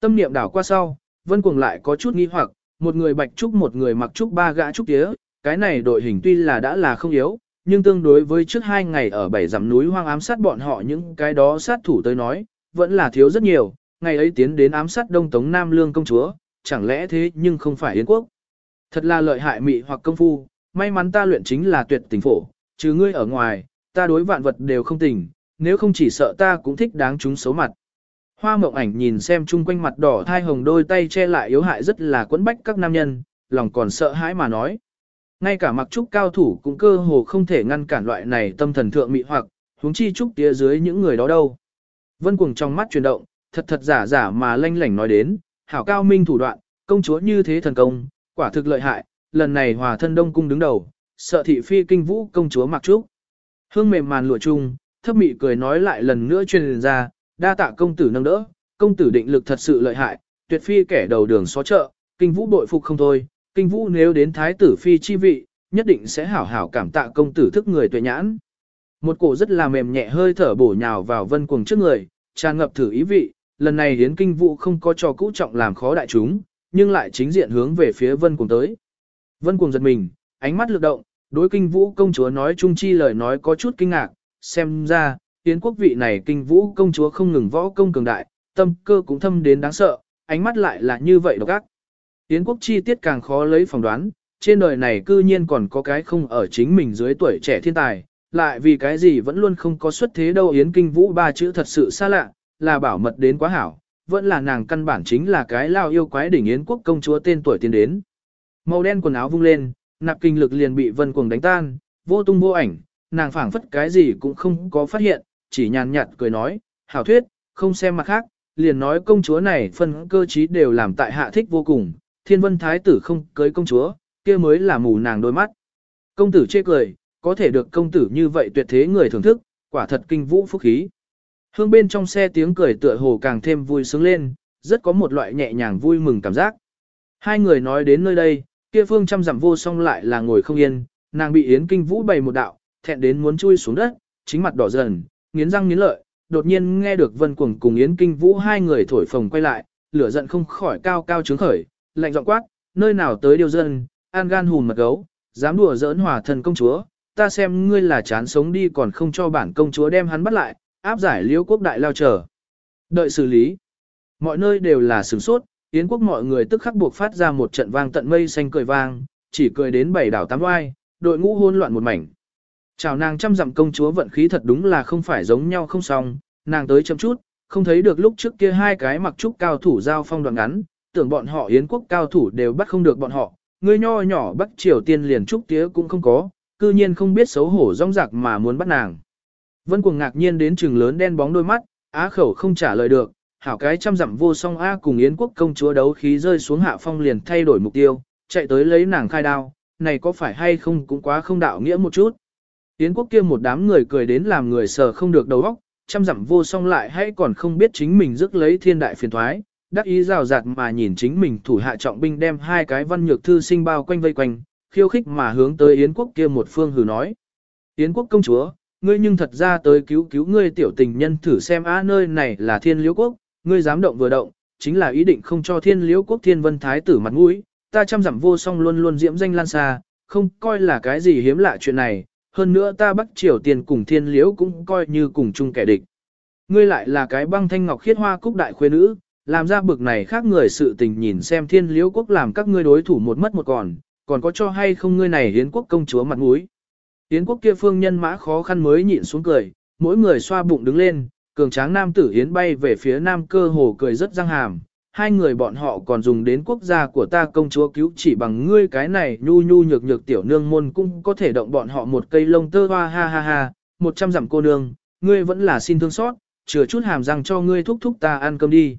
Tâm niệm đảo qua sau, vân cuồng lại có chút nghi hoặc, một người bạch trúc một người mặc trúc ba gã trúc tía, cái này đội hình tuy là đã là không yếu, nhưng tương đối với trước hai ngày ở bảy dặm núi hoang ám sát bọn họ những cái đó sát thủ tới nói, vẫn là thiếu rất nhiều, ngày ấy tiến đến ám sát đông tống nam lương công chúa, chẳng lẽ thế nhưng không phải Yến quốc. Thật là lợi hại mị hoặc công phu, may mắn ta luyện chính là tuyệt tình phổ, trừ ngươi ở ngoài, ta đối vạn vật đều không tình, nếu không chỉ sợ ta cũng thích đáng chúng xấu mặt. Hoa mộng ảnh nhìn xem chung quanh mặt đỏ thai hồng đôi tay che lại yếu hại rất là quẫn bách các nam nhân, lòng còn sợ hãi mà nói. Ngay cả mặc trúc cao thủ cũng cơ hồ không thể ngăn cản loại này tâm thần thượng mị hoặc, huống chi trúc tía dưới những người đó đâu. Vân cuồng trong mắt chuyển động, thật thật giả giả mà lanh lảnh nói đến, hảo cao minh thủ đoạn, công chúa như thế thần công, quả thực lợi hại, lần này hòa thân đông cung đứng đầu, sợ thị phi kinh vũ công chúa mặc trúc. Hương mềm màn lụa chung, thấp mị cười nói lại lần nữa truyền ra, đa tạ công tử nâng đỡ, công tử định lực thật sự lợi hại, tuyệt phi kẻ đầu đường xó chợ, kinh vũ bội phục không thôi, kinh vũ nếu đến thái tử phi chi vị, nhất định sẽ hảo hảo cảm tạ công tử thức người tuệ nhãn. Một cổ rất là mềm nhẹ hơi thở bổ nhào vào vân cuồng trước người, tràn ngập thử ý vị, lần này hiến kinh vũ không có cho cũ trọng làm khó đại chúng, nhưng lại chính diện hướng về phía vân cuồng tới. Vân cuồng giật mình, ánh mắt lực động, đối kinh vũ công chúa nói chung chi lời nói có chút kinh ngạc, xem ra, Yến quốc vị này kinh vũ công chúa không ngừng võ công cường đại, tâm cơ cũng thâm đến đáng sợ, ánh mắt lại là như vậy độc ác. Yến quốc chi tiết càng khó lấy phỏng đoán, trên đời này cư nhiên còn có cái không ở chính mình dưới tuổi trẻ thiên tài, lại vì cái gì vẫn luôn không có xuất thế đâu Yến Kinh Vũ ba chữ thật sự xa lạ, là bảo mật đến quá hảo, vẫn là nàng căn bản chính là cái lao yêu quái đỉnh Yến quốc công chúa tên tuổi tiến đến. Màu đen quần áo vung lên, nạp kinh lực liền bị vân cuồng đánh tan, vô tung vô ảnh, nàng phảng phất cái gì cũng không có phát hiện, chỉ nhàn nhạt cười nói, hảo thuyết, không xem mặt khác, liền nói công chúa này phân cơ trí đều làm tại hạ thích vô cùng, thiên vân thái tử không cưới công chúa, kia mới là mù nàng đôi mắt. Công tử chê cười, có thể được công tử như vậy tuyệt thế người thưởng thức, quả thật kinh vũ phúc khí. Hương bên trong xe tiếng cười tựa hồ càng thêm vui sướng lên, rất có một loại nhẹ nhàng vui mừng cảm giác. Hai người nói đến nơi đây, kia phương chăm dặm vô song lại là ngồi không yên, nàng bị yến kinh vũ bày một đạo, thẹn đến muốn chui xuống đất, chính mặt đỏ dần, nghiến răng nghiến lợi, đột nhiên nghe được vân cuồng cùng yến kinh vũ hai người thổi phồng quay lại, lửa giận không khỏi cao cao trướng khởi, lạnh giọng quát, nơi nào tới điều dân, an gan hùn mật gấu, dám đùa giỡn hòa thần công chúa, ta xem ngươi là chán sống đi còn không cho bản công chúa đem hắn bắt lại, áp giải liễu quốc đại lao chờ. Đợi xử lý. Mọi nơi đều là sửng sốt, Yến quốc mọi người tức khắc buộc phát ra một trận vang tận mây xanh cười vang, chỉ cười đến bảy đảo tám oai, đội ngũ hôn loạn một mảnh. Chào nàng trăm dặm công chúa vận khí thật đúng là không phải giống nhau không xong, nàng tới chậm chút, không thấy được lúc trước kia hai cái mặc trúc cao thủ giao phong đoạn ngắn, tưởng bọn họ Yến quốc cao thủ đều bắt không được bọn họ, người nho nhỏ Bắc Triều Tiên liền trúc tía cũng không có, cư nhiên không biết xấu hổ rong rạc mà muốn bắt nàng. Vân cuồng ngạc nhiên đến trừng lớn đen bóng đôi mắt, á khẩu không trả lời được, hảo cái trăm dặm vô song A cùng Yến quốc công chúa đấu khí rơi xuống hạ phong liền thay đổi mục tiêu, chạy tới lấy nàng khai đao, này có phải hay không cũng quá không đạo nghĩa một chút. Yến quốc kia một đám người cười đến làm người sờ không được đầu óc, chăm dặm vô song lại hay còn không biết chính mình rước lấy thiên đại phiền thoái, đắc ý rào rạt mà nhìn chính mình thủ hạ trọng binh đem hai cái văn nhược thư sinh bao quanh vây quanh, khiêu khích mà hướng tới Yến quốc kia một phương hừ nói. Yến quốc công chúa, ngươi nhưng thật ra tới cứu cứu ngươi tiểu tình nhân thử xem á nơi này là thiên liễu quốc, ngươi dám động vừa động, chính là ý định không cho thiên liễu quốc thiên vân thái tử mặt mũi, ta chăm dặm vô song luôn luôn diễm danh lan xa, không coi là cái gì hiếm lạ chuyện này, hơn nữa ta Bắc Triều Tiên cùng thiên liễu cũng coi như cùng chung kẻ địch. Ngươi lại là cái băng thanh ngọc khiết hoa cúc đại khuê nữ, làm ra bực này khác người sự tình nhìn xem thiên liễu quốc làm các ngươi đối thủ một mất một còn, còn có cho hay không ngươi này hiến quốc công chúa mặt mũi. Hiến quốc kia phương nhân mã khó khăn mới nhịn xuống cười, mỗi người xoa bụng đứng lên, cường tráng nam tử hiến bay về phía nam cơ hồ cười rất răng hàm. Hai người bọn họ còn dùng đến quốc gia của ta công chúa cứu chỉ bằng ngươi cái này nhu nhu nhược nhược tiểu nương môn cũng có thể động bọn họ một cây lông tơ hoa ha ha ha, một trăm dặm cô nương, ngươi vẫn là xin thương xót, chừa chút hàm răng cho ngươi thúc thúc ta ăn cơm đi.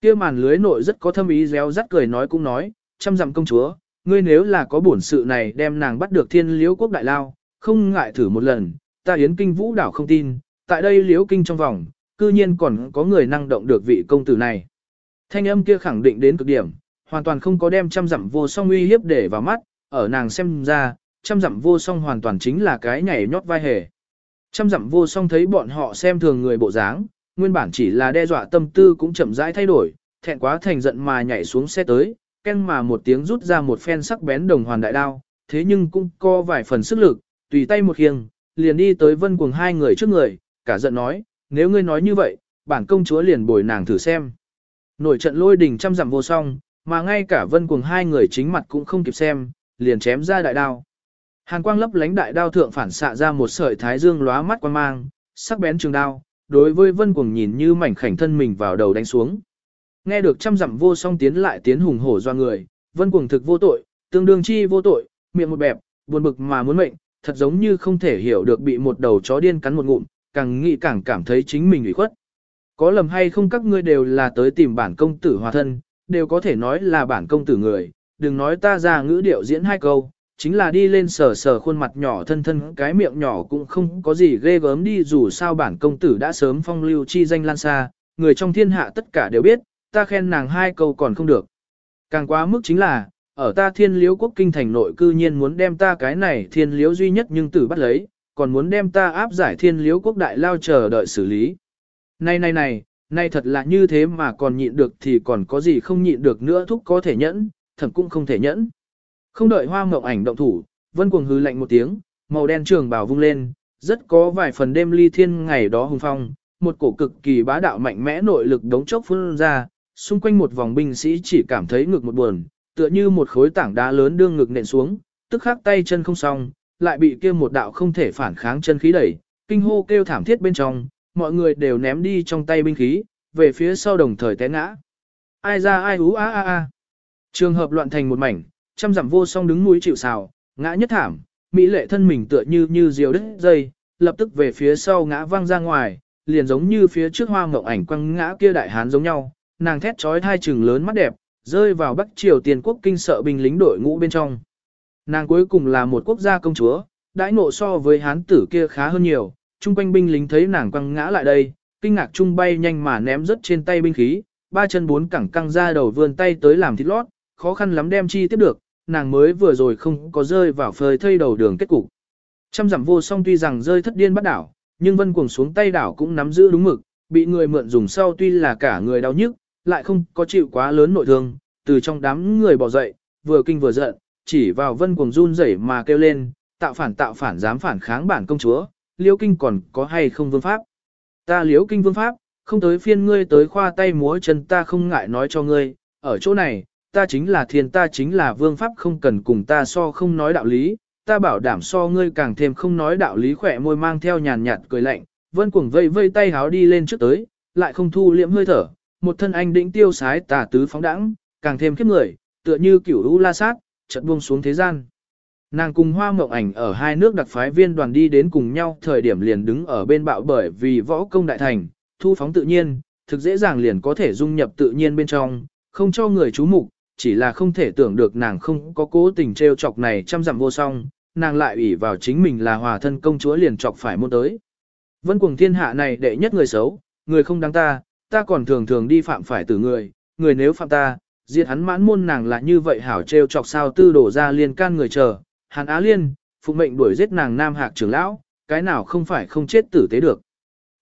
Kia màn lưới nội rất có thâm ý réo rắt cười nói cũng nói, trăm dặm công chúa, ngươi nếu là có bổn sự này đem nàng bắt được thiên liễu quốc đại lao, không ngại thử một lần, ta yến kinh vũ đảo không tin, tại đây liễu kinh trong vòng, cư nhiên còn có người năng động được vị công tử này. Thanh âm kia khẳng định đến cực điểm, hoàn toàn không có đem trăm dặm vô song uy hiếp để vào mắt, ở nàng xem ra, trăm dặm vô song hoàn toàn chính là cái nhảy nhót vai hề. Trăm dặm vô song thấy bọn họ xem thường người bộ dáng, nguyên bản chỉ là đe dọa tâm tư cũng chậm rãi thay đổi, thẹn quá thành giận mà nhảy xuống xe tới, ken mà một tiếng rút ra một phen sắc bén đồng hoàn đại đao, thế nhưng cũng có vài phần sức lực, tùy tay một khiêng, liền đi tới vân cuồng hai người trước người, cả giận nói, nếu ngươi nói như vậy, bản công chúa liền bồi nàng thử xem. Nổi trận lôi đình trăm dặm vô song, mà ngay cả vân cuồng hai người chính mặt cũng không kịp xem, liền chém ra đại đao. Hàn quang lấp lánh đại đao thượng phản xạ ra một sợi thái dương lóa mắt quan mang, sắc bén trường đao, đối với vân cuồng nhìn như mảnh khảnh thân mình vào đầu đánh xuống. Nghe được trăm dặm vô song tiến lại tiến hùng hổ do người, vân cuồng thực vô tội, tương đương chi vô tội, miệng một bẹp, buồn bực mà muốn mệnh, thật giống như không thể hiểu được bị một đầu chó điên cắn một ngụm, càng nghĩ càng cảm thấy chính mình ủy khuất. Có lầm hay không các ngươi đều là tới tìm bản công tử hòa thân, đều có thể nói là bản công tử người, đừng nói ta ra ngữ điệu diễn hai câu, chính là đi lên sờ sờ khuôn mặt nhỏ thân thân cái miệng nhỏ cũng không có gì ghê gớm đi dù sao bản công tử đã sớm phong lưu chi danh lan xa, người trong thiên hạ tất cả đều biết, ta khen nàng hai câu còn không được. Càng quá mức chính là, ở ta thiên liếu quốc kinh thành nội cư nhiên muốn đem ta cái này thiên liếu duy nhất nhưng tử bắt lấy, còn muốn đem ta áp giải thiên liếu quốc đại lao chờ đợi xử lý. Này này này, này thật là như thế mà còn nhịn được thì còn có gì không nhịn được nữa thúc có thể nhẫn, thẩm cũng không thể nhẫn. Không đợi hoa mộng ảnh động thủ, vân cuồng hư lạnh một tiếng, màu đen trường bào vung lên, rất có vài phần đêm ly thiên ngày đó hùng phong, một cổ cực kỳ bá đạo mạnh mẽ nội lực đống chốc phun ra, xung quanh một vòng binh sĩ chỉ cảm thấy ngực một buồn, tựa như một khối tảng đá lớn đương ngực nện xuống, tức khắc tay chân không xong, lại bị kia một đạo không thể phản kháng chân khí đẩy, kinh hô kêu thảm thiết bên trong, mọi người đều ném đi trong tay binh khí, về phía sau đồng thời té ngã. Ai ra ai ú a a a. Trường hợp loạn thành một mảnh, trăm dặm vô song đứng núi chịu sào, ngã nhất thảm, mỹ lệ thân mình tựa như như diều đứt dây, lập tức về phía sau ngã văng ra ngoài, liền giống như phía trước hoa ngọc ảnh quăng ngã kia đại hán giống nhau, nàng thét trói thai trừng lớn mắt đẹp, rơi vào Bắc Triều tiền quốc kinh sợ binh lính đội ngũ bên trong. Nàng cuối cùng là một quốc gia công chúa, đãi ngộ so với hán tử kia khá hơn nhiều, chung quanh binh lính thấy nàng quăng ngã lại đây, kinh ngạc chung bay nhanh mà ném rớt trên tay binh khí, ba chân bốn cẳng căng ra đầu vươn tay tới làm thịt lót, khó khăn lắm đem chi tiếp được, nàng mới vừa rồi không có rơi vào phơi thây đầu đường kết cục. Trăm dặm vô song tuy rằng rơi thất điên bắt đảo, nhưng vân cuồng xuống tay đảo cũng nắm giữ đúng mực, bị người mượn dùng sau tuy là cả người đau nhức, lại không có chịu quá lớn nội thương, từ trong đám người bỏ dậy, vừa kinh vừa giận, chỉ vào vân cuồng run rẩy mà kêu lên, tạo phản tạo phản dám phản kháng bản công chúa, liễu kinh còn có hay không vương pháp. Ta liễu kinh vương pháp, không tới phiên ngươi tới khoa tay múa chân ta không ngại nói cho ngươi, ở chỗ này, ta chính là thiên ta chính là vương pháp không cần cùng ta so không nói đạo lý, ta bảo đảm so ngươi càng thêm không nói đạo lý khỏe môi mang theo nhàn nhạt cười lạnh, vân cuồng vây vây tay háo đi lên trước tới, lại không thu liễm hơi thở, một thân anh đĩnh tiêu sái tà tứ phóng đẳng, càng thêm khiếp người, tựa như kiểu u la sát, chợt buông xuống thế gian. Nàng cùng hoa mộng ảnh ở hai nước đặc phái viên đoàn đi đến cùng nhau thời điểm liền đứng ở bên bạo bởi vì võ công đại thành, thu phóng tự nhiên, thực dễ dàng liền có thể dung nhập tự nhiên bên trong, không cho người chú mục, chỉ là không thể tưởng được nàng không có cố tình trêu chọc này trăm dặm vô song, nàng lại ủy vào chính mình là hòa thân công chúa liền chọc phải môn tới. Vân cuồng thiên hạ này đệ nhất người xấu, người không đáng ta, ta còn thường thường đi phạm phải tử người, người nếu phạm ta, diệt hắn mãn môn nàng là như vậy hảo trêu chọc sao tư đổ ra liên can người chờ, hàn á liên, phụ mệnh đuổi giết nàng nam hạc trưởng lão, cái nào không phải không chết tử tế được.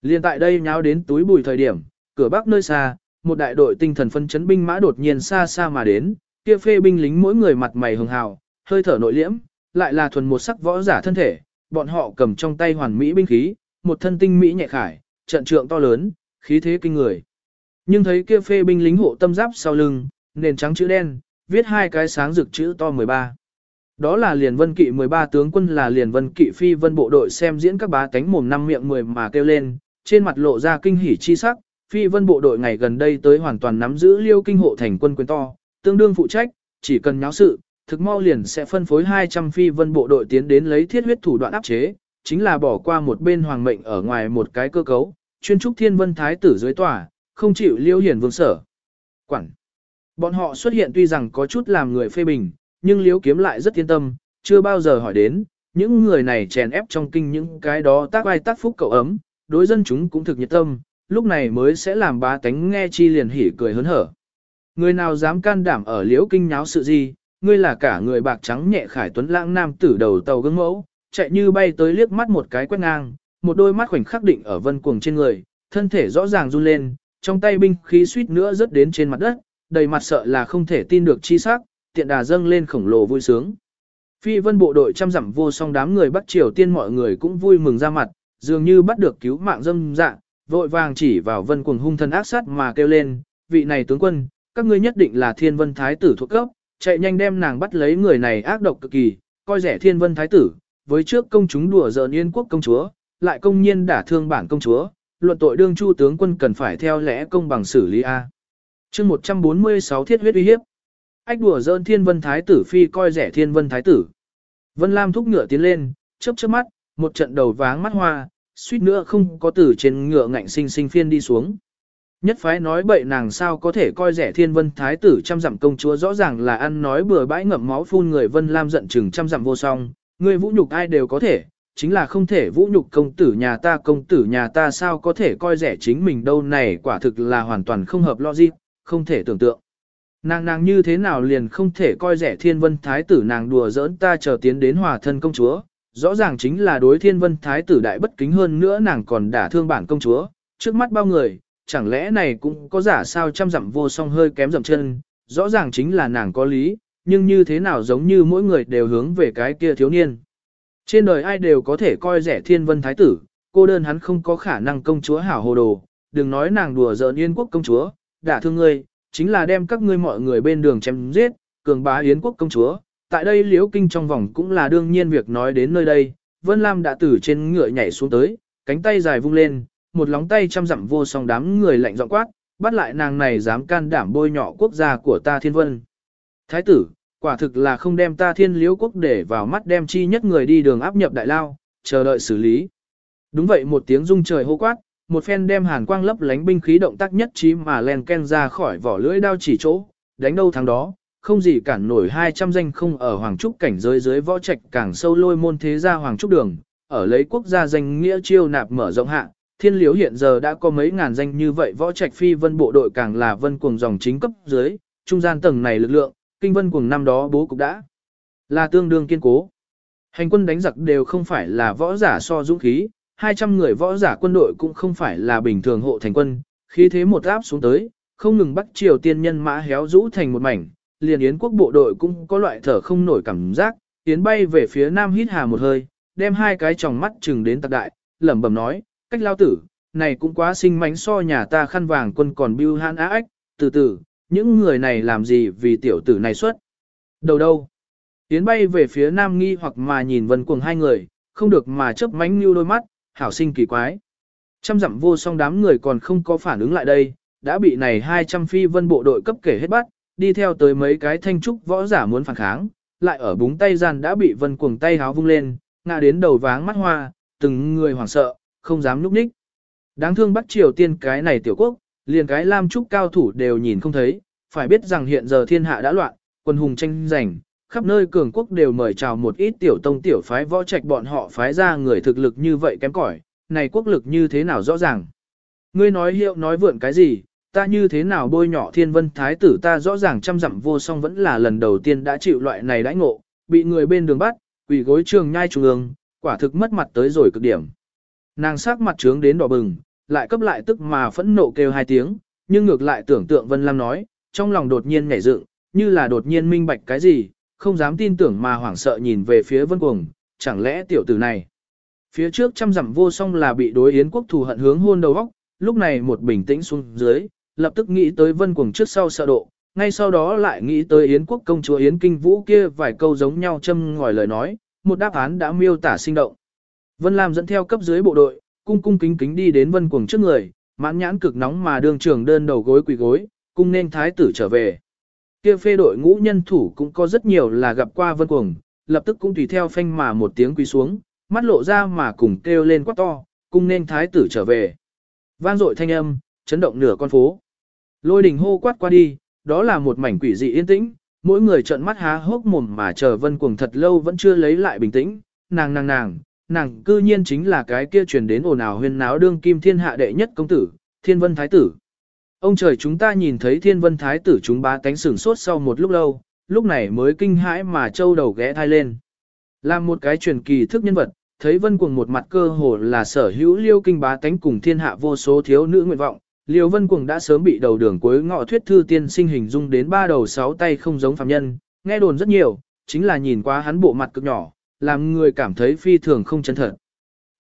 Liên tại đây nháo đến túi bùi thời điểm, cửa bắc nơi xa, một đại đội tinh thần phân chấn binh mã đột nhiên xa xa mà đến, kia phê binh lính mỗi người mặt mày hường hào, hơi thở nội liễm, lại là thuần một sắc võ giả thân thể, bọn họ cầm trong tay hoàn mỹ binh khí, một thân tinh mỹ nhẹ khải, trận trượng to lớn, khí thế kinh người. Nhưng thấy kia phê binh lính hộ tâm giáp sau lưng, nền trắng chữ đen, viết hai cái sáng rực chữ to 13. Đó là liền vân kỵ 13 tướng quân là liền vân kỵ phi vân bộ đội xem diễn các bá tánh mồm năm miệng 10 mà kêu lên, trên mặt lộ ra kinh hỉ chi sắc, phi vân bộ đội ngày gần đây tới hoàn toàn nắm giữ liêu kinh hộ thành quân quyền to, tương đương phụ trách, chỉ cần nháo sự, thực mau liền sẽ phân phối 200 phi vân bộ đội tiến đến lấy thiết huyết thủ đoạn áp chế, chính là bỏ qua một bên hoàng mệnh ở ngoài một cái cơ cấu, chuyên trúc thiên vân thái tử dưới tòa, không chịu liêu hiển vương sở. Quản. Bọn họ xuất hiện tuy rằng có chút làm người phê bình, nhưng liếu kiếm lại rất yên tâm, chưa bao giờ hỏi đến, những người này chèn ép trong kinh những cái đó tác ai tác phúc cậu ấm, đối dân chúng cũng thực nhiệt tâm, lúc này mới sẽ làm bá tánh nghe chi liền hỉ cười hớn hở. Người nào dám can đảm ở liễu kinh nháo sự gì, ngươi là cả người bạc trắng nhẹ khải tuấn lãng nam tử đầu tàu gương mẫu, chạy như bay tới liếc mắt một cái quét ngang, một đôi mắt khoảnh khắc định ở vân cuồng trên người, thân thể rõ ràng run lên, trong tay binh khí suýt nữa rớt đến trên mặt đất, đầy mặt sợ là không thể tin được chi sắc, tiện đà dâng lên khổng lồ vui sướng. Phi vân bộ đội trăm dặm vô song đám người Bắc Triều Tiên mọi người cũng vui mừng ra mặt, dường như bắt được cứu mạng dâm dạ, vội vàng chỉ vào vân cuồng hung thân ác sát mà kêu lên, vị này tướng quân, các ngươi nhất định là thiên vân thái tử thuộc cấp, chạy nhanh đem nàng bắt lấy người này ác độc cực kỳ, coi rẻ thiên vân thái tử, với trước công chúng đùa giỡn yên quốc công chúa, lại công nhiên đả thương bản công chúa, luận tội đương chu tướng quân cần phải theo lẽ công bằng xử lý A. chương 146 thiết huyết uy hiếp. Ách đùa dơn thiên vân thái tử phi coi rẻ thiên vân thái tử. Vân Lam thúc ngựa tiến lên, chớp chớp mắt, một trận đầu váng mắt hoa, suýt nữa không có tử trên ngựa ngạnh sinh sinh phiên đi xuống. Nhất phái nói bậy nàng sao có thể coi rẻ thiên vân thái tử trăm dặm công chúa rõ ràng là ăn nói bừa bãi ngậm máu phun người Vân Lam giận chừng trăm dặm vô song, người vũ nhục ai đều có thể, chính là không thể vũ nhục công tử nhà ta công tử nhà ta sao có thể coi rẻ chính mình đâu này quả thực là hoàn toàn không hợp logic, không thể tưởng tượng. Nàng nàng như thế nào liền không thể coi rẻ thiên vân thái tử nàng đùa giỡn ta chờ tiến đến hòa thân công chúa, rõ ràng chính là đối thiên vân thái tử đại bất kính hơn nữa nàng còn đả thương bản công chúa, trước mắt bao người, chẳng lẽ này cũng có giả sao trăm dặm vô song hơi kém dậm chân, rõ ràng chính là nàng có lý, nhưng như thế nào giống như mỗi người đều hướng về cái kia thiếu niên. Trên đời ai đều có thể coi rẻ thiên vân thái tử, cô đơn hắn không có khả năng công chúa hảo hồ đồ, đừng nói nàng đùa giỡn yên quốc công chúa, đả thương ngươi, chính là đem các ngươi mọi người bên đường chém giết, cường bá yến quốc công chúa. Tại đây liễu kinh trong vòng cũng là đương nhiên việc nói đến nơi đây, Vân Lam đã từ trên ngựa nhảy xuống tới, cánh tay dài vung lên, một lóng tay trăm dặm vô song đám người lạnh giọng quát, bắt lại nàng này dám can đảm bôi nhọ quốc gia của ta thiên vân. Thái tử, quả thực là không đem ta thiên liễu quốc để vào mắt đem chi nhất người đi đường áp nhập đại lao, chờ đợi xử lý. Đúng vậy một tiếng rung trời hô quát, một phen đem hàn quang lấp lánh binh khí động tác nhất trí mà len ken ra khỏi vỏ lưỡi đao chỉ chỗ, đánh đâu thắng đó, không gì cản nổi 200 danh không ở Hoàng Trúc cảnh giới dưới võ trạch càng sâu lôi môn thế gia Hoàng Trúc đường, ở lấy quốc gia danh nghĩa chiêu nạp mở rộng hạ, thiên liếu hiện giờ đã có mấy ngàn danh như vậy võ trạch phi vân bộ đội càng là vân cuồng dòng chính cấp dưới, trung gian tầng này lực lượng, kinh vân cuồng năm đó bố cục đã là tương đương kiên cố. Hành quân đánh giặc đều không phải là võ giả so dũng khí, 200 người võ giả quân đội cũng không phải là bình thường hộ thành quân, khi thế một áp xuống tới, không ngừng bắt triều tiên nhân mã héo rũ thành một mảnh, liền yến quốc bộ đội cũng có loại thở không nổi cảm giác, yến bay về phía nam hít hà một hơi, đem hai cái tròng mắt chừng đến tạc đại, lẩm bẩm nói, cách lao tử, này cũng quá sinh mánh so nhà ta khăn vàng quân còn bưu hãn á ách, từ từ, những người này làm gì vì tiểu tử này xuất. Đầu đâu? Yến bay về phía nam nghi hoặc mà nhìn vân cuồng hai người, không được mà chớp mánh như đôi mắt, hảo sinh kỳ quái. Trăm dặm vô song đám người còn không có phản ứng lại đây, đã bị này 200 phi vân bộ đội cấp kể hết bắt, đi theo tới mấy cái thanh trúc võ giả muốn phản kháng, lại ở búng tay gian đã bị vân cuồng tay háo vung lên, ngã đến đầu váng mắt hoa, từng người hoảng sợ, không dám núp ních. Đáng thương Bắc Triều Tiên cái này tiểu quốc, liền cái lam trúc cao thủ đều nhìn không thấy, phải biết rằng hiện giờ thiên hạ đã loạn, quân hùng tranh giành, khắp nơi cường quốc đều mời chào một ít tiểu tông tiểu phái võ trạch bọn họ phái ra người thực lực như vậy kém cỏi, này quốc lực như thế nào rõ ràng. Ngươi nói hiệu nói vượn cái gì, ta như thế nào bôi nhỏ thiên vân thái tử ta rõ ràng trăm dặm vô song vẫn là lần đầu tiên đã chịu loại này đãi ngộ, bị người bên đường bắt, quỷ gối trường nhai trung ương, quả thực mất mặt tới rồi cực điểm. Nàng sắc mặt trướng đến đỏ bừng, lại cấp lại tức mà phẫn nộ kêu hai tiếng, nhưng ngược lại tưởng tượng Vân Lam nói, trong lòng đột nhiên nhảy dựng, như là đột nhiên minh bạch cái gì, không dám tin tưởng mà hoảng sợ nhìn về phía Vân Cuồng, chẳng lẽ tiểu tử này. Phía trước trăm dặm vô song là bị đối yến quốc thù hận hướng hôn đầu góc, lúc này một bình tĩnh xuống dưới, lập tức nghĩ tới Vân Cuồng trước sau sợ độ, ngay sau đó lại nghĩ tới yến quốc công chúa yến kinh vũ kia vài câu giống nhau châm ngòi lời nói, một đáp án đã miêu tả sinh động. Vân Lam dẫn theo cấp dưới bộ đội, cung cung kính kính đi đến Vân Cuồng trước người, mãn nhãn cực nóng mà đường trường đơn đầu gối quỳ gối, cung nên thái tử trở về. Kia phê đội ngũ nhân thủ cũng có rất nhiều là gặp qua Vân Cuồng, lập tức cũng tùy theo phanh mà một tiếng quỳ xuống, mắt lộ ra mà cùng kêu lên quát to, cung nên thái tử trở về. Vang dội thanh âm, chấn động nửa con phố. Lôi đình hô quát qua đi, đó là một mảnh quỷ dị yên tĩnh, mỗi người trợn mắt há hốc mồm mà chờ Vân Cuồng thật lâu vẫn chưa lấy lại bình tĩnh, nàng nàng nàng, nàng cư nhiên chính là cái kia truyền đến ồn ào huyên náo đương kim thiên hạ đệ nhất công tử, thiên vân thái tử. Ông trời chúng ta nhìn thấy thiên vân thái tử chúng ba cánh sửng sốt sau một lúc lâu, lúc này mới kinh hãi mà châu đầu ghé thai lên. Làm một cái truyền kỳ thức nhân vật, thấy vân cuồng một mặt cơ hồ là sở hữu liêu kinh bá tánh cùng thiên hạ vô số thiếu nữ nguyện vọng, Liêu Vân Cuồng đã sớm bị đầu đường cuối ngọ thuyết thư tiên sinh hình dung đến ba đầu sáu tay không giống phàm nhân, nghe đồn rất nhiều, chính là nhìn qua hắn bộ mặt cực nhỏ, làm người cảm thấy phi thường không chân thật.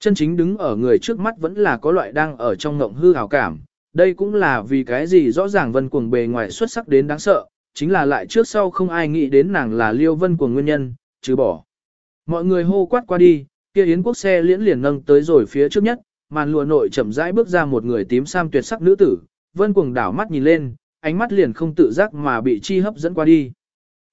Chân chính đứng ở người trước mắt vẫn là có loại đang ở trong ngộng hư hào cảm, đây cũng là vì cái gì rõ ràng Vân Cuồng bề ngoài xuất sắc đến đáng sợ, chính là lại trước sau không ai nghĩ đến nàng là Liêu Vân Cuồng nguyên nhân, chứ bỏ. Mọi người hô quát qua đi, kia Yến quốc xe liễn liền nâng tới rồi phía trước nhất, màn lụa nội chậm rãi bước ra một người tím sam tuyệt sắc nữ tử, Vân Cuồng đảo mắt nhìn lên, ánh mắt liền không tự giác mà bị chi hấp dẫn qua đi.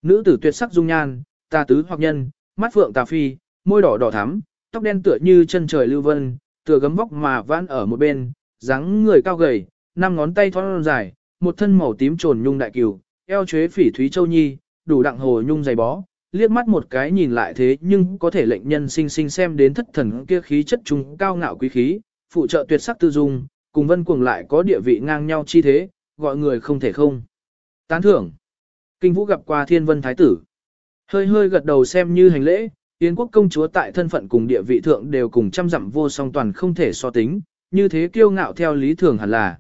Nữ tử tuyệt sắc dung nhan, tà tứ hoặc nhân, mắt phượng tà phi, môi đỏ đỏ thắm, tóc đen tựa như chân trời lưu vân, tựa gấm vóc mà vãn ở một bên, dáng người cao gầy, năm ngón tay thon dài, một thân màu tím trồn nhung đại cừu, eo chế phỉ thúy châu nhi, đủ đặng hồ nhung dày bó, liếc mắt một cái nhìn lại thế nhưng có thể lệnh nhân sinh sinh xem đến thất thần kia khí chất trung cao ngạo quý khí, phụ trợ tuyệt sắc tư dung, cùng vân cuồng lại có địa vị ngang nhau chi thế, gọi người không thể không. Tán thưởng. Kinh vũ gặp qua thiên vân thái tử. Hơi hơi gật đầu xem như hành lễ, Yến quốc công chúa tại thân phận cùng địa vị thượng đều cùng trăm dặm vô song toàn không thể so tính, như thế kiêu ngạo theo lý thường hẳn là.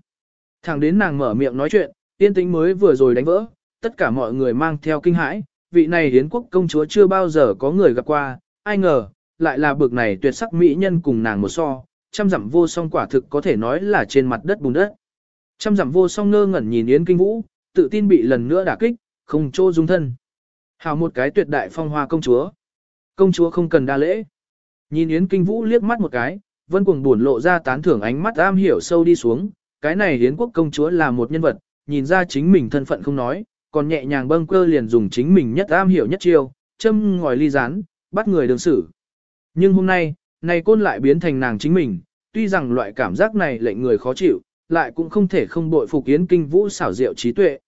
Thẳng đến nàng mở miệng nói chuyện, tiên tính mới vừa rồi đánh vỡ, tất cả mọi người mang theo kinh hãi, vị này hiến quốc công chúa chưa bao giờ có người gặp qua, ai ngờ, lại là bực này tuyệt sắc mỹ nhân cùng nàng một so, trăm dặm vô song quả thực có thể nói là trên mặt đất bùn đất. Trăm dặm vô song ngơ ngẩn nhìn Yến Kinh Vũ, tự tin bị lần nữa đả kích, không chỗ dung thân. Hào một cái tuyệt đại phong hoa công chúa. Công chúa không cần đa lễ. Nhìn Yến Kinh Vũ liếc mắt một cái, vân cuồng buồn lộ ra tán thưởng ánh mắt am hiểu sâu đi xuống. Cái này Hiến quốc công chúa là một nhân vật, nhìn ra chính mình thân phận không nói, còn nhẹ nhàng bâng cơ liền dùng chính mình nhất am hiểu nhất chiêu, châm ngòi ly rán, bắt người đường xử. Nhưng hôm nay, này côn lại biến thành nàng chính mình, tuy rằng loại cảm giác này lệnh người khó chịu, lại cũng không thể không bội phục Yến Kinh Vũ xảo diệu trí tuệ.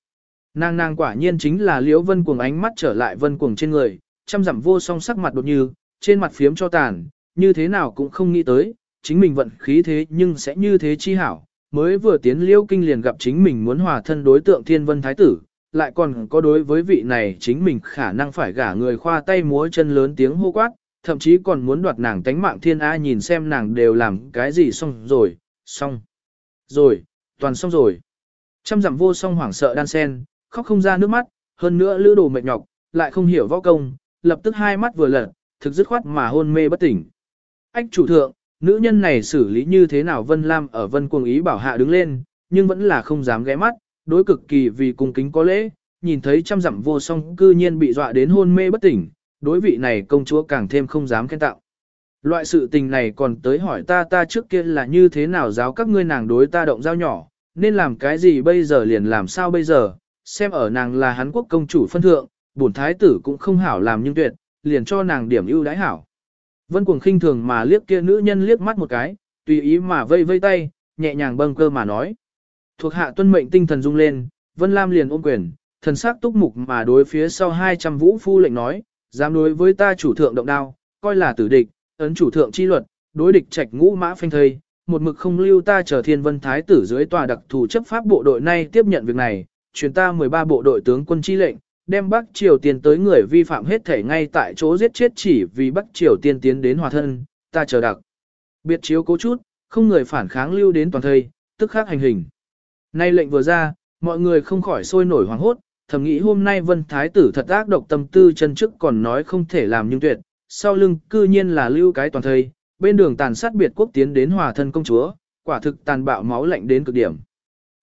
Nàng nàng quả nhiên chính là Liễu Vân Cuồng ánh mắt trở lại Vân Cuồng trên người, chăm dặm vô song sắc mặt đột như, trên mặt phiếm cho tàn, như thế nào cũng không nghĩ tới, chính mình vận khí thế nhưng sẽ như thế chi hảo, mới vừa tiến Liễu Kinh liền gặp chính mình muốn hòa thân đối tượng Thiên Vân Thái Tử, lại còn có đối với vị này chính mình khả năng phải gả người khoa tay múa chân lớn tiếng hô quát, thậm chí còn muốn đoạt nàng tánh mạng thiên A nhìn xem nàng đều làm cái gì xong rồi, xong, rồi, toàn xong rồi. Trăm dặm vô song hoảng sợ đan sen, khóc không ra nước mắt, hơn nữa lữ đồ mệt nhọc, lại không hiểu võ công, lập tức hai mắt vừa lật, thực dứt khoát mà hôn mê bất tỉnh. Ách chủ thượng, nữ nhân này xử lý như thế nào Vân Lam ở Vân Cuồng ý bảo hạ đứng lên, nhưng vẫn là không dám ghé mắt, đối cực kỳ vì cung kính có lễ, nhìn thấy trăm dặm vô song cư nhiên bị dọa đến hôn mê bất tỉnh, đối vị này công chúa càng thêm không dám khen tạo. Loại sự tình này còn tới hỏi ta ta trước kia là như thế nào giáo các ngươi nàng đối ta động dao nhỏ, nên làm cái gì bây giờ liền làm sao bây giờ, xem ở nàng là hán quốc công chủ phân thượng, bổn thái tử cũng không hảo làm nhưng tuyệt, liền cho nàng điểm ưu đãi hảo. Vân cuồng khinh thường mà liếc kia nữ nhân liếc mắt một cái, tùy ý mà vây vây tay, nhẹ nhàng bâng cơ mà nói. Thuộc hạ tuân mệnh tinh thần rung lên, Vân Lam liền ôm quyền, thần sắc túc mục mà đối phía sau 200 vũ phu lệnh nói, dám đối với ta chủ thượng động đao, coi là tử địch, ấn chủ thượng chi luật, đối địch trạch ngũ mã phanh thây, một mực không lưu ta chờ thiên vân thái tử dưới tòa đặc thù chấp pháp bộ đội nay tiếp nhận việc này, truyền ta 13 bộ đội tướng quân chi lệnh, đem Bắc Triều Tiên tới người vi phạm hết thể ngay tại chỗ giết chết chỉ vì Bắc Triều Tiên tiến đến hòa thân, ta chờ đặc. Biệt chiếu cố chút, không người phản kháng lưu đến toàn thây, tức khắc hành hình. Nay lệnh vừa ra, mọi người không khỏi sôi nổi hoảng hốt, thầm nghĩ hôm nay vân thái tử thật ác độc tâm tư chân trước còn nói không thể làm nhưng tuyệt, sau lưng cư nhiên là lưu cái toàn thây, bên đường tàn sát biệt quốc tiến đến hòa thân công chúa, quả thực tàn bạo máu lạnh đến cực điểm.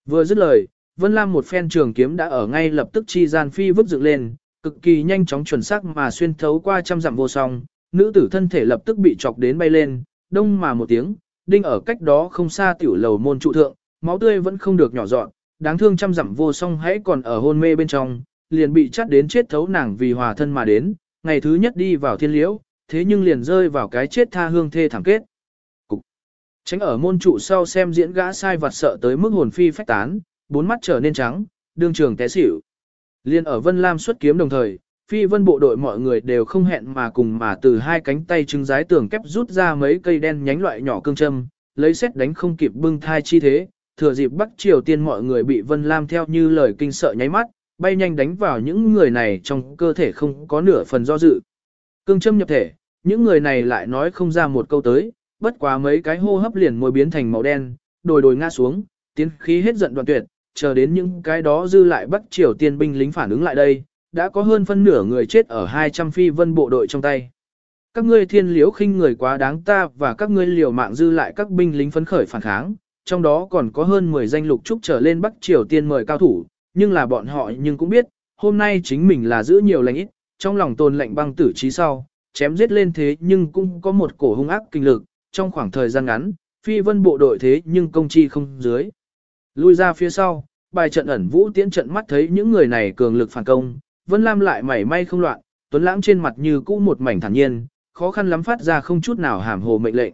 Vừa dứt lời, Vân Lam một phen trường kiếm đã ở ngay lập tức chi gian phi vứt dựng lên, cực kỳ nhanh chóng chuẩn xác mà xuyên thấu qua trăm dặm vô song, nữ tử thân thể lập tức bị chọc đến bay lên, đông mà một tiếng, đinh ở cách đó không xa tiểu lầu môn trụ thượng, máu tươi vẫn không được nhỏ dọn, đáng thương trăm dặm vô song hãy còn ở hôn mê bên trong, liền bị chắt đến chết thấu nàng vì hòa thân mà đến, ngày thứ nhất đi vào thiên liễu, thế nhưng liền rơi vào cái chết tha hương thê thảm kết. Cục. Tránh ở môn trụ sau xem diễn gã sai vặt sợ tới mức hồn phi phách tán, bốn mắt trở nên trắng, đương trường té xỉu. Liên ở Vân Lam xuất kiếm đồng thời, phi vân bộ đội mọi người đều không hẹn mà cùng mà từ hai cánh tay trứng rái tường kép rút ra mấy cây đen nhánh loại nhỏ cương châm, lấy xét đánh không kịp bưng thai chi thế, thừa dịp Bắc Triều Tiên mọi người bị Vân Lam theo như lời kinh sợ nháy mắt, bay nhanh đánh vào những người này trong cơ thể không có nửa phần do dự. Cương châm nhập thể, những người này lại nói không ra một câu tới, bất quá mấy cái hô hấp liền môi biến thành màu đen, đồi đồi ngã xuống, tiến khí hết giận đoạn tuyệt, chờ đến những cái đó dư lại Bắc Triều tiên binh lính phản ứng lại đây, đã có hơn phân nửa người chết ở 200 phi vân bộ đội trong tay. Các ngươi thiên liễu khinh người quá đáng ta và các ngươi liều mạng dư lại các binh lính phấn khởi phản kháng, trong đó còn có hơn 10 danh lục trúc trở lên Bắc Triều tiên mời cao thủ, nhưng là bọn họ nhưng cũng biết, hôm nay chính mình là giữ nhiều lành ít, trong lòng tồn lệnh băng tử trí sau, chém giết lên thế nhưng cũng có một cổ hung ác kinh lực, trong khoảng thời gian ngắn, phi vân bộ đội thế nhưng công chi không dưới. Lui ra phía sau, bài trận ẩn vũ tiễn trận mắt thấy những người này cường lực phản công, Vân Lam lại mảy may không loạn, Tuấn Lãng trên mặt như cũ một mảnh thản nhiên, khó khăn lắm phát ra không chút nào hàm hồ mệnh lệnh.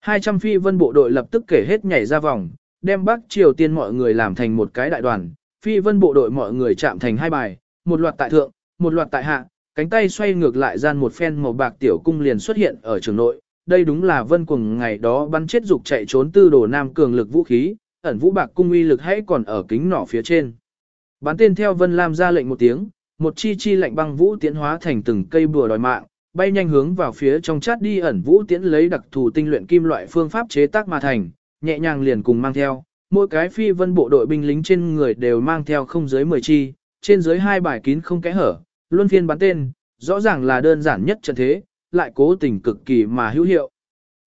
200 phi vân bộ đội lập tức kể hết nhảy ra vòng, đem Bắc Triều Tiên mọi người làm thành một cái đại đoàn, phi vân bộ đội mọi người chạm thành hai bài, một loạt tại thượng, một loạt tại hạ, cánh tay xoay ngược lại gian một phen màu bạc tiểu cung liền xuất hiện ở trường nội. Đây đúng là vân cuồng ngày đó bắn chết dục chạy trốn tư đồ nam cường lực vũ khí, ẩn vũ bạc cung uy lực hãy còn ở kính nỏ phía trên. Bán tên theo vân lam ra lệnh một tiếng, một chi chi lạnh băng vũ tiến hóa thành từng cây bùa đòi mạng, bay nhanh hướng vào phía trong chát đi ẩn vũ tiến lấy đặc thù tinh luyện kim loại phương pháp chế tác mà thành, nhẹ nhàng liền cùng mang theo, mỗi cái phi vân bộ đội binh lính trên người đều mang theo không dưới 10 chi, trên dưới hai bài kín không kẽ hở, luân phiên bắn tên, rõ ràng là đơn giản nhất trận thế, lại cố tình cực kỳ mà hữu hiệu.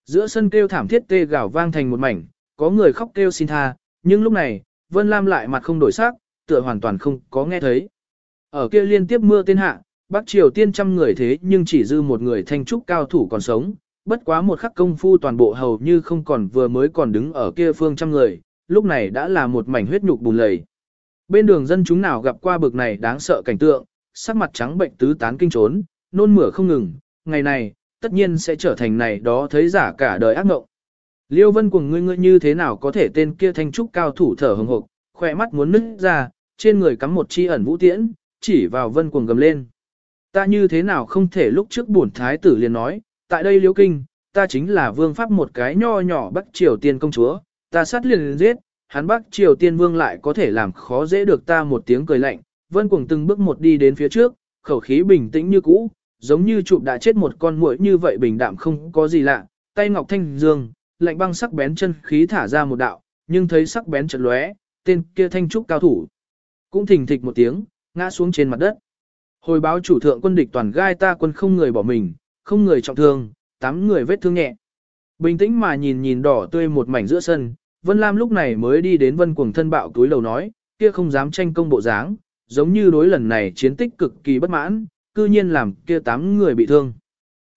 Giữa sân kêu thảm thiết tê gào vang thành một mảnh, có người khóc kêu xin tha, nhưng lúc này, Vân Lam lại mặt không đổi sắc, tựa hoàn toàn không có nghe thấy. Ở kia liên tiếp mưa tên hạ, Bắc Triều Tiên trăm người thế nhưng chỉ dư một người thanh trúc cao thủ còn sống, bất quá một khắc công phu toàn bộ hầu như không còn vừa mới còn đứng ở kia phương trăm người, lúc này đã là một mảnh huyết nhục bùn lầy. Bên đường dân chúng nào gặp qua bực này đáng sợ cảnh tượng, sắc mặt trắng bệnh tứ tán kinh trốn, nôn mửa không ngừng, ngày này, tất nhiên sẽ trở thành này đó thấy giả cả đời ác ngộng. Liêu vân cùng ngươi ngươi như thế nào có thể tên kia thanh trúc cao thủ thở hồng hộc, khỏe mắt muốn nứt ra, trên người cắm một chi ẩn vũ tiễn, chỉ vào vân cuồng gầm lên. Ta như thế nào không thể lúc trước bổn thái tử liền nói, tại đây liêu kinh, ta chính là vương pháp một cái nho nhỏ bắc triều tiên công chúa, ta sát liền giết, hắn bắc triều tiên vương lại có thể làm khó dễ được ta một tiếng cười lạnh, vân cuồng từng bước một đi đến phía trước, khẩu khí bình tĩnh như cũ, giống như chụp đã chết một con muỗi như vậy bình đạm không có gì lạ, tay ngọc thanh dương, lạnh băng sắc bén chân khí thả ra một đạo, nhưng thấy sắc bén chợt lóe, tên kia thanh trúc cao thủ. Cũng thình thịch một tiếng, ngã xuống trên mặt đất. Hồi báo chủ thượng quân địch toàn gai ta quân không người bỏ mình, không người trọng thương, tám người vết thương nhẹ. Bình tĩnh mà nhìn nhìn đỏ tươi một mảnh giữa sân, Vân Lam lúc này mới đi đến Vân Cuồng thân bạo túi lầu nói, kia không dám tranh công bộ dáng, giống như đối lần này chiến tích cực kỳ bất mãn, cư nhiên làm kia tám người bị thương.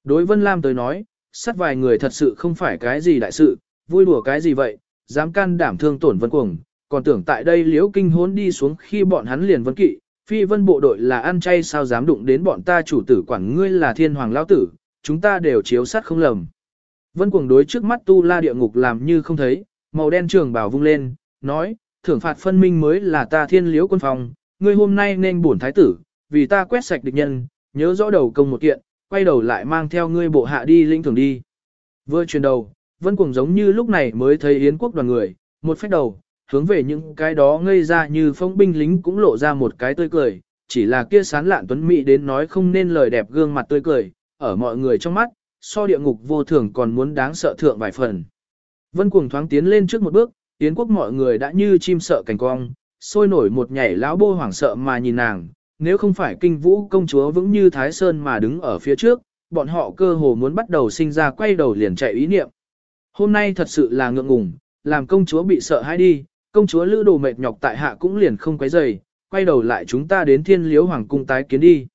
Đối Vân Lam tới nói, sát vài người thật sự không phải cái gì đại sự, vui đùa cái gì vậy, dám can đảm thương tổn Vân Cuồng, còn tưởng tại đây liễu kinh hốn đi xuống khi bọn hắn liền vân kỵ, phi vân bộ đội là ăn chay sao dám đụng đến bọn ta chủ tử quản ngươi là thiên hoàng lao tử, chúng ta đều chiếu sát không lầm. Vân cuồng đối trước mắt tu la địa ngục làm như không thấy, màu đen trường bảo vung lên, nói, thưởng phạt phân minh mới là ta thiên liễu quân phòng, ngươi hôm nay nên bổn thái tử, vì ta quét sạch địch nhân, nhớ rõ đầu công một kiện, quay đầu lại mang theo ngươi bộ hạ đi lĩnh thường đi. Vừa chuyển đầu, vân cuồng giống như lúc này mới thấy yến quốc đoàn người, một phép đầu, hướng về những cái đó ngây ra như phong binh lính cũng lộ ra một cái tươi cười, chỉ là kia sán lạn tuấn mỹ đến nói không nên lời đẹp gương mặt tươi cười, ở mọi người trong mắt, so địa ngục vô thường còn muốn đáng sợ thượng vài phần. Vân cuồng thoáng tiến lên trước một bước, yến quốc mọi người đã như chim sợ cảnh cong, sôi nổi một nhảy lão bô hoảng sợ mà nhìn nàng, nếu không phải kinh vũ công chúa vững như Thái Sơn mà đứng ở phía trước, bọn họ cơ hồ muốn bắt đầu sinh ra quay đầu liền chạy ý niệm. Hôm nay thật sự là ngượng ngùng, làm công chúa bị sợ hãi đi, công chúa lữ đồ mệt nhọc tại hạ cũng liền không quấy rầy, quay đầu lại chúng ta đến thiên liếu hoàng cung tái kiến đi.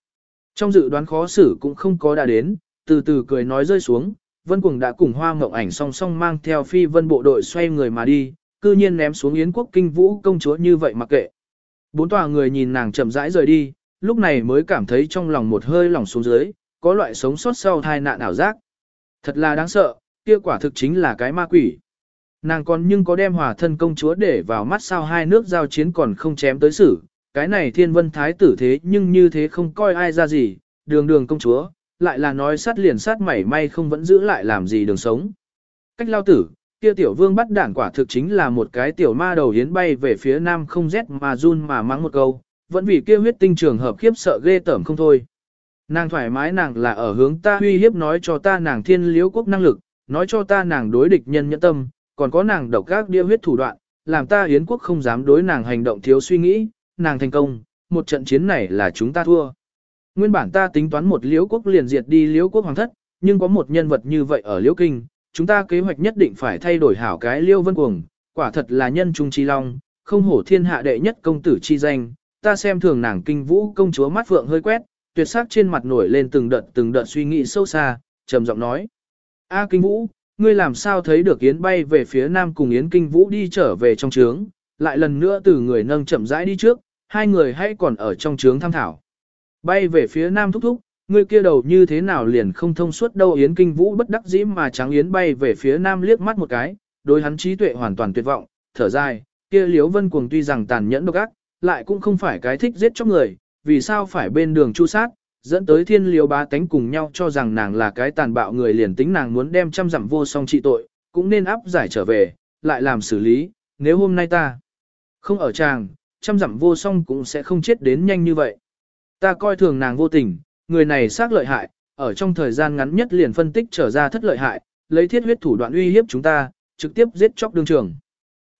Trong dự đoán khó xử cũng không có đã đến, từ từ cười nói rơi xuống, vân cuồng đã cùng hoa mộng ảnh song song mang theo phi vân bộ đội xoay người mà đi, cư nhiên ném xuống yến quốc kinh vũ công chúa như vậy mặc kệ. Bốn tòa người nhìn nàng chậm rãi rời đi, lúc này mới cảm thấy trong lòng một hơi lỏng xuống dưới, có loại sống sót sau thai nạn ảo giác. Thật là đáng sợ, kia quả thực chính là cái ma quỷ. Nàng còn nhưng có đem hòa thân công chúa để vào mắt sao hai nước giao chiến còn không chém tới xử, cái này thiên vân thái tử thế nhưng như thế không coi ai ra gì, đường đường công chúa, lại là nói sát liền sát mảy may không vẫn giữ lại làm gì đường sống. Cách lao tử, kia tiểu vương bắt đảng quả thực chính là một cái tiểu ma đầu yến bay về phía nam không rét mà run mà mắng một câu, vẫn vì kia huyết tinh trường hợp khiếp sợ ghê tởm không thôi. Nàng thoải mái nàng là ở hướng ta uy hiếp nói cho ta nàng thiên liễu quốc năng lực, nói cho ta nàng đối địch nhân nhẫn tâm, còn có nàng độc các địa huyết thủ đoạn, làm ta Yến quốc không dám đối nàng hành động thiếu suy nghĩ, nàng thành công, một trận chiến này là chúng ta thua. Nguyên bản ta tính toán một liễu quốc liền diệt đi liễu quốc hoàng thất, nhưng có một nhân vật như vậy ở liễu kinh, chúng ta kế hoạch nhất định phải thay đổi hảo cái liêu vân cuồng, quả thật là nhân trung chi long, không hổ thiên hạ đệ nhất công tử chi danh, ta xem thường nàng kinh vũ công chúa mắt vượng hơi quét, tuyệt sắc trên mặt nổi lên từng đợt từng đợt suy nghĩ sâu xa, trầm giọng nói. A kinh vũ, ngươi làm sao thấy được yến bay về phía nam cùng yến kinh vũ đi trở về trong trướng, lại lần nữa từ người nâng chậm rãi đi trước, hai người hãy còn ở trong trướng tham thảo. Bay về phía nam thúc thúc, ngươi kia đầu như thế nào liền không thông suốt đâu yến kinh vũ bất đắc dĩ mà trắng yến bay về phía nam liếc mắt một cái, đối hắn trí tuệ hoàn toàn tuyệt vọng, thở dài, kia Liễu vân cuồng tuy rằng tàn nhẫn độc ác, lại cũng không phải cái thích giết chóc người, vì sao phải bên đường chu sát, dẫn tới thiên liếu bá tánh cùng nhau cho rằng nàng là cái tàn bạo người liền tính nàng muốn đem trăm dặm vô song trị tội, cũng nên áp giải trở về, lại làm xử lý, nếu hôm nay ta không ở tràng, trăm dặm vô song cũng sẽ không chết đến nhanh như vậy. Ta coi thường nàng vô tình, người này xác lợi hại, ở trong thời gian ngắn nhất liền phân tích trở ra thất lợi hại, lấy thiết huyết thủ đoạn uy hiếp chúng ta, trực tiếp giết chóc đương trường.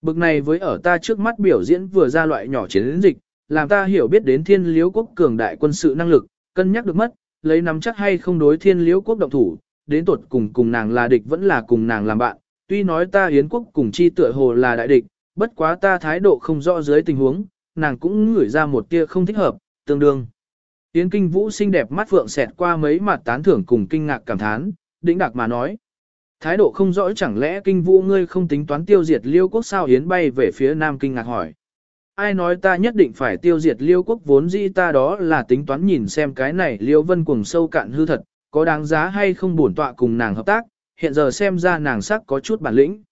Bực này với ở ta trước mắt biểu diễn vừa ra loại nhỏ chiến dịch, làm ta hiểu biết đến thiên liếu quốc cường đại quân sự năng lực, cân nhắc được mất, lấy nắm chắc hay không đối thiên liếu quốc động thủ, đến tuột cùng cùng nàng là địch vẫn là cùng nàng làm bạn. Tuy nói ta hiến quốc cùng chi tựa hồ là đại địch, bất quá ta thái độ không rõ dưới tình huống, nàng cũng ngửi ra một tia không thích hợp, tương đương. Yến kinh vũ xinh đẹp mắt phượng xẹt qua mấy mặt tán thưởng cùng kinh ngạc cảm thán, đĩnh đạc mà nói. Thái độ không rõ chẳng lẽ kinh vũ ngươi không tính toán tiêu diệt liêu quốc sao Yến bay về phía nam kinh ngạc hỏi. Ai nói ta nhất định phải tiêu diệt liêu quốc vốn dĩ ta đó là tính toán nhìn xem cái này liêu vân cuồng sâu cạn hư thật, có đáng giá hay không bổn tọa cùng nàng hợp tác, hiện giờ xem ra nàng sắc có chút bản lĩnh.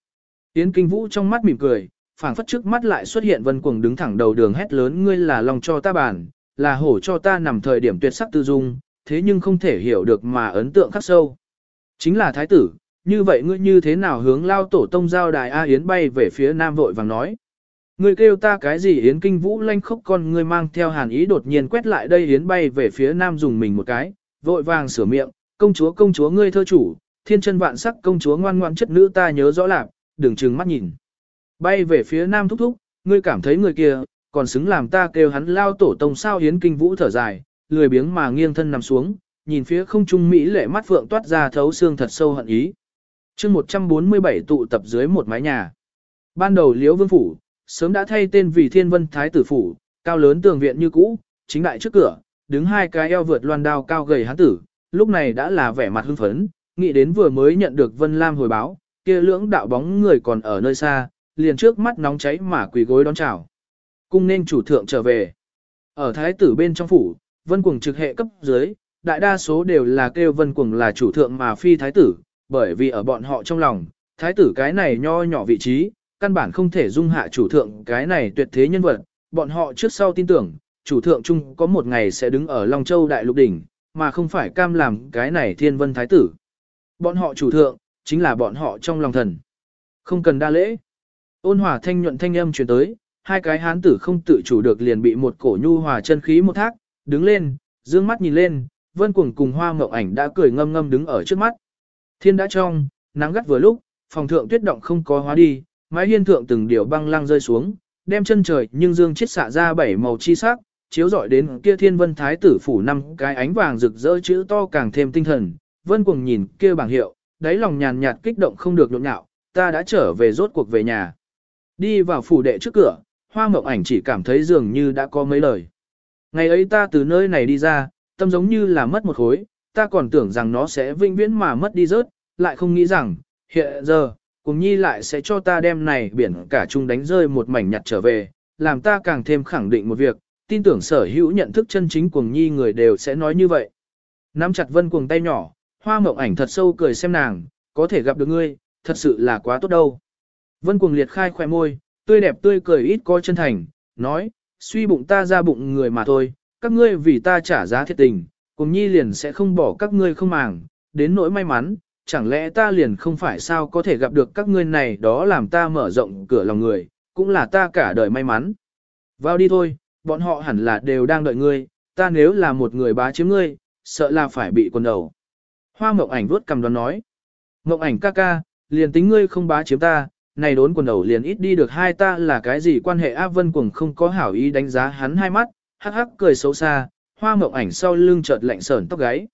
Yến kinh vũ trong mắt mỉm cười, phảng phất trước mắt lại xuất hiện vân cuồng đứng thẳng đầu đường hét lớn ngươi là lòng cho ta bản, là hổ cho ta nằm thời điểm tuyệt sắc tư dung, thế nhưng không thể hiểu được mà ấn tượng khắc sâu. Chính là thái tử, như vậy ngươi như thế nào hướng lao tổ tông giao đài A Yến bay về phía nam vội vàng nói. Ngươi kêu ta cái gì Yến kinh vũ lanh khốc con ngươi mang theo hàn ý đột nhiên quét lại đây Yến bay về phía nam dùng mình một cái, vội vàng sửa miệng, công chúa công chúa ngươi thơ chủ, thiên chân vạn sắc công chúa ngoan ngoan chất nữ ta nhớ rõ lạc, đừng chừng mắt nhìn. Bay về phía nam thúc thúc, ngươi cảm thấy người kia, còn xứng làm ta kêu hắn lao tổ tông sao Yến kinh vũ thở dài, lười biếng mà nghiêng thân nằm xuống, nhìn phía không trung Mỹ lệ mắt phượng toát ra thấu xương thật sâu hận ý chương 147 tụ tập dưới một mái nhà. Ban đầu Liễu Vương Phủ, sớm đã thay tên vì Thiên Vân Thái Tử Phủ, cao lớn tường viện như cũ, chính đại trước cửa, đứng hai cái eo vượt loan đao cao gầy hán tử, lúc này đã là vẻ mặt hưng phấn, nghĩ đến vừa mới nhận được Vân Lam hồi báo, kia lưỡng đạo bóng người còn ở nơi xa, liền trước mắt nóng cháy mà quỳ gối đón chào. Cung nên chủ thượng trở về. Ở thái tử bên trong phủ, Vân Cuồng trực hệ cấp dưới, đại đa số đều là kêu Vân Cuồng là chủ thượng mà phi thái tử, bởi vì ở bọn họ trong lòng, thái tử cái này nho nhỏ vị trí, căn bản không thể dung hạ chủ thượng cái này tuyệt thế nhân vật, bọn họ trước sau tin tưởng, chủ thượng chung có một ngày sẽ đứng ở Long Châu Đại Lục Đỉnh, mà không phải cam làm cái này thiên vân thái tử. Bọn họ chủ thượng, chính là bọn họ trong lòng thần. Không cần đa lễ. Ôn hòa thanh nhuận thanh âm truyền tới, hai cái hán tử không tự chủ được liền bị một cổ nhu hòa chân khí một thác, đứng lên, dương mắt nhìn lên, vân cuồng cùng hoa mộng ảnh đã cười ngâm ngâm đứng ở trước mắt. Thiên đã trong, nắng gắt vừa lúc, phòng thượng tuyết động không có hóa đi, mái hiên thượng từng điều băng lăng rơi xuống, đem chân trời nhưng dương chiết xạ ra bảy màu chi sắc, chiếu rọi đến kia thiên vân thái tử phủ năm cái ánh vàng rực rỡ chữ to càng thêm tinh thần. Vân cuồng nhìn kia bảng hiệu, đáy lòng nhàn nhạt kích động không được nhộn nhạo, ta đã trở về rốt cuộc về nhà. Đi vào phủ đệ trước cửa, hoa mộng ảnh chỉ cảm thấy dường như đã có mấy lời. Ngày ấy ta từ nơi này đi ra, tâm giống như là mất một khối, ta còn tưởng rằng nó sẽ vinh viễn mà mất đi rớt, lại không nghĩ rằng, hiện giờ, cùng nhi lại sẽ cho ta đem này biển cả chung đánh rơi một mảnh nhặt trở về, làm ta càng thêm khẳng định một việc, tin tưởng sở hữu nhận thức chân chính cuồng nhi người đều sẽ nói như vậy. Nắm chặt vân cuồng tay nhỏ, hoa mộng ảnh thật sâu cười xem nàng, có thể gặp được ngươi, thật sự là quá tốt đâu. Vân cuồng liệt khai khoe môi, tươi đẹp tươi cười ít có chân thành, nói, suy bụng ta ra bụng người mà thôi, các ngươi vì ta trả giá thiệt tình, cùng nhi liền sẽ không bỏ các ngươi không màng, đến nỗi may mắn, chẳng lẽ ta liền không phải sao có thể gặp được các ngươi này đó làm ta mở rộng cửa lòng người, cũng là ta cả đời may mắn. Vào đi thôi, bọn họ hẳn là đều đang đợi ngươi, ta nếu là một người bá chiếm ngươi, sợ là phải bị quần đầu. Hoa mộng ảnh vuốt cầm đoán nói. Mộng ảnh ca ca, liền tính ngươi không bá chiếm ta, này đốn quần đầu liền ít đi được hai ta là cái gì quan hệ áp vân cuồng không có hảo ý đánh giá hắn hai mắt, hắc hắc cười xấu xa, hoa mộng ảnh sau lưng chợt lạnh sờn tóc gáy.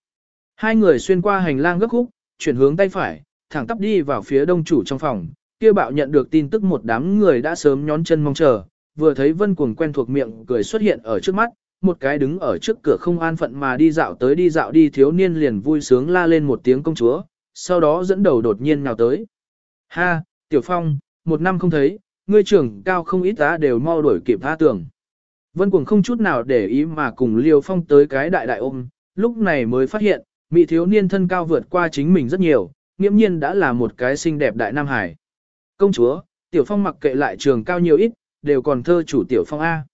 Hai người xuyên qua hành lang gấp khúc, chuyển hướng tay phải, thẳng tắp đi vào phía đông chủ trong phòng, kia bạo nhận được tin tức một đám người đã sớm nhón chân mong chờ, vừa thấy vân cuồng quen thuộc miệng cười xuất hiện ở trước mắt, một cái đứng ở trước cửa không an phận mà đi dạo tới đi dạo đi thiếu niên liền vui sướng la lên một tiếng công chúa, sau đó dẫn đầu đột nhiên nào tới. Ha, Tiểu Phong, một năm không thấy, ngươi trưởng cao không ít ta đều mau đuổi kịp tha tưởng. Vân Cuồng không chút nào để ý mà cùng Liêu Phong tới cái đại đại ôm, lúc này mới phát hiện, mỹ thiếu niên thân cao vượt qua chính mình rất nhiều, nghiễm nhiên đã là một cái xinh đẹp đại nam hải. Công chúa, Tiểu Phong mặc kệ lại trường cao nhiều ít, đều còn thơ chủ Tiểu Phong A.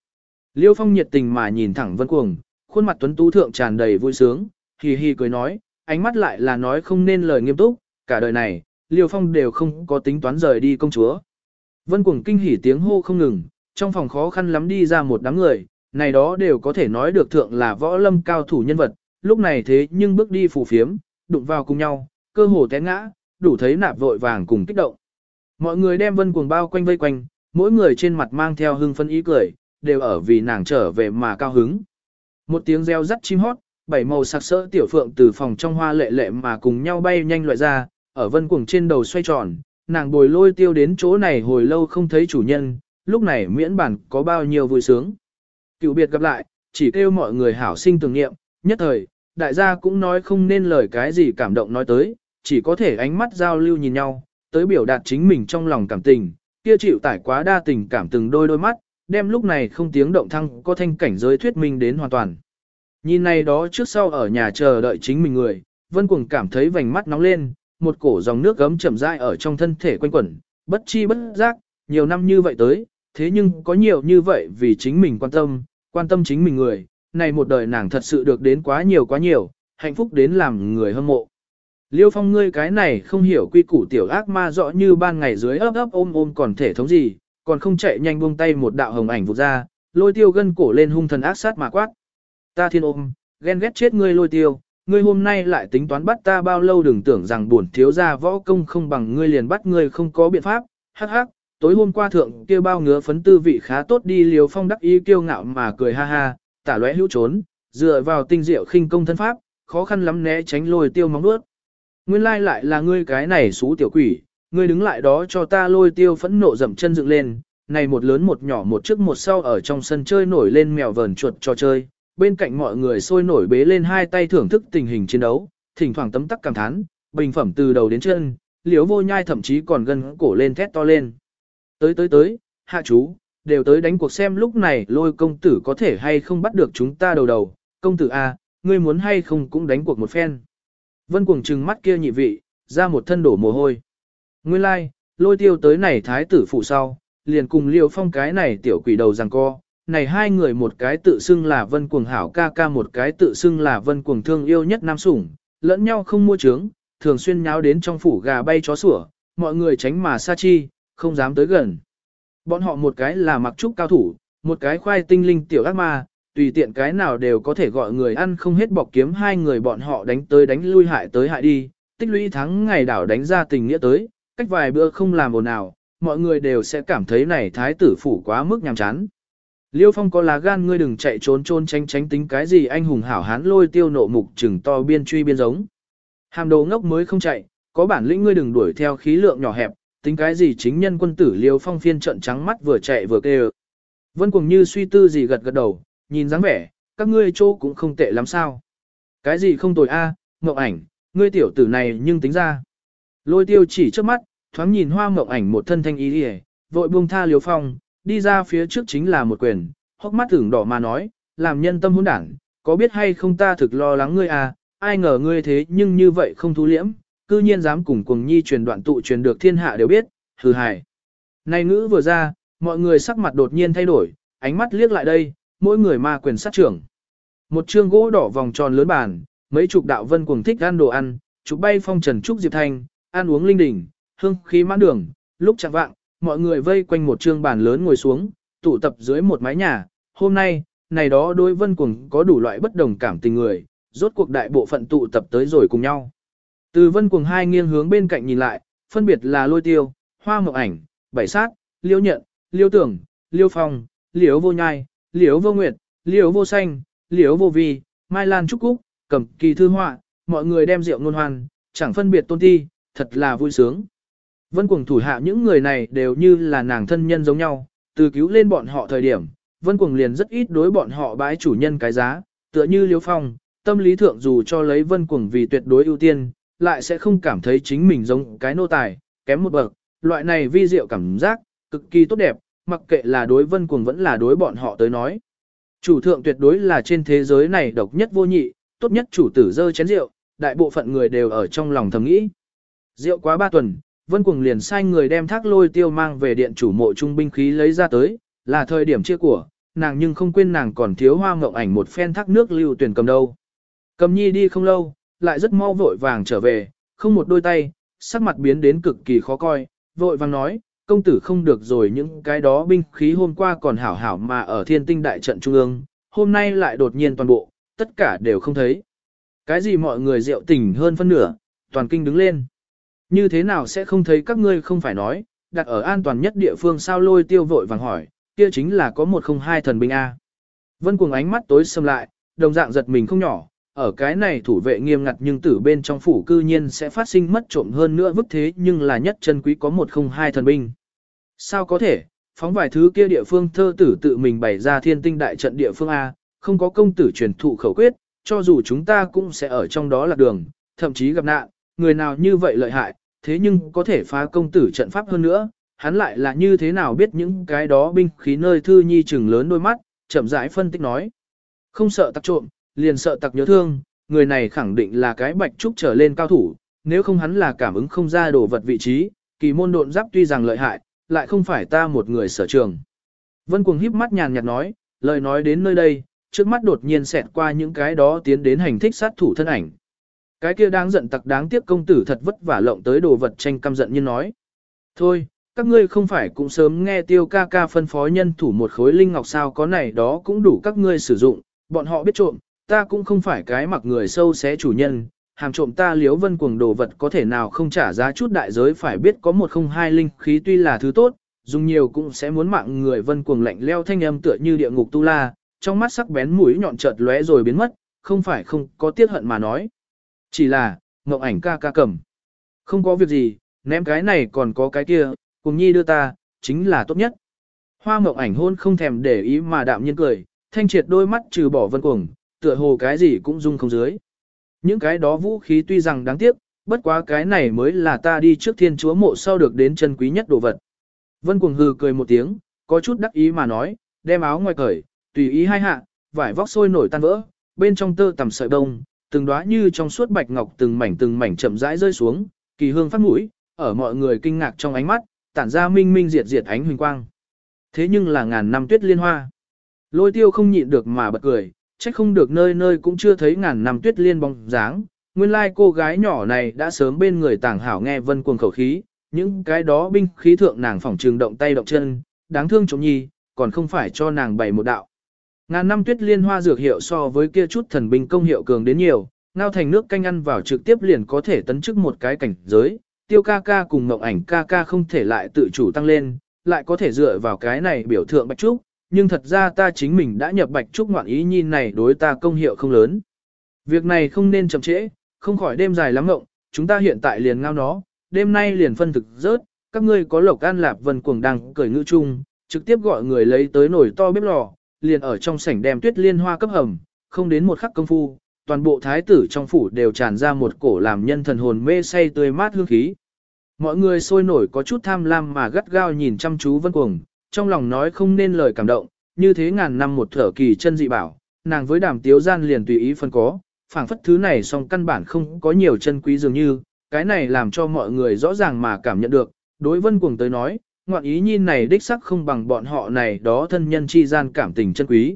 Liêu Phong nhiệt tình mà nhìn thẳng Vân Cuồng, khuôn mặt tuấn tú thượng tràn đầy vui sướng, hì hì cười nói, ánh mắt lại là nói không nên lời nghiêm túc, cả đời này, Liêu Phong đều không có tính toán rời đi công chúa. Vân Cuồng kinh hỉ tiếng hô không ngừng, trong phòng khó khăn lắm đi ra một đám người, này đó đều có thể nói được thượng là võ lâm cao thủ nhân vật, lúc này thế nhưng bước đi phù phiếm, đụng vào cùng nhau, cơ hồ té ngã, đủ thấy nạp vội vàng cùng kích động. Mọi người đem Vân Cuồng bao quanh vây quanh, mỗi người trên mặt mang theo hưng phấn ý cười, đều ở vì nàng trở về mà cao hứng. Một tiếng reo rắt chim hót, bảy màu sặc sỡ tiểu phượng từ phòng trong hoa lệ lệ mà cùng nhau bay nhanh loại ra, ở vân cuồng trên đầu xoay tròn, nàng bồi lôi tiêu đến chỗ này hồi lâu không thấy chủ nhân, lúc này miễn bản có bao nhiêu vui sướng. Cựu biệt gặp lại, chỉ kêu mọi người hảo sinh tưởng niệm, nhất thời, đại gia cũng nói không nên lời cái gì cảm động nói tới, chỉ có thể ánh mắt giao lưu nhìn nhau, tới biểu đạt chính mình trong lòng cảm tình, kia chịu tải quá đa tình cảm từng đôi đôi mắt, đem lúc này không tiếng động thăng có thanh cảnh giới thuyết minh đến hoàn toàn. Nhìn này đó trước sau ở nhà chờ đợi chính mình người, Vân Cuồng cảm thấy vành mắt nóng lên, một cổ dòng nước gấm chậm rãi ở trong thân thể quanh quẩn, bất chi bất giác, nhiều năm như vậy tới, thế nhưng có nhiều như vậy vì chính mình quan tâm, quan tâm chính mình người, này một đời nàng thật sự được đến quá nhiều quá nhiều, hạnh phúc đến làm người hâm mộ. Liêu phong ngươi cái này không hiểu quy củ tiểu ác ma rõ như ban ngày dưới ấp ấp ôm ôm còn thể thống gì, còn không chạy nhanh buông tay một đạo hồng ảnh vụt ra, lôi tiêu gân cổ lên hung thần ác sát mà quát. Ta thiên ôm, ghen ghét chết ngươi lôi tiêu, ngươi hôm nay lại tính toán bắt ta bao lâu đừng tưởng rằng buồn thiếu gia võ công không bằng ngươi liền bắt ngươi không có biện pháp, hắc hắc, tối hôm qua thượng kia bao ngứa phấn tư vị khá tốt đi liều phong đắc ý kiêu ngạo mà cười ha ha, tả lóe hữu trốn, dựa vào tinh diệu khinh công thân pháp, khó khăn lắm né tránh lôi tiêu móng nuốt. Nguyên lai lại là ngươi cái này xú tiểu quỷ, ngươi đứng lại đó cho ta lôi tiêu phẫn nộ dậm chân dựng lên, này một lớn một nhỏ một trước một sau ở trong sân chơi nổi lên mèo vờn chuột cho chơi, bên cạnh mọi người sôi nổi bế lên hai tay thưởng thức tình hình chiến đấu, thỉnh thoảng tấm tắc cảm thán, bình phẩm từ đầu đến chân, liếu vô nhai thậm chí còn gần cổ lên thét to lên. Tới tới tới, hạ chú, đều tới đánh cuộc xem lúc này lôi công tử có thể hay không bắt được chúng ta đầu đầu, công tử A, ngươi muốn hay không cũng đánh cuộc một phen. Vân cuồng trừng mắt kia nhị vị, ra một thân đổ mồ hôi. Nguyên lai, like, lôi tiêu tới này thái tử phụ sau, liền cùng liêu phong cái này tiểu quỷ đầu rằng co, này hai người một cái tự xưng là vân cuồng hảo ca ca một cái tự xưng là vân cuồng thương yêu nhất nam sủng, lẫn nhau không mua trướng, thường xuyên nháo đến trong phủ gà bay chó sủa, mọi người tránh mà xa chi, không dám tới gần. Bọn họ một cái là mặc trúc cao thủ, một cái khoai tinh linh tiểu ác ma, tùy tiện cái nào đều có thể gọi người ăn không hết bọc kiếm hai người bọn họ đánh tới đánh lui hại tới hại đi, tích lũy thắng ngày đảo đánh ra tình nghĩa tới, cách vài bữa không làm ồn nào, mọi người đều sẽ cảm thấy này thái tử phủ quá mức nhàm chán. Liêu Phong có lá gan ngươi đừng chạy trốn trôn tránh tránh tính cái gì anh hùng hảo hán lôi tiêu nộ mục chừng to biên truy biên giống. Hàm đồ ngốc mới không chạy, có bản lĩnh ngươi đừng đuổi theo khí lượng nhỏ hẹp, tính cái gì chính nhân quân tử Liêu Phong phiên trận trắng mắt vừa chạy vừa kêu. Vân cùng như suy tư gì gật gật đầu, nhìn dáng vẻ, các ngươi chỗ cũng không tệ lắm sao. Cái gì không tồi a, à, ảnh, ngươi tiểu tử này nhưng tính ra. Lôi tiêu chỉ trước mắt, thoáng nhìn hoa mộng ảnh một thân thanh ý đi vội buông tha Liêu Phong, đi ra phía trước chính là một quyền, hốc mắt tưởng đỏ mà nói, làm nhân tâm hỗn đảng, có biết hay không ta thực lo lắng ngươi à, ai ngờ ngươi thế nhưng như vậy không thú liễm, cư nhiên dám cùng cuồng nhi truyền đoạn tụ truyền được thiên hạ đều biết, hừ hài. Này ngữ vừa ra, mọi người sắc mặt đột nhiên thay đổi, ánh mắt liếc lại đây, mỗi người ma quyền sát trưởng. Một chương gỗ đỏ vòng tròn lớn bàn, mấy chục đạo vân cuồng thích ăn đồ ăn, chụp bay phong trần trúc diệp thanh, ăn uống linh đỉnh, hương khí mãn đường, lúc chẳng vạng, mọi người vây quanh một trương bàn lớn ngồi xuống, tụ tập dưới một mái nhà. Hôm nay, này đó đôi vân cuồng có đủ loại bất đồng cảm tình người, rốt cuộc đại bộ phận tụ tập tới rồi cùng nhau. Từ vân cuồng hai nghiêng hướng bên cạnh nhìn lại, phân biệt là lôi tiêu, hoa mộng ảnh, bảy sát, liêu nhận, liêu tưởng, liêu phong, liễu vô nhai, liễu vô nguyệt, liễu vô xanh, liễu vô vi, mai lan trúc cúc, cầm kỳ thư họa, mọi người đem rượu ngôn hoan, chẳng phân biệt tôn thi, thật là vui sướng. Vân Cuồng thủ hạ những người này đều như là nàng thân nhân giống nhau, từ cứu lên bọn họ thời điểm, Vân Cuồng liền rất ít đối bọn họ bái chủ nhân cái giá, tựa như Liêu Phong, tâm lý thượng dù cho lấy Vân Cuồng vì tuyệt đối ưu tiên, lại sẽ không cảm thấy chính mình giống cái nô tài, kém một bậc, loại này vi diệu cảm giác, cực kỳ tốt đẹp, mặc kệ là đối Vân Cuồng vẫn là đối bọn họ tới nói. Chủ thượng tuyệt đối là trên thế giới này độc nhất vô nhị, tốt nhất chủ tử dơ chén rượu, đại bộ phận người đều ở trong lòng thầm nghĩ. Rượu quá ba tuần, Vân Cuồng liền sai người đem thác lôi tiêu mang về điện chủ mộ trung binh khí lấy ra tới, là thời điểm chia của, nàng nhưng không quên nàng còn thiếu hoa ngộng ảnh một phen thác nước lưu tuyển cầm đâu. Cầm nhi đi không lâu, lại rất mau vội vàng trở về, không một đôi tay, sắc mặt biến đến cực kỳ khó coi, vội vàng nói, công tử không được rồi những cái đó binh khí hôm qua còn hảo hảo mà ở thiên tinh đại trận trung ương, hôm nay lại đột nhiên toàn bộ, tất cả đều không thấy. Cái gì mọi người rượu tỉnh hơn phân nửa, toàn kinh đứng lên. Như thế nào sẽ không thấy các ngươi không phải nói, đặt ở an toàn nhất địa phương sao lôi tiêu vội vàng hỏi, kia chính là có một không hai thần binh A. Vân cuồng ánh mắt tối sầm lại, đồng dạng giật mình không nhỏ, ở cái này thủ vệ nghiêm ngặt nhưng tử bên trong phủ cư nhiên sẽ phát sinh mất trộm hơn nữa vứt thế nhưng là nhất chân quý có một không hai thần binh. Sao có thể, phóng vài thứ kia địa phương thơ tử tự mình bày ra thiên tinh đại trận địa phương A, không có công tử truyền thụ khẩu quyết, cho dù chúng ta cũng sẽ ở trong đó lạc đường, thậm chí gặp nạn, người nào như vậy lợi hại, thế nhưng có thể phá công tử trận pháp hơn nữa, hắn lại là như thế nào biết những cái đó binh khí nơi thư nhi chừng lớn đôi mắt, chậm rãi phân tích nói. Không sợ tặc trộm, liền sợ tặc nhớ thương, người này khẳng định là cái bạch trúc trở lên cao thủ, nếu không hắn là cảm ứng không ra đồ vật vị trí, kỳ môn độn giáp tuy rằng lợi hại, lại không phải ta một người sở trường. Vân cuồng híp mắt nhàn nhạt nói, lời nói đến nơi đây, trước mắt đột nhiên xẹt qua những cái đó tiến đến hành thích sát thủ thân ảnh. Cái kia đáng giận tặc đáng tiếc công tử thật vất vả lộng tới đồ vật tranh căm giận như nói. Thôi, các ngươi không phải cũng sớm nghe tiêu ca ca phân phó nhân thủ một khối linh ngọc sao có này đó cũng đủ các ngươi sử dụng, bọn họ biết trộm, ta cũng không phải cái mặc người sâu xé chủ nhân, hàm trộm ta liếu vân cuồng đồ vật có thể nào không trả giá chút đại giới phải biết có một không hai linh khí tuy là thứ tốt, dùng nhiều cũng sẽ muốn mạng người vân cuồng lạnh leo thanh âm tựa như địa ngục tu la, trong mắt sắc bén mũi nhọn chợt lóe rồi biến mất, không phải không có tiết hận mà nói. Chỉ là, ngộng ảnh ca ca cầm. Không có việc gì, ném cái này còn có cái kia, cùng nhi đưa ta, chính là tốt nhất. Hoa ngộng ảnh hôn không thèm để ý mà đạm nhiên cười, thanh triệt đôi mắt trừ bỏ vân cuồng, tựa hồ cái gì cũng dung không dưới. Những cái đó vũ khí tuy rằng đáng tiếc, bất quá cái này mới là ta đi trước thiên chúa mộ sau được đến chân quý nhất đồ vật. Vân cuồng hừ cười một tiếng, có chút đắc ý mà nói, đem áo ngoài cởi, tùy ý hai hạ, vải vóc sôi nổi tan vỡ, bên trong tơ tầm sợi đông, từng đóa như trong suốt bạch ngọc từng mảnh từng mảnh chậm rãi rơi xuống, kỳ hương phát mũi, ở mọi người kinh ngạc trong ánh mắt, tản ra minh minh diệt diệt ánh huỳnh quang. Thế nhưng là ngàn năm tuyết liên hoa. Lôi tiêu không nhịn được mà bật cười, trách không được nơi nơi cũng chưa thấy ngàn năm tuyết liên bóng dáng. Nguyên lai cô gái nhỏ này đã sớm bên người tàng hảo nghe vân cuồng khẩu khí, những cái đó binh khí thượng nàng phỏng trường động tay động chân, đáng thương chống nhi, còn không phải cho nàng bày một đạo. Ngàn năm tuyết liên hoa dược hiệu so với kia chút thần binh công hiệu cường đến nhiều, ngao thành nước canh ăn vào trực tiếp liền có thể tấn chức một cái cảnh giới, tiêu ca ca cùng mộng ảnh ca ca không thể lại tự chủ tăng lên, lại có thể dựa vào cái này biểu thượng bạch trúc, nhưng thật ra ta chính mình đã nhập bạch trúc ngoạn ý nhìn này đối ta công hiệu không lớn. Việc này không nên chậm trễ, không khỏi đêm dài lắm ngộng, chúng ta hiện tại liền ngao nó, đêm nay liền phân thực rớt, các ngươi có lộc an lạp vân cuồng đăng cởi ngữ chung, trực tiếp gọi người lấy tới nồi to bếp lò, liền ở trong sảnh đem tuyết liên hoa cấp hầm, không đến một khắc công phu, toàn bộ thái tử trong phủ đều tràn ra một cổ làm nhân thần hồn mê say tươi mát hương khí. Mọi người sôi nổi có chút tham lam mà gắt gao nhìn chăm chú vân cuồng, trong lòng nói không nên lời cảm động, như thế ngàn năm một thở kỳ chân dị bảo, nàng với đàm tiếu gian liền tùy ý phân có, phảng phất thứ này song căn bản không có nhiều chân quý dường như, cái này làm cho mọi người rõ ràng mà cảm nhận được, đối vân cuồng tới nói, ngoạn ý nhìn này đích sắc không bằng bọn họ này đó thân nhân chi gian cảm tình chân quý.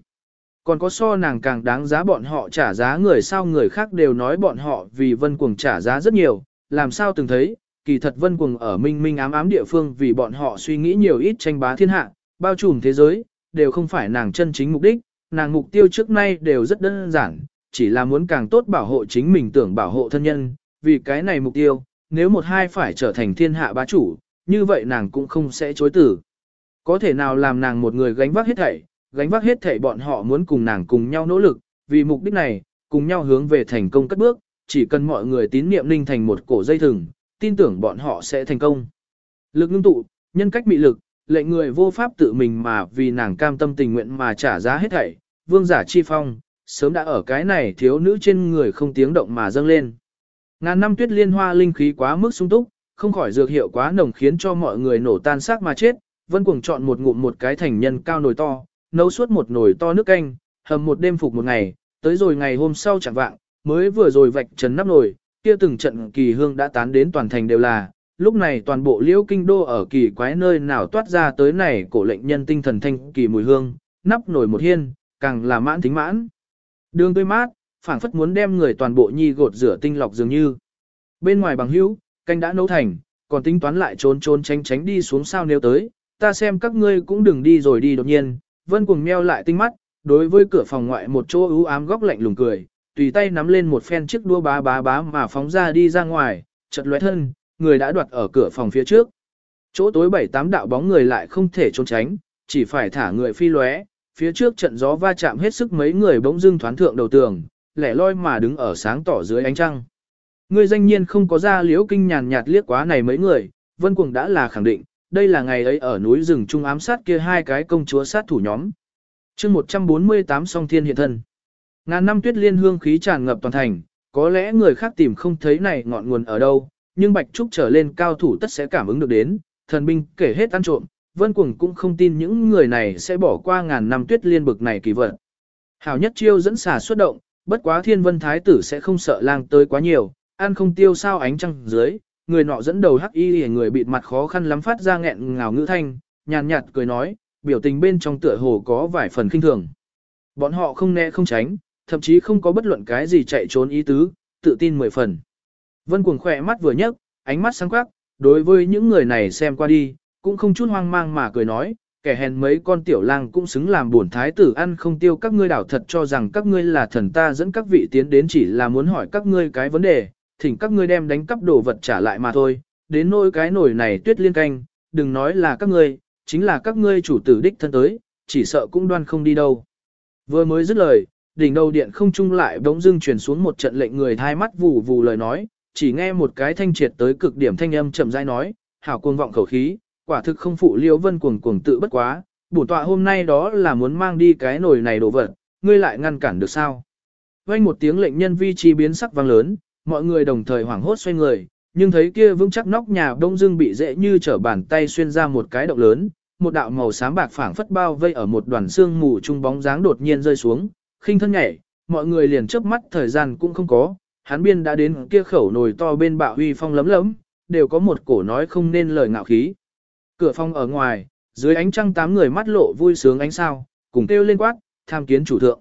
Còn có so nàng càng đáng giá bọn họ trả giá người sao người khác đều nói bọn họ vì vân cuồng trả giá rất nhiều, làm sao từng thấy, kỳ thật vân cuồng ở minh minh ám ám địa phương vì bọn họ suy nghĩ nhiều ít tranh bá thiên hạ, bao trùm thế giới, đều không phải nàng chân chính mục đích, nàng mục tiêu trước nay đều rất đơn giản, chỉ là muốn càng tốt bảo hộ chính mình tưởng bảo hộ thân nhân, vì cái này mục tiêu, nếu một hai phải trở thành thiên hạ bá chủ, như vậy nàng cũng không sẽ chối tử. Có thể nào làm nàng một người gánh vác hết thảy, gánh vác hết thảy bọn họ muốn cùng nàng cùng nhau nỗ lực, vì mục đích này, cùng nhau hướng về thành công cất bước, chỉ cần mọi người tín niệm linh thành một cổ dây thừng, tin tưởng bọn họ sẽ thành công. Lực ngưng tụ, nhân cách bị lực, lệnh người vô pháp tự mình mà vì nàng cam tâm tình nguyện mà trả giá hết thảy, vương giả chi phong, sớm đã ở cái này thiếu nữ trên người không tiếng động mà dâng lên. Ngàn năm tuyết liên hoa linh khí quá mức sung túc, không khỏi dược hiệu quá nồng khiến cho mọi người nổ tan xác mà chết, vân cuồng chọn một ngụm một cái thành nhân cao nồi to, nấu suốt một nồi to nước canh, hầm một đêm phục một ngày, tới rồi ngày hôm sau chẳng vạng, mới vừa rồi vạch trần nắp nồi, kia từng trận kỳ hương đã tán đến toàn thành đều là, lúc này toàn bộ liễu kinh đô ở kỳ quái nơi nào toát ra tới này cổ lệnh nhân tinh thần thanh kỳ mùi hương, nắp nồi một hiên, càng là mãn tính mãn. Đường tươi mát, phảng phất muốn đem người toàn bộ nhi gột rửa tinh lọc dường như. Bên ngoài bằng hữu, canh đã nấu thành, còn tính toán lại trốn trốn tránh tránh đi xuống sao nếu tới, ta xem các ngươi cũng đừng đi rồi đi đột nhiên, vân cùng meo lại tinh mắt, đối với cửa phòng ngoại một chỗ ưu ám góc lạnh lùng cười, tùy tay nắm lên một phen chiếc đua bá bá bá mà phóng ra đi ra ngoài, chợt lóe thân, người đã đoạt ở cửa phòng phía trước. Chỗ tối bảy tám đạo bóng người lại không thể trốn tránh, chỉ phải thả người phi lóe, phía trước trận gió va chạm hết sức mấy người bỗng dưng thoán thượng đầu tường, lẻ loi mà đứng ở sáng tỏ dưới ánh trăng. Ngươi danh nhiên không có ra liễu kinh nhàn nhạt liếc quá này mấy người, vân cuồng đã là khẳng định, đây là ngày ấy ở núi rừng trung ám sát kia hai cái công chúa sát thủ nhóm. chương 148 song thiên hiện thân. Ngàn năm tuyết liên hương khí tràn ngập toàn thành, có lẽ người khác tìm không thấy này ngọn nguồn ở đâu, nhưng Bạch Trúc trở lên cao thủ tất sẽ cảm ứng được đến, thần binh kể hết ăn trộm, Vân Cuồng cũng không tin những người này sẽ bỏ qua ngàn năm tuyết liên bực này kỳ vật. Hảo nhất chiêu dẫn xà xuất động, bất quá thiên vân thái tử sẽ không sợ lang tới quá nhiều, ăn không tiêu sao ánh trăng dưới, người nọ dẫn đầu hắc y hề người bịt mặt khó khăn lắm phát ra nghẹn ngào ngữ thanh, nhàn nhạt cười nói, biểu tình bên trong tựa hồ có vài phần kinh thường. Bọn họ không né không tránh, thậm chí không có bất luận cái gì chạy trốn ý tứ, tự tin mười phần. Vân cuồng khỏe mắt vừa nhấc, ánh mắt sáng quắc, đối với những người này xem qua đi, cũng không chút hoang mang mà cười nói, kẻ hèn mấy con tiểu lang cũng xứng làm buồn thái tử ăn không tiêu các ngươi đảo thật cho rằng các ngươi là thần ta dẫn các vị tiến đến chỉ là muốn hỏi các ngươi cái vấn đề, thỉnh các ngươi đem đánh cắp đồ vật trả lại mà thôi, đến nỗi cái nổi này tuyết liên canh, đừng nói là các ngươi, chính là các ngươi chủ tử đích thân tới, chỉ sợ cũng đoan không đi đâu. Vừa mới dứt lời, đỉnh đầu điện không trung lại bỗng dưng truyền xuống một trận lệnh người thai mắt vù vù lời nói, chỉ nghe một cái thanh triệt tới cực điểm thanh âm chậm rãi nói, hảo cuồng vọng khẩu khí, quả thực không phụ liêu vân cuồng cuồng tự bất quá, bổn tọa hôm nay đó là muốn mang đi cái nồi này đồ vật, ngươi lại ngăn cản được sao? Vang một tiếng lệnh nhân vi chi biến sắc vang lớn, mọi người đồng thời hoảng hốt xoay người, nhưng thấy kia vững chắc nóc nhà đông dương bị dễ như trở bàn tay xuyên ra một cái động lớn, một đạo màu xám bạc phảng phất bao vây ở một đoàn xương mù trung bóng dáng đột nhiên rơi xuống, khinh thân nhảy, mọi người liền chớp mắt thời gian cũng không có, hắn biên đã đến kia khẩu nồi to bên bạo huy phong lấm lấm, đều có một cổ nói không nên lời ngạo khí. Cửa phong ở ngoài, dưới ánh trăng tám người mắt lộ vui sướng ánh sao, cùng kêu lên quát, tham kiến chủ thượng.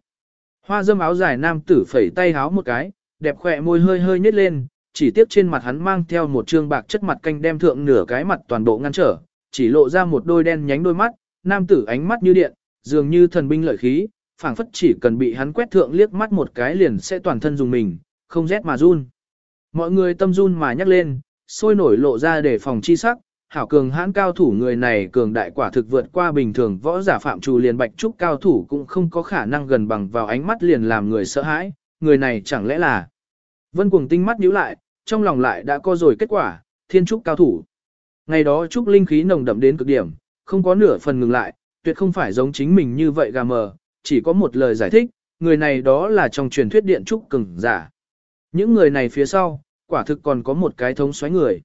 Hoa dâm áo dài nam tử phẩy tay háo một cái, đẹp khỏe môi hơi hơi nhếch lên, chỉ tiếc trên mặt hắn mang theo một trương bạc chất mặt canh đem thượng nửa cái mặt toàn bộ ngăn trở, chỉ lộ ra một đôi đen nhánh đôi mắt, nam tử ánh mắt như điện, dường như thần binh lợi khí, phảng phất chỉ cần bị hắn quét thượng liếc mắt một cái liền sẽ toàn thân dùng mình, không rét mà run. Mọi người tâm run mà nhắc lên, sôi nổi lộ ra để phòng chi sắc, hảo cường hãn cao thủ người này cường đại quả thực vượt qua bình thường võ giả phạm trù liền bạch trúc cao thủ cũng không có khả năng gần bằng vào ánh mắt liền làm người sợ hãi, người này chẳng lẽ là Vân cuồng tinh mắt nhíu lại, trong lòng lại đã có rồi kết quả, thiên trúc cao thủ. Ngày đó trúc linh khí nồng đậm đến cực điểm, không có nửa phần ngừng lại, tuyệt không phải giống chính mình như vậy gà mờ, chỉ có một lời giải thích, người này đó là trong truyền thuyết điện trúc cường giả. Những người này phía sau, quả thực còn có một cái thống xoáy người.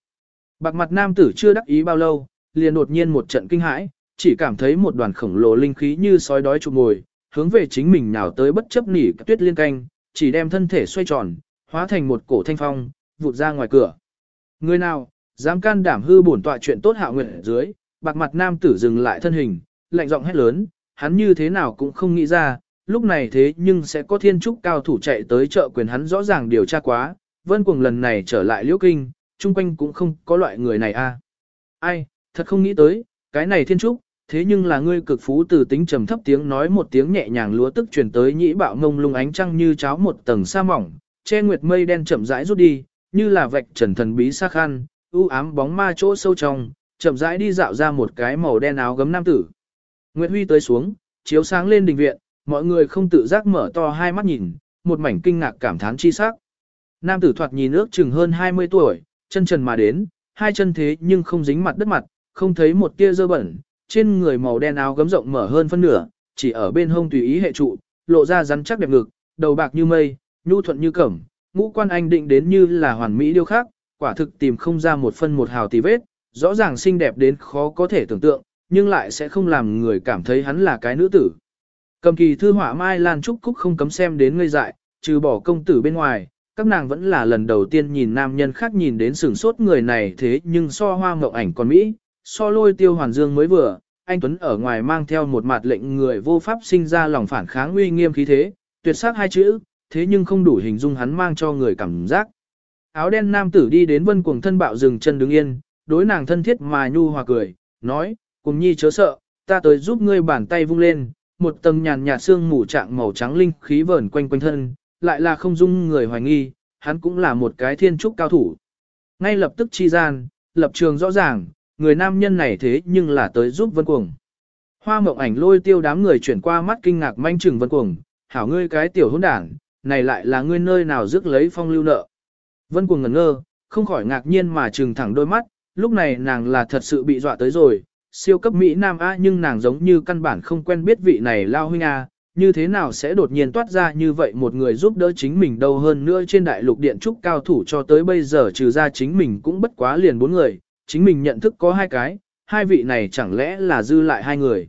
Bạc mặt nam tử chưa đắc ý bao lâu, liền đột nhiên một trận kinh hãi, chỉ cảm thấy một đoàn khổng lồ linh khí như sói đói chụp ngồi, hướng về chính mình nào tới bất chấp nỉ tuyết liên canh, chỉ đem thân thể xoay tròn, hóa thành một cổ thanh phong, vụt ra ngoài cửa. Người nào, dám can đảm hư bổn tọa chuyện tốt hạo nguyện dưới, bạc mặt nam tử dừng lại thân hình, lạnh giọng hét lớn, hắn như thế nào cũng không nghĩ ra, lúc này thế nhưng sẽ có thiên trúc cao thủ chạy tới chợ quyền hắn rõ ràng điều tra quá, vân cuồng lần này trở lại liễu kinh, chung quanh cũng không có loại người này a. Ai, thật không nghĩ tới, cái này thiên trúc, thế nhưng là ngươi cực phú từ tính trầm thấp tiếng nói một tiếng nhẹ nhàng lúa tức truyền tới nhĩ bạo ngông lung ánh trăng như cháo một tầng sa mỏng, che nguyệt mây đen chậm rãi rút đi, như là vạch trần thần bí sắc khăn, u ám bóng ma chỗ sâu trong, chậm rãi đi dạo ra một cái màu đen áo gấm nam tử. Nguyệt Huy tới xuống, chiếu sáng lên đình viện, mọi người không tự giác mở to hai mắt nhìn, một mảnh kinh ngạc cảm thán chi sắc. Nam tử thoạt nhìn ước chừng hơn 20 tuổi, chân trần mà đến, hai chân thế nhưng không dính mặt đất mặt, không thấy một tia dơ bẩn, trên người màu đen áo gấm rộng mở hơn phân nửa, chỉ ở bên hông tùy ý hệ trụ, lộ ra rắn chắc đẹp ngực, đầu bạc như mây, nhu thuận như cẩm, ngũ quan anh định đến như là hoàn mỹ điêu khắc, quả thực tìm không ra một phân một hào tì vết, rõ ràng xinh đẹp đến khó có thể tưởng tượng, nhưng lại sẽ không làm người cảm thấy hắn là cái nữ tử. Cầm kỳ thư họa Mai Lan Trúc Cúc không cấm xem đến ngây dại, trừ bỏ công tử bên ngoài, các nàng vẫn là lần đầu tiên nhìn nam nhân khác nhìn đến sửng sốt người này thế nhưng so hoa mộng ảnh còn Mỹ, so lôi tiêu hoàn dương mới vừa, anh Tuấn ở ngoài mang theo một mặt lệnh người vô pháp sinh ra lòng phản kháng uy nghiêm khí thế, tuyệt sắc hai chữ, thế nhưng không đủ hình dung hắn mang cho người cảm giác. Áo đen nam tử đi đến vân cuồng thân bạo dừng chân đứng yên, đối nàng thân thiết mà nhu hòa cười, nói, cùng nhi chớ sợ, ta tới giúp ngươi bàn tay vung lên, một tầng nhàn nhạt xương mù trạng màu trắng linh khí vờn quanh quanh thân, lại là không dung người hoài nghi, hắn cũng là một cái thiên trúc cao thủ. Ngay lập tức chi gian, lập trường rõ ràng, người nam nhân này thế nhưng là tới giúp vân cuồng. Hoa mộng ảnh lôi tiêu đám người chuyển qua mắt kinh ngạc manh trừng vân cuồng, hảo ngươi cái tiểu hỗn đảng, này lại là ngươi nơi nào rước lấy phong lưu nợ. Vân cuồng ngẩn ngơ, không khỏi ngạc nhiên mà trừng thẳng đôi mắt, lúc này nàng là thật sự bị dọa tới rồi, siêu cấp Mỹ Nam A nhưng nàng giống như căn bản không quen biết vị này lao huynh A, như thế nào sẽ đột nhiên toát ra như vậy một người giúp đỡ chính mình đâu hơn nữa trên đại lục điện trúc cao thủ cho tới bây giờ trừ ra chính mình cũng bất quá liền bốn người, chính mình nhận thức có hai cái, hai vị này chẳng lẽ là dư lại hai người.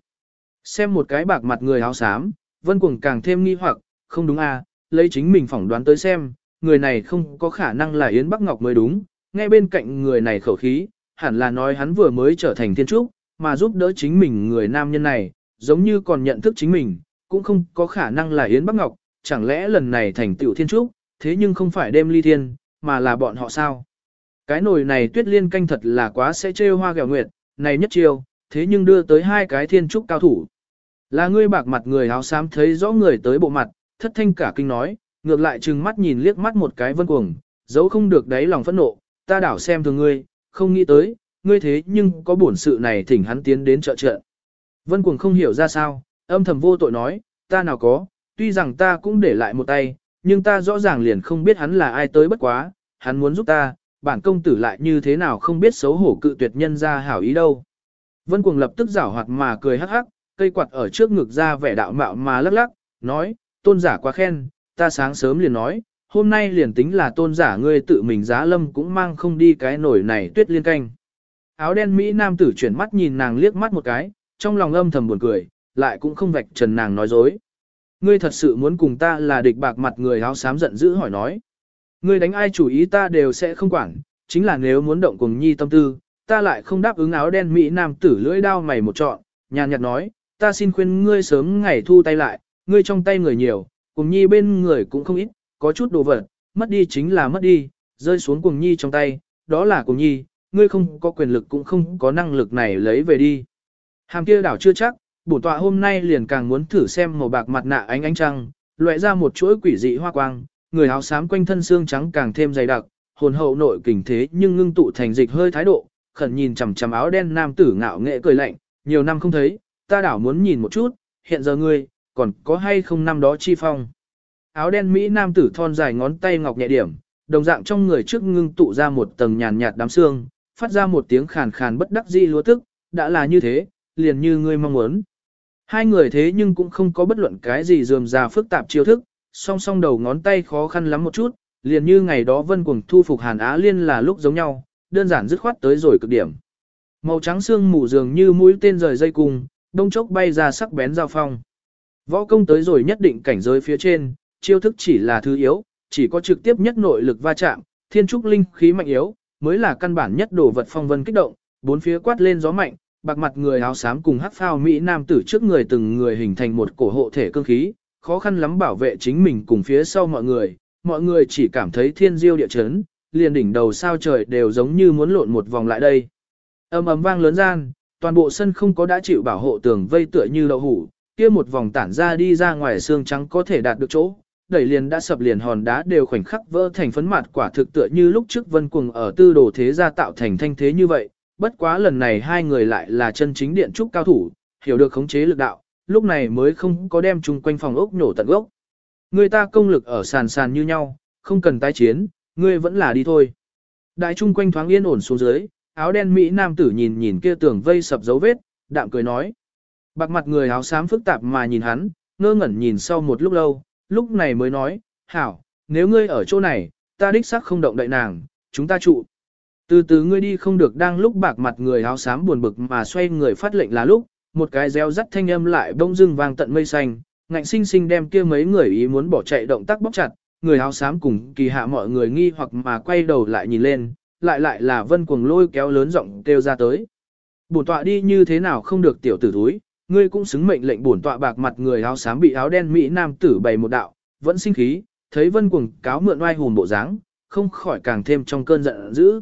Xem một cái bạc mặt người áo xám, vân cuồng càng thêm nghi hoặc, không đúng a lấy chính mình phỏng đoán tới xem, người này không có khả năng là Yến Bắc Ngọc mới đúng, nghe bên cạnh người này khẩu khí, hẳn là nói hắn vừa mới trở thành thiên trúc, mà giúp đỡ chính mình người nam nhân này, giống như còn nhận thức chính mình, cũng không có khả năng là Yến Bắc Ngọc, chẳng lẽ lần này thành tiểu thiên trúc, thế nhưng không phải đêm ly thiên, mà là bọn họ sao? Cái nồi này tuyết liên canh thật là quá sẽ trêu hoa gẹo nguyệt, này nhất chiêu, thế nhưng đưa tới hai cái thiên trúc cao thủ. Là ngươi bạc mặt người áo xám thấy rõ người tới bộ mặt, thất thanh cả kinh nói, ngược lại trừng mắt nhìn liếc mắt một cái vân cuồng, giấu không được đáy lòng phẫn nộ, ta đảo xem thường ngươi, không nghĩ tới, ngươi thế nhưng có bổn sự này thỉnh hắn tiến đến trợ trợ. Vân cuồng không hiểu ra sao, âm thầm vô tội nói, ta nào có, tuy rằng ta cũng để lại một tay, nhưng ta rõ ràng liền không biết hắn là ai tới bất quá, hắn muốn giúp ta, bản công tử lại như thế nào không biết xấu hổ cự tuyệt nhân ra hảo ý đâu. Vân cuồng lập tức giảo hoạt mà cười hắc hắc, cây quạt ở trước ngực ra vẻ đạo mạo mà lắc lắc, nói, tôn giả quá khen, ta sáng sớm liền nói, hôm nay liền tính là tôn giả ngươi tự mình giá lâm cũng mang không đi cái nổi này tuyết liên canh. Áo đen Mỹ nam tử chuyển mắt nhìn nàng liếc mắt một cái, trong lòng âm thầm buồn cười, lại cũng không vạch trần nàng nói dối. Ngươi thật sự muốn cùng ta là địch bạc mặt người áo xám giận dữ hỏi nói. Ngươi đánh ai chủ ý ta đều sẽ không quản, chính là nếu muốn động cùng nhi tâm tư, ta lại không đáp ứng áo đen Mỹ nam tử lưỡi đao mày một trọn, nhàn nhạt nói, ta xin khuyên ngươi sớm ngày thu tay lại, ngươi trong tay người nhiều, cùng nhi bên người cũng không ít, có chút đồ vật, mất đi chính là mất đi, rơi xuống cùng nhi trong tay, đó là cùng nhi, ngươi không có quyền lực cũng không có năng lực này lấy về đi. Hàm kia đảo chưa chắc, bổn tọa hôm nay liền càng muốn thử xem màu bạc mặt nạ ánh ánh trăng, loại ra một chuỗi quỷ dị hoa quang, người áo xám quanh thân xương trắng càng thêm dày đặc, hồn hậu nội kình thế nhưng ngưng tụ thành dịch hơi thái độ, khẩn nhìn chằm chằm áo đen nam tử ngạo nghệ cười lạnh, nhiều năm không thấy, ta đảo muốn nhìn một chút, hiện giờ ngươi, còn có hay không năm đó chi phong. Áo đen Mỹ nam tử thon dài ngón tay ngọc nhẹ điểm, đồng dạng trong người trước ngưng tụ ra một tầng nhàn nhạt đám xương, phát ra một tiếng khàn khàn bất đắc dĩ lúa tức, đã là như thế, liền như ngươi mong muốn. Hai người thế nhưng cũng không có bất luận cái gì dườm già phức tạp chiêu thức, song song đầu ngón tay khó khăn lắm một chút, liền như ngày đó vân cuồng thu phục Hàn Á Liên là lúc giống nhau, đơn giản dứt khoát tới rồi cực điểm. Màu trắng xương mù dường như mũi tên rời dây cung, đông chốc bay ra sắc bén giao phong. Võ công tới rồi nhất định cảnh giới phía trên, chiêu thức chỉ là thứ yếu, chỉ có trực tiếp nhất nội lực va chạm, thiên trúc linh khí mạnh yếu, mới là căn bản nhất đồ vật phong vân kích động, bốn phía quát lên gió mạnh, bạc mặt người áo xám cùng hắc phao mỹ nam tử trước người từng người hình thành một cổ hộ thể cương khí, khó khăn lắm bảo vệ chính mình cùng phía sau mọi người, mọi người chỉ cảm thấy thiên diêu địa chấn, liền đỉnh đầu sao trời đều giống như muốn lộn một vòng lại đây. Âm ầm vang lớn gian, toàn bộ sân không có đã chịu bảo hộ tường vây tựa như đậu hủ, kia một vòng tản ra đi ra ngoài xương trắng có thể đạt được chỗ, đẩy liền đã sập liền hòn đá đều khoảnh khắc vỡ thành phấn mặt quả thực tựa như lúc trước vân cuồng ở tư đồ thế gia tạo thành thanh thế như vậy, bất quá lần này hai người lại là chân chính điện trúc cao thủ, hiểu được khống chế lực đạo, lúc này mới không có đem chung quanh phòng ốc nổ tận gốc. Người ta công lực ở sàn sàn như nhau, không cần tái chiến, ngươi vẫn là đi thôi. Đại chung quanh thoáng yên ổn xuống dưới, áo đen Mỹ nam tử nhìn nhìn kia tường vây sập dấu vết, đạm cười nói. Bạc mặt người áo xám phức tạp mà nhìn hắn, ngơ ngẩn nhìn sau một lúc lâu, lúc này mới nói, hảo, nếu ngươi ở chỗ này, ta đích xác không động đậy nàng, chúng ta trụ. Từ từ ngươi đi không được đang lúc bạc mặt người áo xám buồn bực mà xoay người phát lệnh là lúc, một cái reo rắt thanh âm lại bông dưng vang tận mây xanh, ngạnh sinh sinh đem kia mấy người ý muốn bỏ chạy động tác bóc chặt, người áo xám cùng kỳ hạ mọi người nghi hoặc mà quay đầu lại nhìn lên, lại lại là vân cuồng lôi kéo lớn giọng kêu ra tới. Bổn tọa đi như thế nào không được tiểu tử thúi, ngươi cũng xứng mệnh lệnh bổn tọa bạc mặt người áo xám bị áo đen mỹ nam tử bày một đạo, vẫn sinh khí, thấy vân cuồng cáo mượn oai hùng bộ dáng, không khỏi càng thêm trong cơn giận dữ.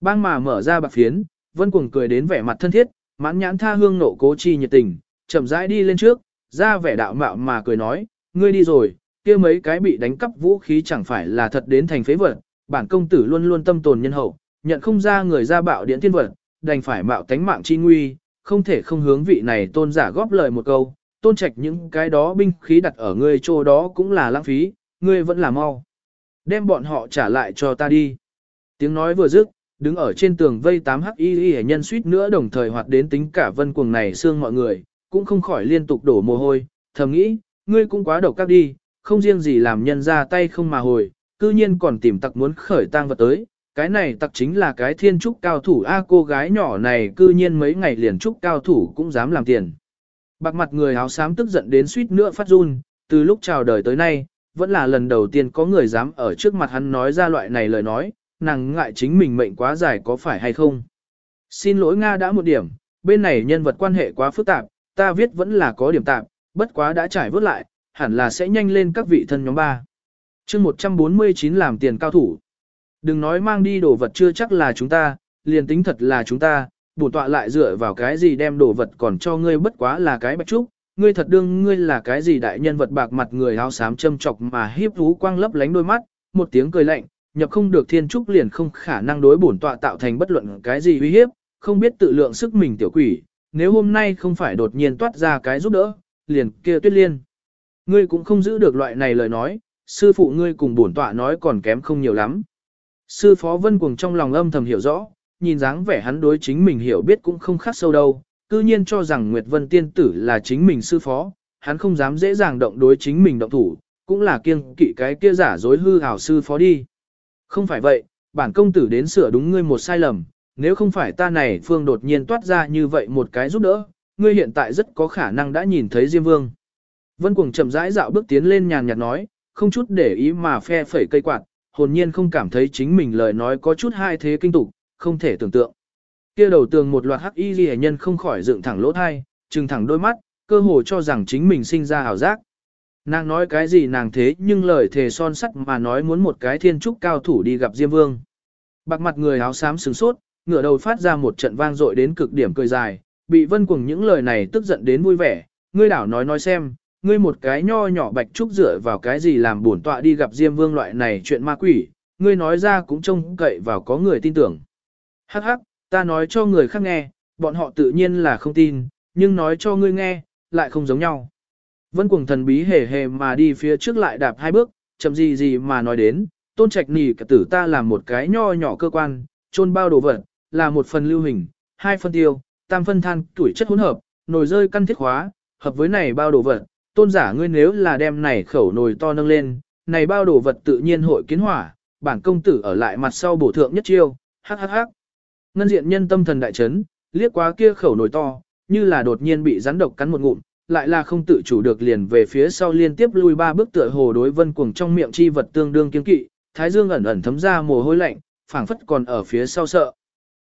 Bang mà mở ra bạc phiến, vân cuồng cười đến vẻ mặt thân thiết, mãn nhãn tha hương nộ cố chi nhiệt tình, chậm rãi đi lên trước, ra vẻ đạo mạo mà cười nói, ngươi đi rồi, kia mấy cái bị đánh cắp vũ khí chẳng phải là thật đến thành phế vật, bản công tử luôn luôn tâm tồn nhân hậu, nhận không ra người ra bạo điện thiên vật, đành phải mạo tánh mạng chi nguy, không thể không hướng vị này tôn giả góp lời một câu, tôn trạch những cái đó binh khí đặt ở ngươi chỗ đó cũng là lãng phí, ngươi vẫn là mau. Đem bọn họ trả lại cho ta đi. Tiếng nói vừa dứt, đứng ở trên tường vây tám hắc y y nhân suýt nữa đồng thời hoạt đến tính cả vân cuồng này xương mọi người, cũng không khỏi liên tục đổ mồ hôi, thầm nghĩ, ngươi cũng quá độc các đi, không riêng gì làm nhân ra tay không mà hồi, cư nhiên còn tìm tặc muốn khởi tang vật tới, cái này tặc chính là cái thiên trúc cao thủ a cô gái nhỏ này cư nhiên mấy ngày liền trúc cao thủ cũng dám làm tiền. Bạc mặt người áo xám tức giận đến suýt nữa phát run, từ lúc chào đời tới nay, vẫn là lần đầu tiên có người dám ở trước mặt hắn nói ra loại này lời nói, nàng ngại chính mình mệnh quá dài có phải hay không. Xin lỗi Nga đã một điểm, bên này nhân vật quan hệ quá phức tạp, ta viết vẫn là có điểm tạp, bất quá đã trải vớt lại, hẳn là sẽ nhanh lên các vị thân nhóm ba. chương 149 làm tiền cao thủ. Đừng nói mang đi đồ vật chưa chắc là chúng ta, liền tính thật là chúng ta, bổn tọa lại dựa vào cái gì đem đồ vật còn cho ngươi bất quá là cái bạch trúc, ngươi thật đương ngươi là cái gì đại nhân vật bạc mặt người áo xám châm chọc mà hiếp thú quang lấp lánh đôi mắt, một tiếng cười lạnh, nhập không được thiên trúc liền không khả năng đối bổn tọa tạo thành bất luận cái gì uy hiếp, không biết tự lượng sức mình tiểu quỷ, nếu hôm nay không phải đột nhiên toát ra cái giúp đỡ, liền kia tuyết liên. Ngươi cũng không giữ được loại này lời nói, sư phụ ngươi cùng bổn tọa nói còn kém không nhiều lắm. Sư phó vân cuồng trong lòng âm thầm hiểu rõ, nhìn dáng vẻ hắn đối chính mình hiểu biết cũng không khác sâu đâu, cư nhiên cho rằng Nguyệt Vân Tiên Tử là chính mình sư phó, hắn không dám dễ dàng động đối chính mình động thủ, cũng là kiêng kỵ cái kia giả dối hư ảo sư phó đi. Không phải vậy, bản công tử đến sửa đúng ngươi một sai lầm, nếu không phải ta này phương đột nhiên toát ra như vậy một cái giúp đỡ, ngươi hiện tại rất có khả năng đã nhìn thấy Diêm Vương. Vân Cuồng chậm rãi dạo bước tiến lên nhàn nhạt nói, không chút để ý mà phe phẩy cây quạt, hồn nhiên không cảm thấy chính mình lời nói có chút hai thế kinh tục, không thể tưởng tượng. Kia đầu tường một loạt hắc y ghi nhân không khỏi dựng thẳng lỗ thai, trừng thẳng đôi mắt, cơ hồ cho rằng chính mình sinh ra hảo giác. Nàng nói cái gì nàng thế nhưng lời thề son sắt mà nói muốn một cái thiên trúc cao thủ đi gặp Diêm Vương. Bạc mặt người áo xám sừng sốt, ngửa đầu phát ra một trận vang dội đến cực điểm cười dài, bị vân cuồng những lời này tức giận đến vui vẻ, ngươi đảo nói nói xem, ngươi một cái nho nhỏ bạch trúc dựa vào cái gì làm bổn tọa đi gặp Diêm Vương loại này chuyện ma quỷ, ngươi nói ra cũng trông cậy vào có người tin tưởng. Hắc hắc, ta nói cho người khác nghe, bọn họ tự nhiên là không tin, nhưng nói cho ngươi nghe, lại không giống nhau. Vân cuồng thần bí hề hề mà đi phía trước lại đạp hai bước, chậm gì gì mà nói đến, tôn trạch nì cả tử ta làm một cái nho nhỏ cơ quan, trôn bao đồ vật, là một phần lưu hình, hai phân tiêu, tam phân than, tuổi chất hỗn hợp, nồi rơi căn thiết khóa, hợp với này bao đồ vật, tôn giả ngươi nếu là đem này khẩu nồi to nâng lên, này bao đồ vật tự nhiên hội kiến hỏa, bản công tử ở lại mặt sau bổ thượng nhất chiêu, hắc hắc hắc. Ngân diện nhân tâm thần đại chấn, liếc quá kia khẩu nồi to, như là đột nhiên bị rắn độc cắn một ngụm, lại là không tự chủ được liền về phía sau liên tiếp lui ba bước tựa hồ đối vân cuồng trong miệng chi vật tương đương kiên kỵ, thái dương ẩn ẩn thấm ra mồ hôi lạnh, phảng phất còn ở phía sau sợ.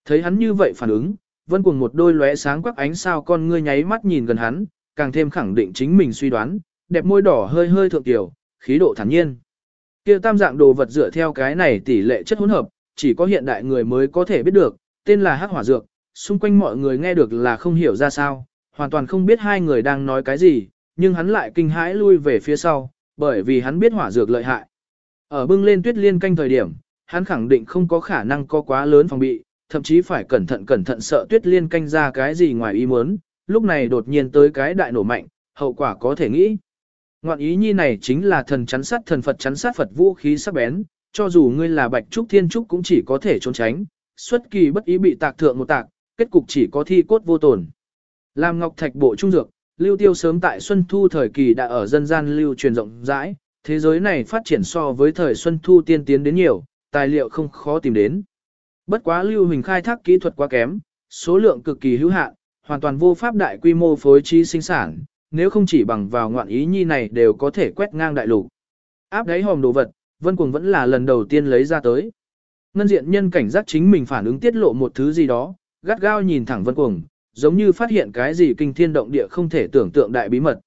Thấy hắn như vậy phản ứng, vân cuồng một đôi lóe sáng quắc ánh sao con ngươi nháy mắt nhìn gần hắn, càng thêm khẳng định chính mình suy đoán, đẹp môi đỏ hơi hơi thượng tiểu, khí độ thản nhiên. Kia tam dạng đồ vật dựa theo cái này tỷ lệ chất hỗn hợp, chỉ có hiện đại người mới có thể biết được, tên là hắc hỏa dược, xung quanh mọi người nghe được là không hiểu ra sao, hoàn toàn không biết hai người đang nói cái gì, nhưng hắn lại kinh hãi lui về phía sau, bởi vì hắn biết hỏa dược lợi hại. Ở bưng lên tuyết liên canh thời điểm, hắn khẳng định không có khả năng có quá lớn phòng bị, thậm chí phải cẩn thận cẩn thận sợ tuyết liên canh ra cái gì ngoài ý muốn, lúc này đột nhiên tới cái đại nổ mạnh, hậu quả có thể nghĩ. Ngoạn ý nhi này chính là thần chắn sát thần Phật chắn sát Phật vũ khí sắc bén, cho dù ngươi là bạch trúc thiên trúc cũng chỉ có thể trốn tránh, xuất kỳ bất ý bị tạc thượng một tạc, kết cục chỉ có thi cốt vô tổn. Làm ngọc thạch bộ trung dược, lưu tiêu sớm tại Xuân Thu thời kỳ đã ở dân gian lưu truyền rộng rãi, thế giới này phát triển so với thời Xuân Thu tiên tiến đến nhiều, tài liệu không khó tìm đến. Bất quá lưu hình khai thác kỹ thuật quá kém, số lượng cực kỳ hữu hạn, hoàn toàn vô pháp đại quy mô phối trí sinh sản, nếu không chỉ bằng vào ngoạn ý nhi này đều có thể quét ngang đại lục. Áp đáy hòm đồ vật, Vân Cuồng vẫn là lần đầu tiên lấy ra tới. Ngân diện nhân cảnh giác chính mình phản ứng tiết lộ một thứ gì đó, gắt gao nhìn thẳng Vân Cuồng, giống như phát hiện cái gì kinh thiên động địa không thể tưởng tượng đại bí mật.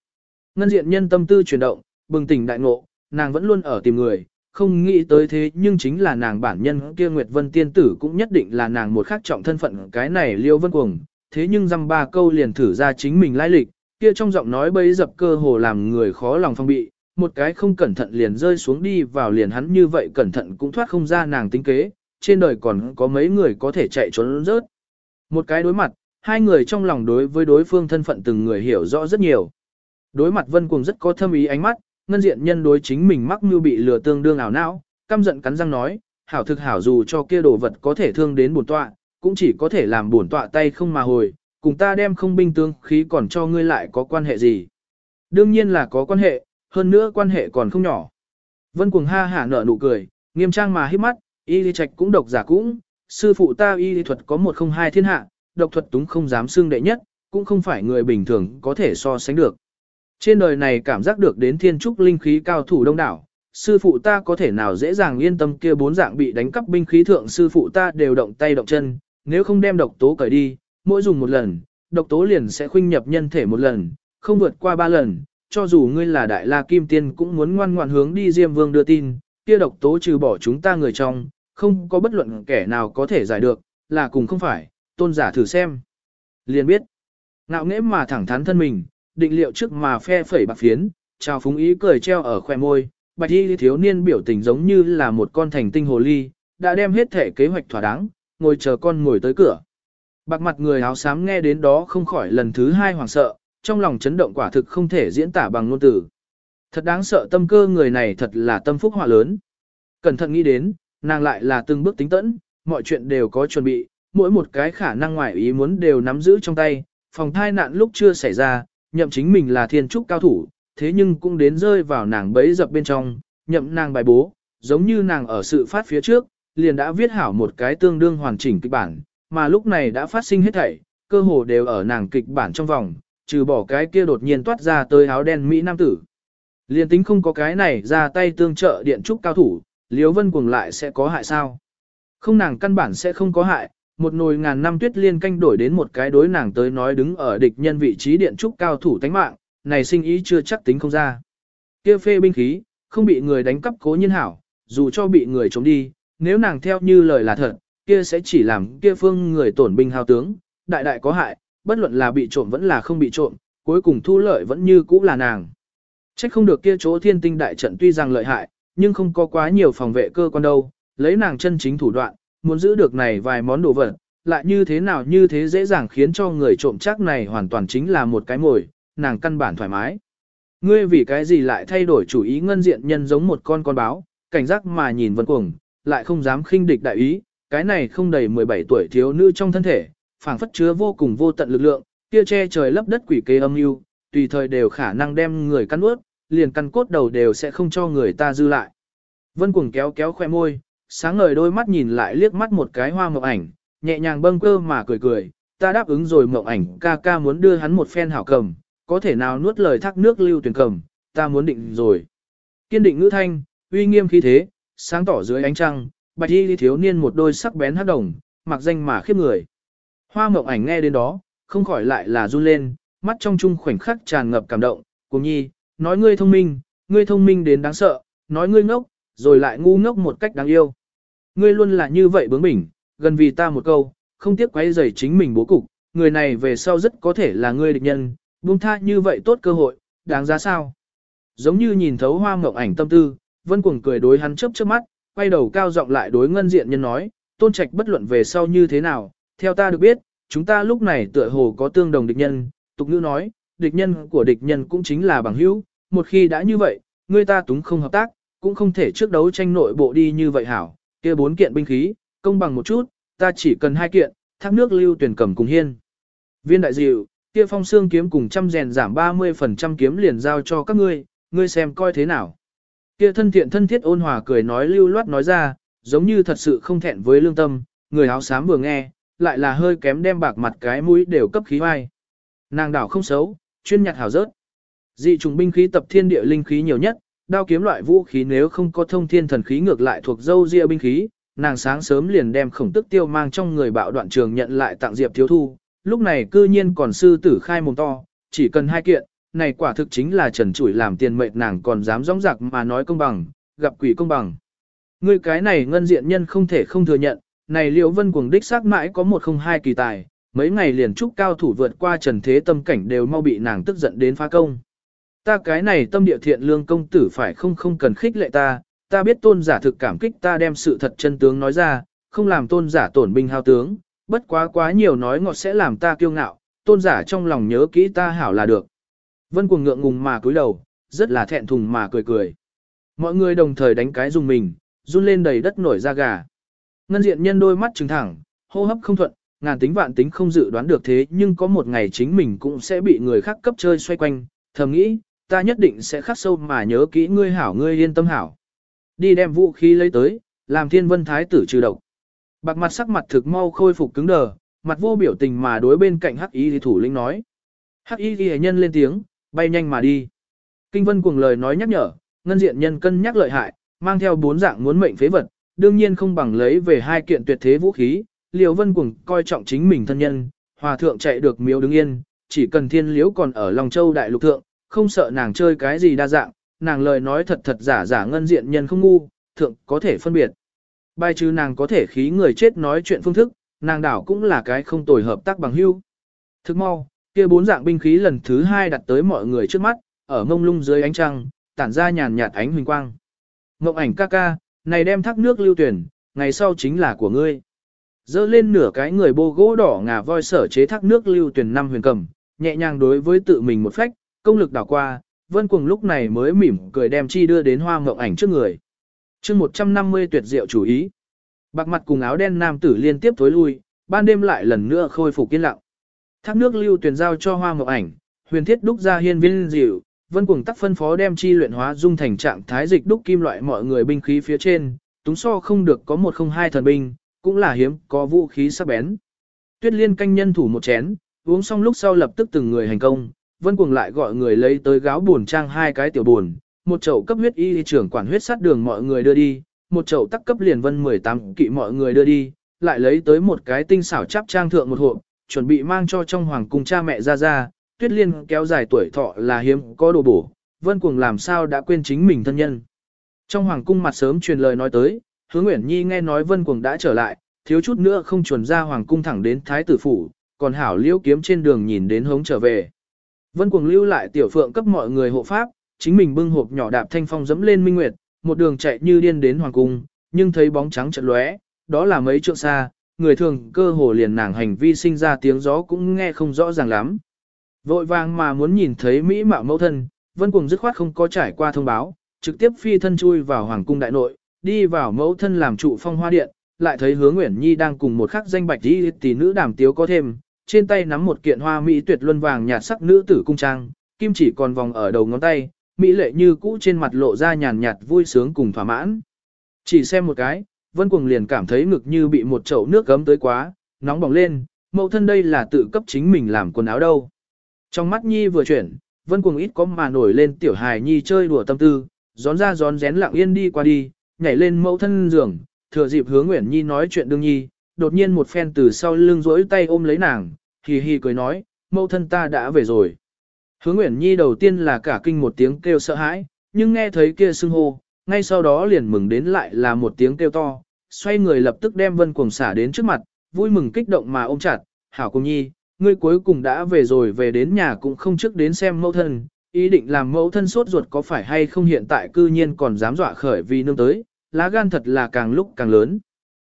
Ngân diện nhân tâm tư chuyển động, bừng tỉnh đại ngộ, nàng vẫn luôn ở tìm người, không nghĩ tới thế nhưng chính là nàng bản nhân kia Nguyệt Vân Tiên Tử cũng nhất định là nàng một khác trọng thân phận cái này liêu vân cuồng, thế nhưng dăm ba câu liền thử ra chính mình lai lịch, kia trong giọng nói bấy dập cơ hồ làm người khó lòng phong bị, một cái không cẩn thận liền rơi xuống đi vào liền hắn như vậy cẩn thận cũng thoát không ra nàng tính kế, trên đời còn có mấy người có thể chạy trốn rớt. Một cái đối mặt, hai người trong lòng đối với đối phương thân phận từng người hiểu rõ rất nhiều. Đối mặt vân cuồng rất có thâm ý ánh mắt, ngân diện nhân đối chính mình mắc mưu bị lừa tương đương ảo não, căm giận cắn răng nói, hảo thực hảo dù cho kia đồ vật có thể thương đến bổn tọa, cũng chỉ có thể làm bổn tọa tay không mà hồi, cùng ta đem không binh tướng khí còn cho ngươi lại có quan hệ gì. Đương nhiên là có quan hệ, hơn nữa quan hệ còn không nhỏ. Vân cuồng ha hả nở nụ cười, nghiêm trang mà hít mắt, y lý trạch cũng độc giả cũng, sư phụ ta y lý thuật có một không hai thiên hạ, độc thuật túng không dám xương đệ nhất, cũng không phải người bình thường có thể so sánh được. Trên đời này cảm giác được đến thiên trúc linh khí cao thủ đông đảo, sư phụ ta có thể nào dễ dàng yên tâm kia bốn dạng bị đánh cắp binh khí thượng sư phụ ta đều động tay động chân, nếu không đem độc tố cởi đi, mỗi dùng một lần, độc tố liền sẽ khuynh nhập nhân thể một lần, không vượt qua ba lần, cho dù ngươi là đại la kim tiên cũng muốn ngoan ngoãn hướng đi Diêm Vương đưa tin, kia độc tố trừ bỏ chúng ta người trong, không có bất luận kẻ nào có thể giải được, là cùng không phải, tôn giả thử xem. Liền biết, ngạo nghễ mà thẳng thắn thân mình, định liệu trước mà phe phẩy bạc phiến, chào phúng ý cười treo ở khoe môi, bạch y thiếu niên biểu tình giống như là một con thành tinh hồ ly, đã đem hết thể kế hoạch thỏa đáng, ngồi chờ con ngồi tới cửa. Bạc mặt người áo xám nghe đến đó không khỏi lần thứ hai hoảng sợ, trong lòng chấn động quả thực không thể diễn tả bằng ngôn từ. Thật đáng sợ tâm cơ người này thật là tâm phúc họa lớn. Cẩn thận nghĩ đến, nàng lại là từng bước tính tẫn, mọi chuyện đều có chuẩn bị, mỗi một cái khả năng ngoại ý muốn đều nắm giữ trong tay, phòng thai nạn lúc chưa xảy ra, nhậm chính mình là thiên trúc cao thủ, thế nhưng cũng đến rơi vào nàng bấy dập bên trong, nhậm nàng bài bố, giống như nàng ở sự phát phía trước, liền đã viết hảo một cái tương đương hoàn chỉnh kịch bản, mà lúc này đã phát sinh hết thảy, cơ hồ đều ở nàng kịch bản trong vòng, trừ bỏ cái kia đột nhiên toát ra tới áo đen Mỹ Nam tử. liền tính không có cái này ra tay tương trợ điện trúc cao thủ, Liễu Vân cuồng lại sẽ có hại sao? Không nàng căn bản sẽ không có hại, một nồi ngàn năm tuyết liên canh đổi đến một cái đối nàng tới nói đứng ở địch nhân vị trí điện trúc cao thủ tánh mạng, này sinh ý chưa chắc tính không ra. Kia phê binh khí, không bị người đánh cắp cố nhiên hảo, dù cho bị người chống đi, nếu nàng theo như lời là thật, kia sẽ chỉ làm kia phương người tổn binh hao tướng, đại đại có hại, bất luận là bị trộm vẫn là không bị trộm, cuối cùng thu lợi vẫn như cũ là nàng. Trách không được kia chỗ thiên tinh đại trận tuy rằng lợi hại, nhưng không có quá nhiều phòng vệ cơ quan đâu, lấy nàng chân chính thủ đoạn, muốn giữ được này vài món đồ vật, lại như thế nào như thế dễ dàng khiến cho người trộm chắc này hoàn toàn chính là một cái mồi, nàng căn bản thoải mái. Ngươi vì cái gì lại thay đổi chủ ý ngân diện nhân giống một con con báo, cảnh giác mà nhìn vân cuồng, lại không dám khinh địch đại ý, cái này không đầy 17 tuổi thiếu nữ trong thân thể, phảng phất chứa vô cùng vô tận lực lượng, kia che trời lấp đất quỷ kế âm mưu, tùy thời đều khả năng đem người căn ướt, liền căn cốt đầu đều sẽ không cho người ta dư lại. Vân cuồng kéo kéo khoe môi, sáng ngời đôi mắt nhìn lại liếc mắt một cái hoa mộng ảnh, nhẹ nhàng bâng cơ mà cười cười, ta đáp ứng rồi mộng ảnh ca ca muốn đưa hắn một phen hảo cầm, có thể nào nuốt lời thác nước lưu tuyển cầm, ta muốn định rồi. Kiên định ngữ thanh, uy nghiêm khí thế, sáng tỏ dưới ánh trăng, bạch y thiếu niên một đôi sắc bén hắc đồng, mặc danh mà khiếp người. Hoa mộng ảnh nghe đến đó, không khỏi lại là run lên, mắt trong chung khoảnh khắc tràn ngập cảm động, cùng nhi, nói ngươi thông minh, ngươi thông minh đến đáng sợ, nói ngươi ngốc, rồi lại ngu ngốc một cách đáng yêu. Ngươi luôn là như vậy bướng bỉnh, gần vì ta một câu, không tiếc quấy rầy chính mình bố cục, người này về sau rất có thể là ngươi địch nhân, buông tha như vậy tốt cơ hội, đáng giá sao? Giống như nhìn thấu hoa mộng ảnh tâm tư, Vân Cuồng cười đối hắn chớp chớp mắt, quay đầu cao giọng lại đối ngân diện nhân nói, tôn trạch bất luận về sau như thế nào, theo ta được biết, chúng ta lúc này tựa hồ có tương đồng địch nhân, tục ngữ nói, địch nhân của địch nhân cũng chính là bằng hữu, một khi đã như vậy, người ta túng không hợp tác, cũng không thể trước đấu tranh nội bộ đi như vậy hảo, kia bốn kiện binh khí, công bằng một chút, ta chỉ cần hai kiện, thác nước lưu tuyển cầm cùng hiên. Viên đại diệu, kia phong xương kiếm cùng trăm rèn giảm 30% kiếm liền giao cho các ngươi, ngươi xem coi thế nào. Kia thân thiện thân thiết ôn hòa cười nói lưu loát nói ra, giống như thật sự không thẹn với lương tâm, người áo xám vừa nghe, lại là hơi kém đem bạc mặt cái mũi đều cấp khí vai. Nàng đảo không xấu, chuyên nhặt hảo rớt. Dị trùng binh khí tập thiên địa linh khí nhiều nhất, đao kiếm loại vũ khí nếu không có thông thiên thần khí ngược lại thuộc dâu ria binh khí, nàng sáng sớm liền đem khổng tức tiêu mang trong người bạo đoạn trường nhận lại tặng Diệp Thiếu Thu, lúc này cư nhiên còn sư tử khai mồm to, chỉ cần hai kiện, này quả thực chính là trần trụi làm tiền mệnh nàng còn dám rõng rạc mà nói công bằng, gặp quỷ công bằng. Ngươi cái này ngân diện nhân không thể không thừa nhận, này liễu vân cuồng đích xác mãi có một không hai kỳ tài, mấy ngày liền trúc cao thủ vượt qua trần thế tâm cảnh đều mau bị nàng tức giận đến phá công. Ta cái này tâm địa thiện lương công tử phải không không cần khích lệ ta, ta biết tôn giả thực cảm kích ta đem sự thật chân tướng nói ra, không làm tôn giả tổn binh hao tướng, bất quá quá nhiều nói ngọt sẽ làm ta kiêu ngạo, tôn giả trong lòng nhớ kỹ ta hảo là được. Vân cuồng ngượng ngùng mà cúi đầu, rất là thẹn thùng mà cười cười. Mọi người đồng thời đánh cái dùng mình, run lên đầy đất nổi da gà. Ngân diện nhân đôi mắt trừng thẳng, hô hấp không thuận, ngàn tính vạn tính không dự đoán được thế nhưng có một ngày chính mình cũng sẽ bị người khác cấp chơi xoay quanh, thầm nghĩ, ta nhất định sẽ khắc sâu mà nhớ kỹ ngươi hảo ngươi yên tâm hảo. Đi đem vũ khí lấy tới, làm thiên vân thái tử trừ độc. Bạc mặt sắc mặt thực mau khôi phục cứng đờ, mặt vô biểu tình mà đối bên cạnh hắc y thì thủ lĩnh nói. Hắc y thì nhân lên tiếng, bay nhanh mà đi. Kinh vân cuồng lời nói nhắc nhở, ngân diện nhân cân nhắc lợi hại, mang theo bốn dạng muốn mệnh phế vật, đương nhiên không bằng lấy về hai kiện tuyệt thế vũ khí. Liễu vân cuồng coi trọng chính mình thân nhân, hòa thượng chạy được miếu đứng yên, chỉ cần thiên liễu còn ở lòng châu đại lục thượng, không sợ nàng chơi cái gì đa dạng, nàng lời nói thật thật giả giả ngân diện nhân không ngu, thượng có thể phân biệt. Bài trừ nàng có thể khí người chết nói chuyện phương thức, nàng đảo cũng là cái không tồi hợp tác bằng hữu. Thức mau, kia bốn dạng binh khí lần thứ hai đặt tới mọi người trước mắt, ở mông lung dưới ánh trăng, tản ra nhàn nhạt ánh huỳnh quang. Ngộng ảnh ca ca, này đem thác nước lưu tuyển, ngày sau chính là của ngươi. Dơ lên nửa cái người bô gỗ đỏ ngà voi sở chế thác nước lưu tuyển năm huyền cầm, nhẹ nhàng đối với tự mình một phách, công lực đảo qua, vân cuồng lúc này mới mỉm cười đem chi đưa đến hoa ngộng ảnh trước người. chương 150 tuyệt diệu chủ ý. Bạc mặt cùng áo đen nam tử liên tiếp thối lui, ban đêm lại lần nữa khôi phục yên lặng. Thác nước lưu tuyển giao cho hoa mộng ảnh, huyền thiết đúc ra hiên viên dịu, vân cuồng tắc phân phó đem chi luyện hóa dung thành trạng thái dịch đúc kim loại mọi người binh khí phía trên, túng so không được có một không hai thần binh, cũng là hiếm có vũ khí sắc bén. Tuyết liên canh nhân thủ một chén, uống xong lúc sau lập tức từng người hành công, vân cuồng lại gọi người lấy tới gáo buồn trang hai cái tiểu buồn, một chậu cấp huyết y trưởng quản huyết sát đường mọi người đưa đi, một chậu tắc cấp liền vân 18 kỵ mọi người đưa đi, lại lấy tới một cái tinh xảo chắp trang thượng một hộp, chuẩn bị mang cho trong hoàng cung cha mẹ ra ra, tuyết liên kéo dài tuổi thọ là hiếm có đồ bổ, vân cuồng làm sao đã quên chính mình thân nhân. Trong hoàng cung mặt sớm truyền lời nói tới, hứa Nguyễn Nhi nghe nói vân cuồng đã trở lại, thiếu chút nữa không chuẩn ra hoàng cung thẳng đến thái tử phủ, còn hảo liễu kiếm trên đường nhìn đến hống trở về. Vân cuồng lưu lại tiểu phượng cấp mọi người hộ pháp, chính mình bưng hộp nhỏ đạp thanh phong dẫm lên minh nguyệt, một đường chạy như điên đến hoàng cung, nhưng thấy bóng trắng chợt lóe, đó là mấy trượng xa, người thường cơ hồ liền nàng hành vi sinh ra tiếng gió cũng nghe không rõ ràng lắm. Vội vàng mà muốn nhìn thấy mỹ mạo mẫu thân, Vân Cuồng dứt khoát không có trải qua thông báo, trực tiếp phi thân chui vào hoàng cung đại nội, đi vào mẫu thân làm trụ phong hoa điện, lại thấy Hứa Nguyễn Nhi đang cùng một khắc danh bạch đi tỷ nữ đàm tiếu có thêm, trên tay nắm một kiện hoa mỹ tuyệt luân vàng nhạt sắc nữ tử cung trang, kim chỉ còn vòng ở đầu ngón tay, mỹ lệ như cũ trên mặt lộ ra nhàn nhạt vui sướng cùng thỏa mãn. Chỉ xem một cái, Vân Cuồng liền cảm thấy ngực như bị một chậu nước gấm tới quá, nóng bỏng lên, mẫu thân đây là tự cấp chính mình làm quần áo đâu. Trong mắt Nhi vừa chuyển, Vân Cuồng ít có mà nổi lên tiểu hài Nhi chơi đùa tâm tư, gión ra gión rén lặng yên đi qua đi, nhảy lên mẫu thân giường, thừa dịp hướng Nguyễn Nhi nói chuyện đương nhi, đột nhiên một phen từ sau lưng rỗi tay ôm lấy nàng, hì hì cười nói, mẫu thân ta đã về rồi. Hướng Nguyễn Nhi đầu tiên là cả kinh một tiếng kêu sợ hãi, nhưng nghe thấy kia xưng hô, ngay sau đó liền mừng đến lại là một tiếng kêu to, xoay người lập tức đem vân cuồng xả đến trước mặt, vui mừng kích động mà ôm chặt, hảo cùng nhi, ngươi cuối cùng đã về rồi về đến nhà cũng không trước đến xem mẫu thân, ý định làm mẫu thân sốt ruột có phải hay không hiện tại cư nhiên còn dám dọa khởi vì nương tới, lá gan thật là càng lúc càng lớn.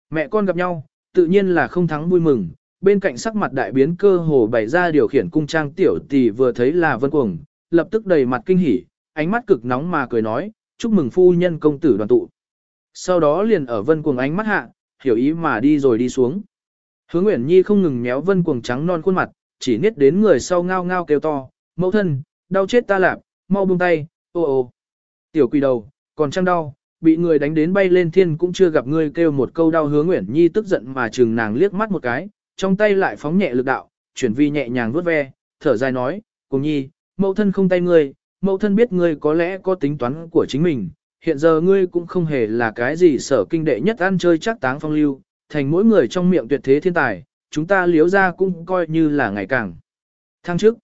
Mẹ con gặp nhau, tự nhiên là không thắng vui mừng, bên cạnh sắc mặt đại biến cơ hồ bày ra điều khiển cung trang tiểu tỷ vừa thấy là vân cuồng, lập tức đầy mặt kinh hỉ, ánh mắt cực nóng mà cười nói, chúc mừng phu nhân công tử đoàn tụ. Sau đó liền ở vân cuồng ánh mắt hạ, hiểu ý mà đi rồi đi xuống. Hứa Nguyễn Nhi không ngừng méo vân cuồng trắng non khuôn mặt, chỉ niết đến người sau ngao ngao kêu to, mẫu thân, đau chết ta lạp, mau buông tay, ô ô. Tiểu quỷ đầu, còn chăng đau, bị người đánh đến bay lên thiên cũng chưa gặp ngươi kêu một câu đau hứa Nguyễn Nhi tức giận mà chừng nàng liếc mắt một cái, trong tay lại phóng nhẹ lực đạo, chuyển vi nhẹ nhàng vuốt ve, thở dài nói, cùng nhi, mẫu thân không tay ngươi, mẫu thân biết ngươi có lẽ có tính toán của chính mình, hiện giờ ngươi cũng không hề là cái gì sở kinh đệ nhất ăn chơi chắc táng phong lưu, thành mỗi người trong miệng tuyệt thế thiên tài, chúng ta liếu ra cũng coi như là ngày càng. Thăng trước,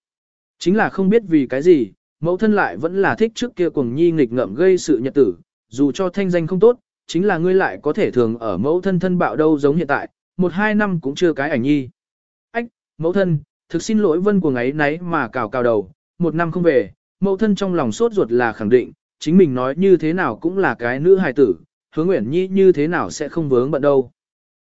chính là không biết vì cái gì, mẫu thân lại vẫn là thích trước kia cùng nhi nghịch ngợm gây sự nhật tử, dù cho thanh danh không tốt, chính là ngươi lại có thể thường ở mẫu thân thân bạo đâu giống hiện tại, một hai năm cũng chưa cái ảnh nhi. Ách, mẫu thân, thực xin lỗi vân của ấy nấy mà cào cào đầu, một năm không về, mẫu thân trong lòng sốt ruột là khẳng định, chính mình nói như thế nào cũng là cái nữ hài tử, hướng Uyển nhi như thế nào sẽ không vướng bận đâu.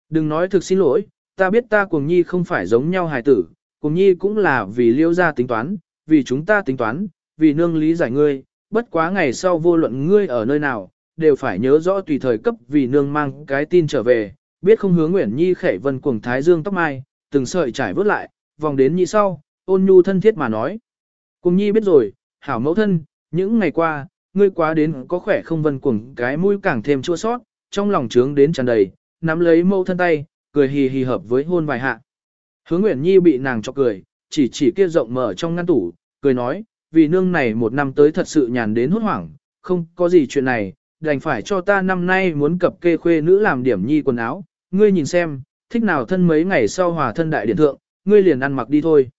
Đừng nói thực xin lỗi, ta biết ta cùng nhi không phải giống nhau hài tử, cùng nhi cũng là vì liêu ra tính toán, vì chúng ta tính toán, vì nương lý giải ngươi, bất quá ngày sau vô luận ngươi ở nơi nào, đều phải nhớ rõ tùy thời cấp vì nương mang cái tin trở về, biết không hướng Nguyễn Nhi khẩy vân cuồng thái dương tóc mai, từng sợi trải vớt lại, vòng đến Nhi sau, ôn nhu thân thiết mà nói. Cùng Nhi biết rồi, hảo mẫu thân, những ngày qua, ngươi quá đến có khỏe không vân cuồng cái mũi càng thêm chua sót, trong lòng trướng đến tràn đầy, nắm lấy mẫu thân tay, cười hì hì hợp với hôn vài hạ. Hướng Nguyễn Nhi bị nàng cho cười, chỉ chỉ kia rộng mở trong ngăn tủ, cười nói, vì nương này một năm tới thật sự nhàn đến hốt hoảng, không có gì chuyện này, đành phải cho ta năm nay muốn cập kê khuê nữ làm điểm nhi quần áo, ngươi nhìn xem, thích nào thân mấy ngày sau hòa thân đại điện thượng, ngươi liền ăn mặc đi thôi.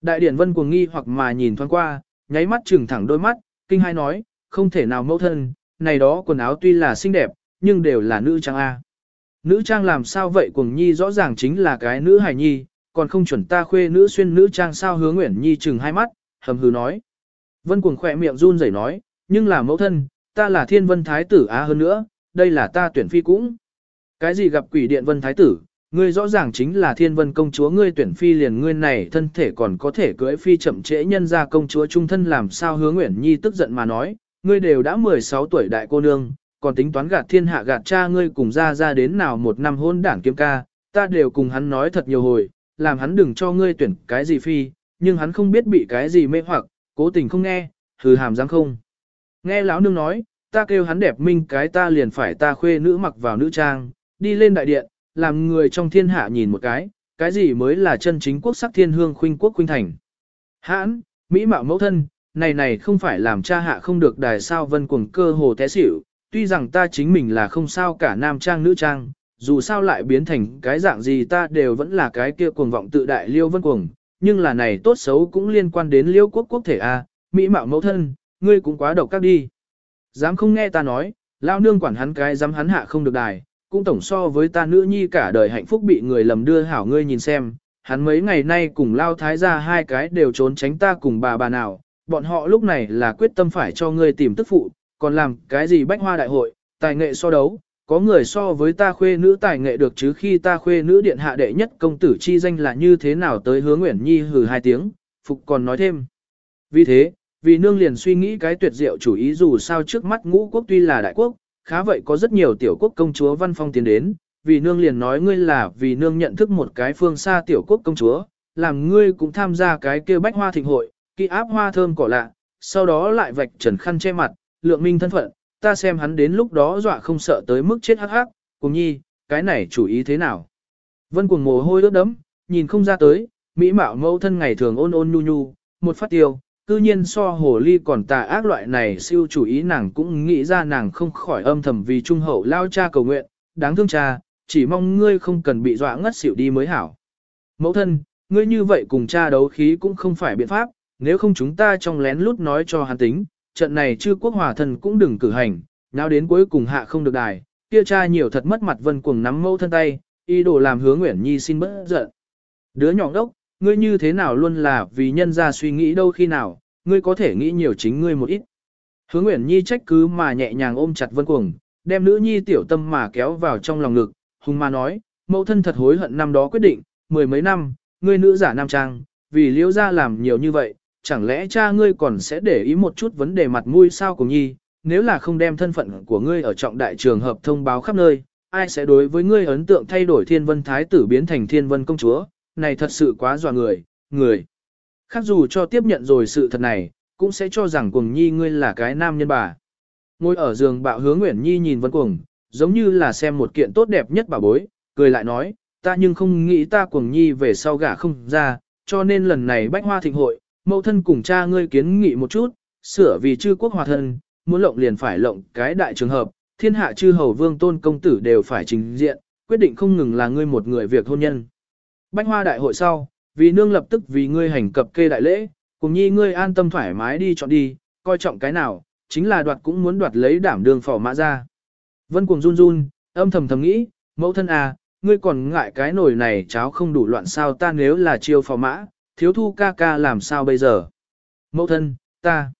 Đại điển vân cuồng nghi hoặc mà nhìn thoáng qua, nháy mắt trừng thẳng đôi mắt, kinh hai nói, không thể nào mẫu thân, này đó quần áo tuy là xinh đẹp, nhưng đều là nữ trang A. Nữ trang làm sao vậy cuồng nhi rõ ràng chính là cái nữ hài nhi, còn không chuẩn ta khuê nữ xuyên nữ trang sao hứa nguyễn nhi chừng hai mắt, hầm hừ nói. Vân cuồng khỏe miệng run rẩy nói, nhưng là mẫu thân, ta là thiên vân thái tử á hơn nữa, đây là ta tuyển phi cũng. Cái gì gặp quỷ điện vân thái tử, ngươi rõ ràng chính là thiên vân công chúa ngươi tuyển phi liền ngươi này thân thể còn có thể cưỡi phi chậm trễ nhân ra công chúa trung thân làm sao hứa Nguyễn Nhi tức giận mà nói, ngươi đều đã 16 tuổi đại cô nương, còn tính toán gạt thiên hạ gạt cha ngươi cùng ra ra đến nào một năm hôn đảng kiếm ca, ta đều cùng hắn nói thật nhiều hồi, làm hắn đừng cho ngươi tuyển cái gì phi, nhưng hắn không biết bị cái gì mê hoặc, cố tình không nghe, hừ hàm răng không. Nghe lão nương nói, ta kêu hắn đẹp minh cái ta liền phải ta khuê nữ mặc vào nữ trang, đi lên đại điện, làm người trong thiên hạ nhìn một cái, cái gì mới là chân chính quốc sắc thiên hương khuynh quốc khuynh thành. Hãn, Mỹ mạo mẫu thân, này này không phải làm cha hạ không được đài sao vân cuồng cơ hồ té xỉu, tuy rằng ta chính mình là không sao cả nam trang nữ trang, dù sao lại biến thành cái dạng gì ta đều vẫn là cái kia cuồng vọng tự đại liêu vân cuồng, nhưng là này tốt xấu cũng liên quan đến liêu quốc quốc thể a Mỹ mạo mẫu thân, ngươi cũng quá độc các đi. Dám không nghe ta nói, lao nương quản hắn cái dám hắn hạ không được đài, cũng tổng so với ta nữ nhi cả đời hạnh phúc bị người lầm đưa hảo ngươi nhìn xem, hắn mấy ngày nay cùng lao thái gia hai cái đều trốn tránh ta cùng bà bà nào, bọn họ lúc này là quyết tâm phải cho ngươi tìm tức phụ, còn làm cái gì bách hoa đại hội, tài nghệ so đấu, có người so với ta khuê nữ tài nghệ được chứ khi ta khuê nữ điện hạ đệ nhất công tử chi danh là như thế nào tới hướng Nguyễn Nhi hừ hai tiếng, Phục còn nói thêm. Vì thế, vì nương liền suy nghĩ cái tuyệt diệu chủ ý dù sao trước mắt ngũ quốc tuy là đại quốc, khá vậy có rất nhiều tiểu quốc công chúa văn phong tiến đến, vì nương liền nói ngươi là vì nương nhận thức một cái phương xa tiểu quốc công chúa, làm ngươi cũng tham gia cái kia bách hoa thịnh hội, kỳ áp hoa thơm cỏ lạ, sau đó lại vạch trần khăn che mặt, lượng minh thân phận, ta xem hắn đến lúc đó dọa không sợ tới mức chết hắc hắc, cùng nhi, cái này chủ ý thế nào. Vân cuồng mồ hôi ướt đấm, nhìn không ra tới, mỹ mạo mẫu thân ngày thường ôn ôn nhu nhu, một phát tiêu, cư nhiên so hồ ly còn tà ác loại này siêu chủ ý nàng cũng nghĩ ra nàng không khỏi âm thầm vì trung hậu lao cha cầu nguyện, đáng thương cha, chỉ mong ngươi không cần bị dọa ngất xỉu đi mới hảo. Mẫu thân, ngươi như vậy cùng cha đấu khí cũng không phải biện pháp, nếu không chúng ta trong lén lút nói cho hắn tính, trận này chư quốc hòa thần cũng đừng cử hành, nào đến cuối cùng hạ không được đài, kia cha nhiều thật mất mặt vân cuồng nắm mẫu thân tay, ý đồ làm hứa Nguyễn Nhi xin bớt giận. Đứa nhỏ đốc, ngươi như thế nào luôn là vì nhân ra suy nghĩ đâu khi nào, ngươi có thể nghĩ nhiều chính ngươi một ít. Hứa Nguyễn Nhi trách cứ mà nhẹ nhàng ôm chặt Vân Cuồng, đem nữ nhi tiểu tâm mà kéo vào trong lòng ngực, hùng mà nói, mẫu thân thật hối hận năm đó quyết định, mười mấy năm, ngươi nữ giả nam trang, vì liễu ra làm nhiều như vậy, chẳng lẽ cha ngươi còn sẽ để ý một chút vấn đề mặt mũi sao của nhi, nếu là không đem thân phận của ngươi ở trọng đại trường hợp thông báo khắp nơi, ai sẽ đối với ngươi ấn tượng thay đổi thiên vân thái tử biến thành thiên vân công chúa, này thật sự quá dọa người, người. Khác dù cho tiếp nhận rồi sự thật này, cũng sẽ cho rằng cuồng nhi ngươi là cái nam nhân bà. Ngồi ở giường bạo hướng Nguyễn Nhi nhìn Vân Cuồng, giống như là xem một kiện tốt đẹp nhất bà bối, cười lại nói, ta nhưng không nghĩ ta cuồng nhi về sau gả không ra, cho nên lần này bách hoa thịnh hội, mẫu thân cùng cha ngươi kiến nghị một chút, sửa vì chư quốc hòa thân, muốn lộng liền phải lộng cái đại trường hợp, thiên hạ chư hầu vương tôn công tử đều phải trình diện, quyết định không ngừng là ngươi một người việc hôn nhân. Bách hoa đại hội sau, vì nương lập tức vì ngươi hành cập kê đại lễ, cùng nhi ngươi an tâm thoải mái đi chọn đi, coi trọng cái nào, chính là đoạt cũng muốn đoạt lấy đảm đường phỏ mã ra. Vân cuồng run run, âm thầm thầm nghĩ, mẫu thân à, ngươi còn ngại cái nồi này cháo không đủ loạn sao ta nếu là chiêu phò mã, thiếu thu ca ca làm sao bây giờ. Mẫu thân, ta.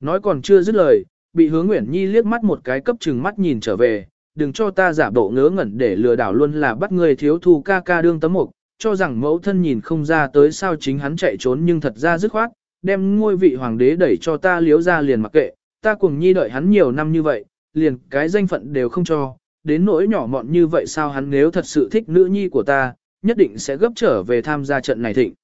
Nói còn chưa dứt lời, bị hướng Nguyễn Nhi liếc mắt một cái cấp chừng mắt nhìn trở về, đừng cho ta giả bộ ngớ ngẩn để lừa đảo luôn là bắt người thiếu thu ca ca đương tấm mục, cho rằng mẫu thân nhìn không ra tới sao chính hắn chạy trốn nhưng thật ra dứt khoát, đem ngôi vị hoàng đế đẩy cho ta liếu ra liền mặc kệ, ta cùng nhi đợi hắn nhiều năm như vậy, liền cái danh phận đều không cho, đến nỗi nhỏ mọn như vậy sao hắn nếu thật sự thích nữ nhi của ta, nhất định sẽ gấp trở về tham gia trận này thịnh.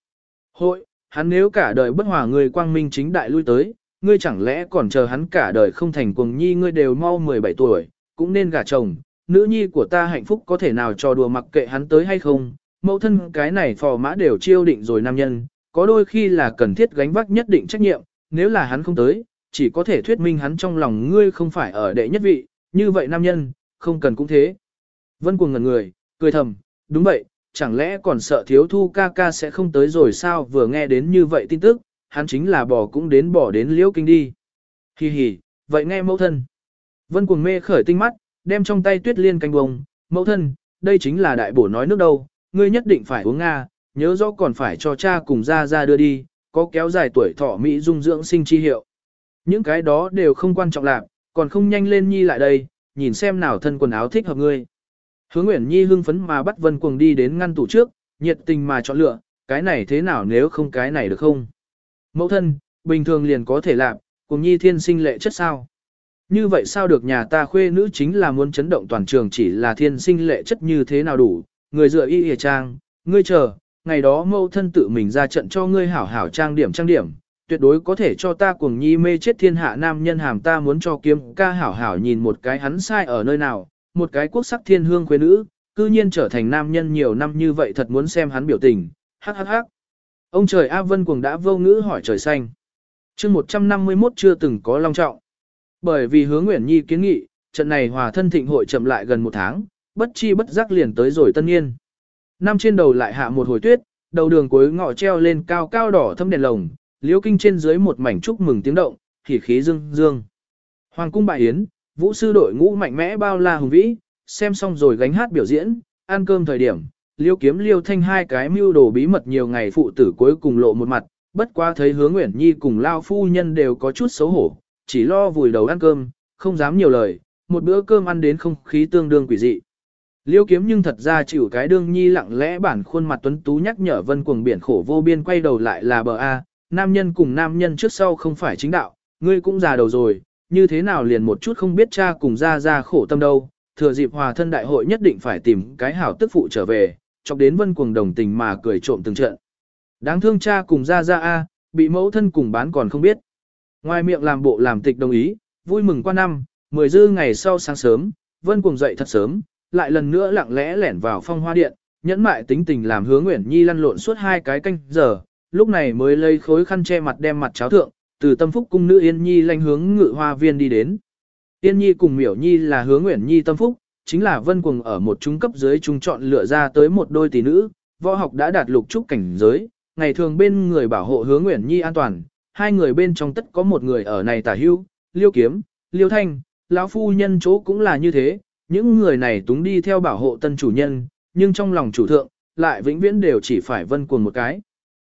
Hội, hắn nếu cả đời bất hòa người quang minh chính đại lui tới, ngươi chẳng lẽ còn chờ hắn cả đời không thành cuồng nhi ngươi đều mau 17 tuổi, cũng nên gả chồng, nữ nhi của ta hạnh phúc có thể nào cho đùa mặc kệ hắn tới hay không, mẫu thân cái này phò mã đều chiêu định rồi nam nhân, có đôi khi là cần thiết gánh vác nhất định trách nhiệm, nếu là hắn không tới, chỉ có thể thuyết minh hắn trong lòng ngươi không phải ở đệ nhất vị, như vậy nam nhân, không cần cũng thế. Vân cuồng ngẩn người, cười thầm, đúng vậy, chẳng lẽ còn sợ thiếu thu ca ca sẽ không tới rồi sao vừa nghe đến như vậy tin tức, hắn chính là bỏ cũng đến bỏ đến liễu kinh đi. Hi hi, vậy nghe mẫu thân. Vân cuồng mê khởi tinh mắt, đem trong tay tuyết liên canh bông, mẫu thân, đây chính là đại bổ nói nước đâu, ngươi nhất định phải uống Nga, nhớ rõ còn phải cho cha cùng ra ra đưa đi, có kéo dài tuổi thọ Mỹ dung dưỡng sinh chi hiệu. Những cái đó đều không quan trọng lạc, còn không nhanh lên nhi lại đây, nhìn xem nào thân quần áo thích hợp ngươi. Hướng Nguyễn Nhi hưng phấn mà bắt Vân Cuồng đi đến ngăn tủ trước, nhiệt tình mà chọn lựa, cái này thế nào nếu không cái này được không? Mẫu thân, bình thường liền có thể làm, cùng Nhi thiên sinh lệ chất sao? Như vậy sao được nhà ta khuê nữ chính là muốn chấn động toàn trường chỉ là thiên sinh lệ chất như thế nào đủ, người dựa y hề trang, ngươi chờ, ngày đó mâu thân tự mình ra trận cho ngươi hảo hảo trang điểm trang điểm, tuyệt đối có thể cho ta cuồng nhi mê chết thiên hạ nam nhân hàm ta muốn cho kiếm ca hảo hảo nhìn một cái hắn sai ở nơi nào, một cái quốc sắc thiên hương quê nữ, cư nhiên trở thành nam nhân nhiều năm như vậy thật muốn xem hắn biểu tình, hắc hắc hắc. Ông trời A Vân cuồng đã vô ngữ hỏi trời xanh. chương 151 chưa từng có long trọng. Bởi vì hướng Nguyễn Nhi kiến nghị, trận này hòa thân thịnh hội chậm lại gần một tháng, bất chi bất giác liền tới rồi tân niên. Năm trên đầu lại hạ một hồi tuyết, đầu đường cuối ngọ treo lên cao cao đỏ thâm đèn lồng, liễu kinh trên dưới một mảnh chúc mừng tiếng động, thì khí dương dương. Hoàng cung bại yến, vũ sư đội ngũ mạnh mẽ bao la hùng vĩ, xem xong rồi gánh hát biểu diễn, ăn cơm thời điểm, liêu kiếm liêu thanh hai cái mưu đồ bí mật nhiều ngày phụ tử cuối cùng lộ một mặt, bất qua thấy hướng Nguyễn Nhi cùng Lao phu nhân đều có chút xấu hổ, chỉ lo vùi đầu ăn cơm, không dám nhiều lời, một bữa cơm ăn đến không khí tương đương quỷ dị. Liêu kiếm nhưng thật ra chịu cái đương nhi lặng lẽ bản khuôn mặt tuấn tú nhắc nhở vân cuồng biển khổ vô biên quay đầu lại là bờ A, nam nhân cùng nam nhân trước sau không phải chính đạo, ngươi cũng già đầu rồi, như thế nào liền một chút không biết cha cùng ra ra khổ tâm đâu, thừa dịp hòa thân đại hội nhất định phải tìm cái hảo tức phụ trở về, chọc đến vân cuồng đồng tình mà cười trộm từng trận. Đáng thương cha cùng ra ra A, bị mẫu thân cùng bán còn không biết. Ngoài miệng làm bộ làm tịch đồng ý, vui mừng qua năm, mười dư ngày sau sáng sớm, vân cuồng dậy thật sớm, lại lần nữa lặng lẽ lẻn vào phong hoa điện, nhẫn mại tính tình làm hứa Nguyễn Nhi lăn lộn suốt hai cái canh giờ, lúc này mới lấy khối khăn che mặt đem mặt cháo thượng, từ tâm phúc cung nữ Yên Nhi lanh hướng ngự hoa viên đi đến. Yên Nhi cùng Miểu Nhi là hướng Nguyễn Nhi tâm phúc, chính là vân cuồng ở một trung cấp dưới trung chọn lựa ra tới một đôi tỷ nữ, võ học đã đạt lục trúc cảnh giới, ngày thường bên người bảo hộ hướng Nguyễn Nhi an toàn, hai người bên trong tất có một người ở này tả hưu, liêu kiếm, liêu thanh, lão phu nhân chỗ cũng là như thế, những người này túng đi theo bảo hộ tân chủ nhân, nhưng trong lòng chủ thượng, lại vĩnh viễn đều chỉ phải vân cuồng một cái.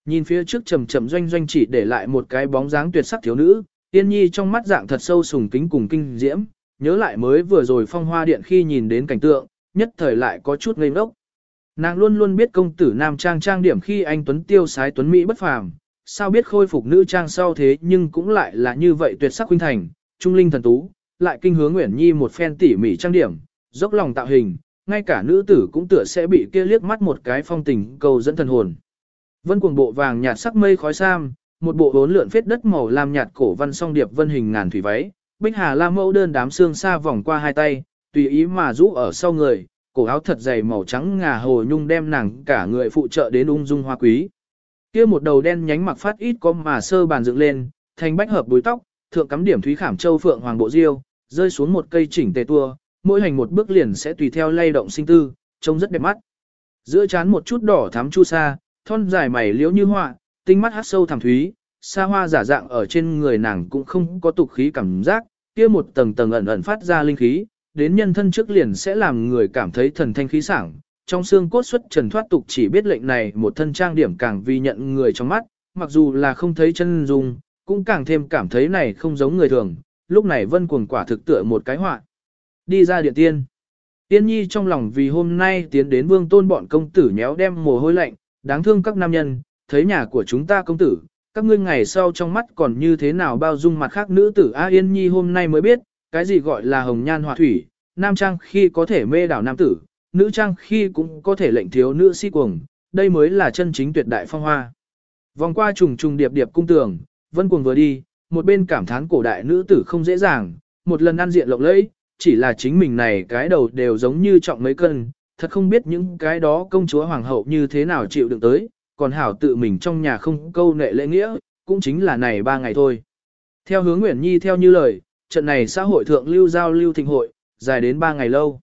Nhìn phía trước trầm trầm doanh doanh chỉ để lại một cái bóng dáng tuyệt sắc thiếu nữ, tiên nhi trong mắt dạng thật sâu sùng kính cùng kinh diễm, nhớ lại mới vừa rồi phong hoa điện khi nhìn đến cảnh tượng, nhất thời lại có chút ngây ngốc. Nàng luôn luôn biết công tử nam trang trang điểm khi anh Tuấn tiêu sái Tuấn Mỹ bất phàm, sao biết khôi phục nữ trang sau thế nhưng cũng lại là như vậy tuyệt sắc huynh thành, trung linh thần tú, lại kinh hướng Nguyễn Nhi một phen tỉ mỉ trang điểm, dốc lòng tạo hình, ngay cả nữ tử cũng tựa sẽ bị kia liếc mắt một cái phong tình cầu dẫn thần hồn. Vân cuồng bộ vàng nhạt sắc mây khói sam, một bộ bốn lượn phết đất màu lam nhạt cổ văn song điệp vân hình ngàn thủy váy, bích hà lam mẫu đơn đám xương xa vòng qua hai tay, tùy ý mà rũ ở sau người, cổ áo thật dày màu trắng ngà hồ nhung đem nàng cả người phụ trợ đến ung dung hoa quý. Kia một đầu đen nhánh mặc phát ít có mà sơ bàn dựng lên, thành bách hợp đuôi tóc, thượng cắm điểm thúy khảm châu phượng hoàng bộ diêu, rơi xuống một cây chỉnh tề tua, mỗi hành một bước liền sẽ tùy theo lay động sinh tư, trông rất đẹp mắt. Giữa chán một chút đỏ thắm chu sa, thon dài mày liễu như họa, tinh mắt hát sâu thẳm thúy, xa hoa giả dạng ở trên người nàng cũng không có tục khí cảm giác, kia một tầng tầng ẩn ẩn phát ra linh khí, đến nhân thân trước liền sẽ làm người cảm thấy thần thanh khí sảng. Trong xương cốt xuất trần thoát tục chỉ biết lệnh này một thân trang điểm càng vì nhận người trong mắt, mặc dù là không thấy chân dung, cũng càng thêm cảm thấy này không giống người thường, lúc này vân cuồng quả thực tựa một cái họa. Đi ra điện tiên. Tiên nhi trong lòng vì hôm nay tiến đến vương tôn bọn công tử nhéo đem mồ hôi lạnh, đáng thương các nam nhân, thấy nhà của chúng ta công tử, các ngươi ngày sau trong mắt còn như thế nào bao dung mặt khác nữ tử A Yên Nhi hôm nay mới biết, cái gì gọi là hồng nhan họa thủy, nam trang khi có thể mê đảo nam tử, nữ trang khi cũng có thể lệnh thiếu nữ si cuồng, đây mới là chân chính tuyệt đại phong hoa. Vòng qua trùng trùng điệp điệp cung tường, vân cuồng vừa đi, một bên cảm thán cổ đại nữ tử không dễ dàng, một lần ăn diện lộng lẫy, chỉ là chính mình này cái đầu đều giống như trọng mấy cân, thật không biết những cái đó công chúa hoàng hậu như thế nào chịu đựng tới, còn hảo tự mình trong nhà không câu nệ lễ nghĩa, cũng chính là này ba ngày thôi. Theo hướng Nguyễn Nhi theo như lời, trận này xã hội thượng lưu giao lưu thịnh hội, dài đến ba ngày lâu.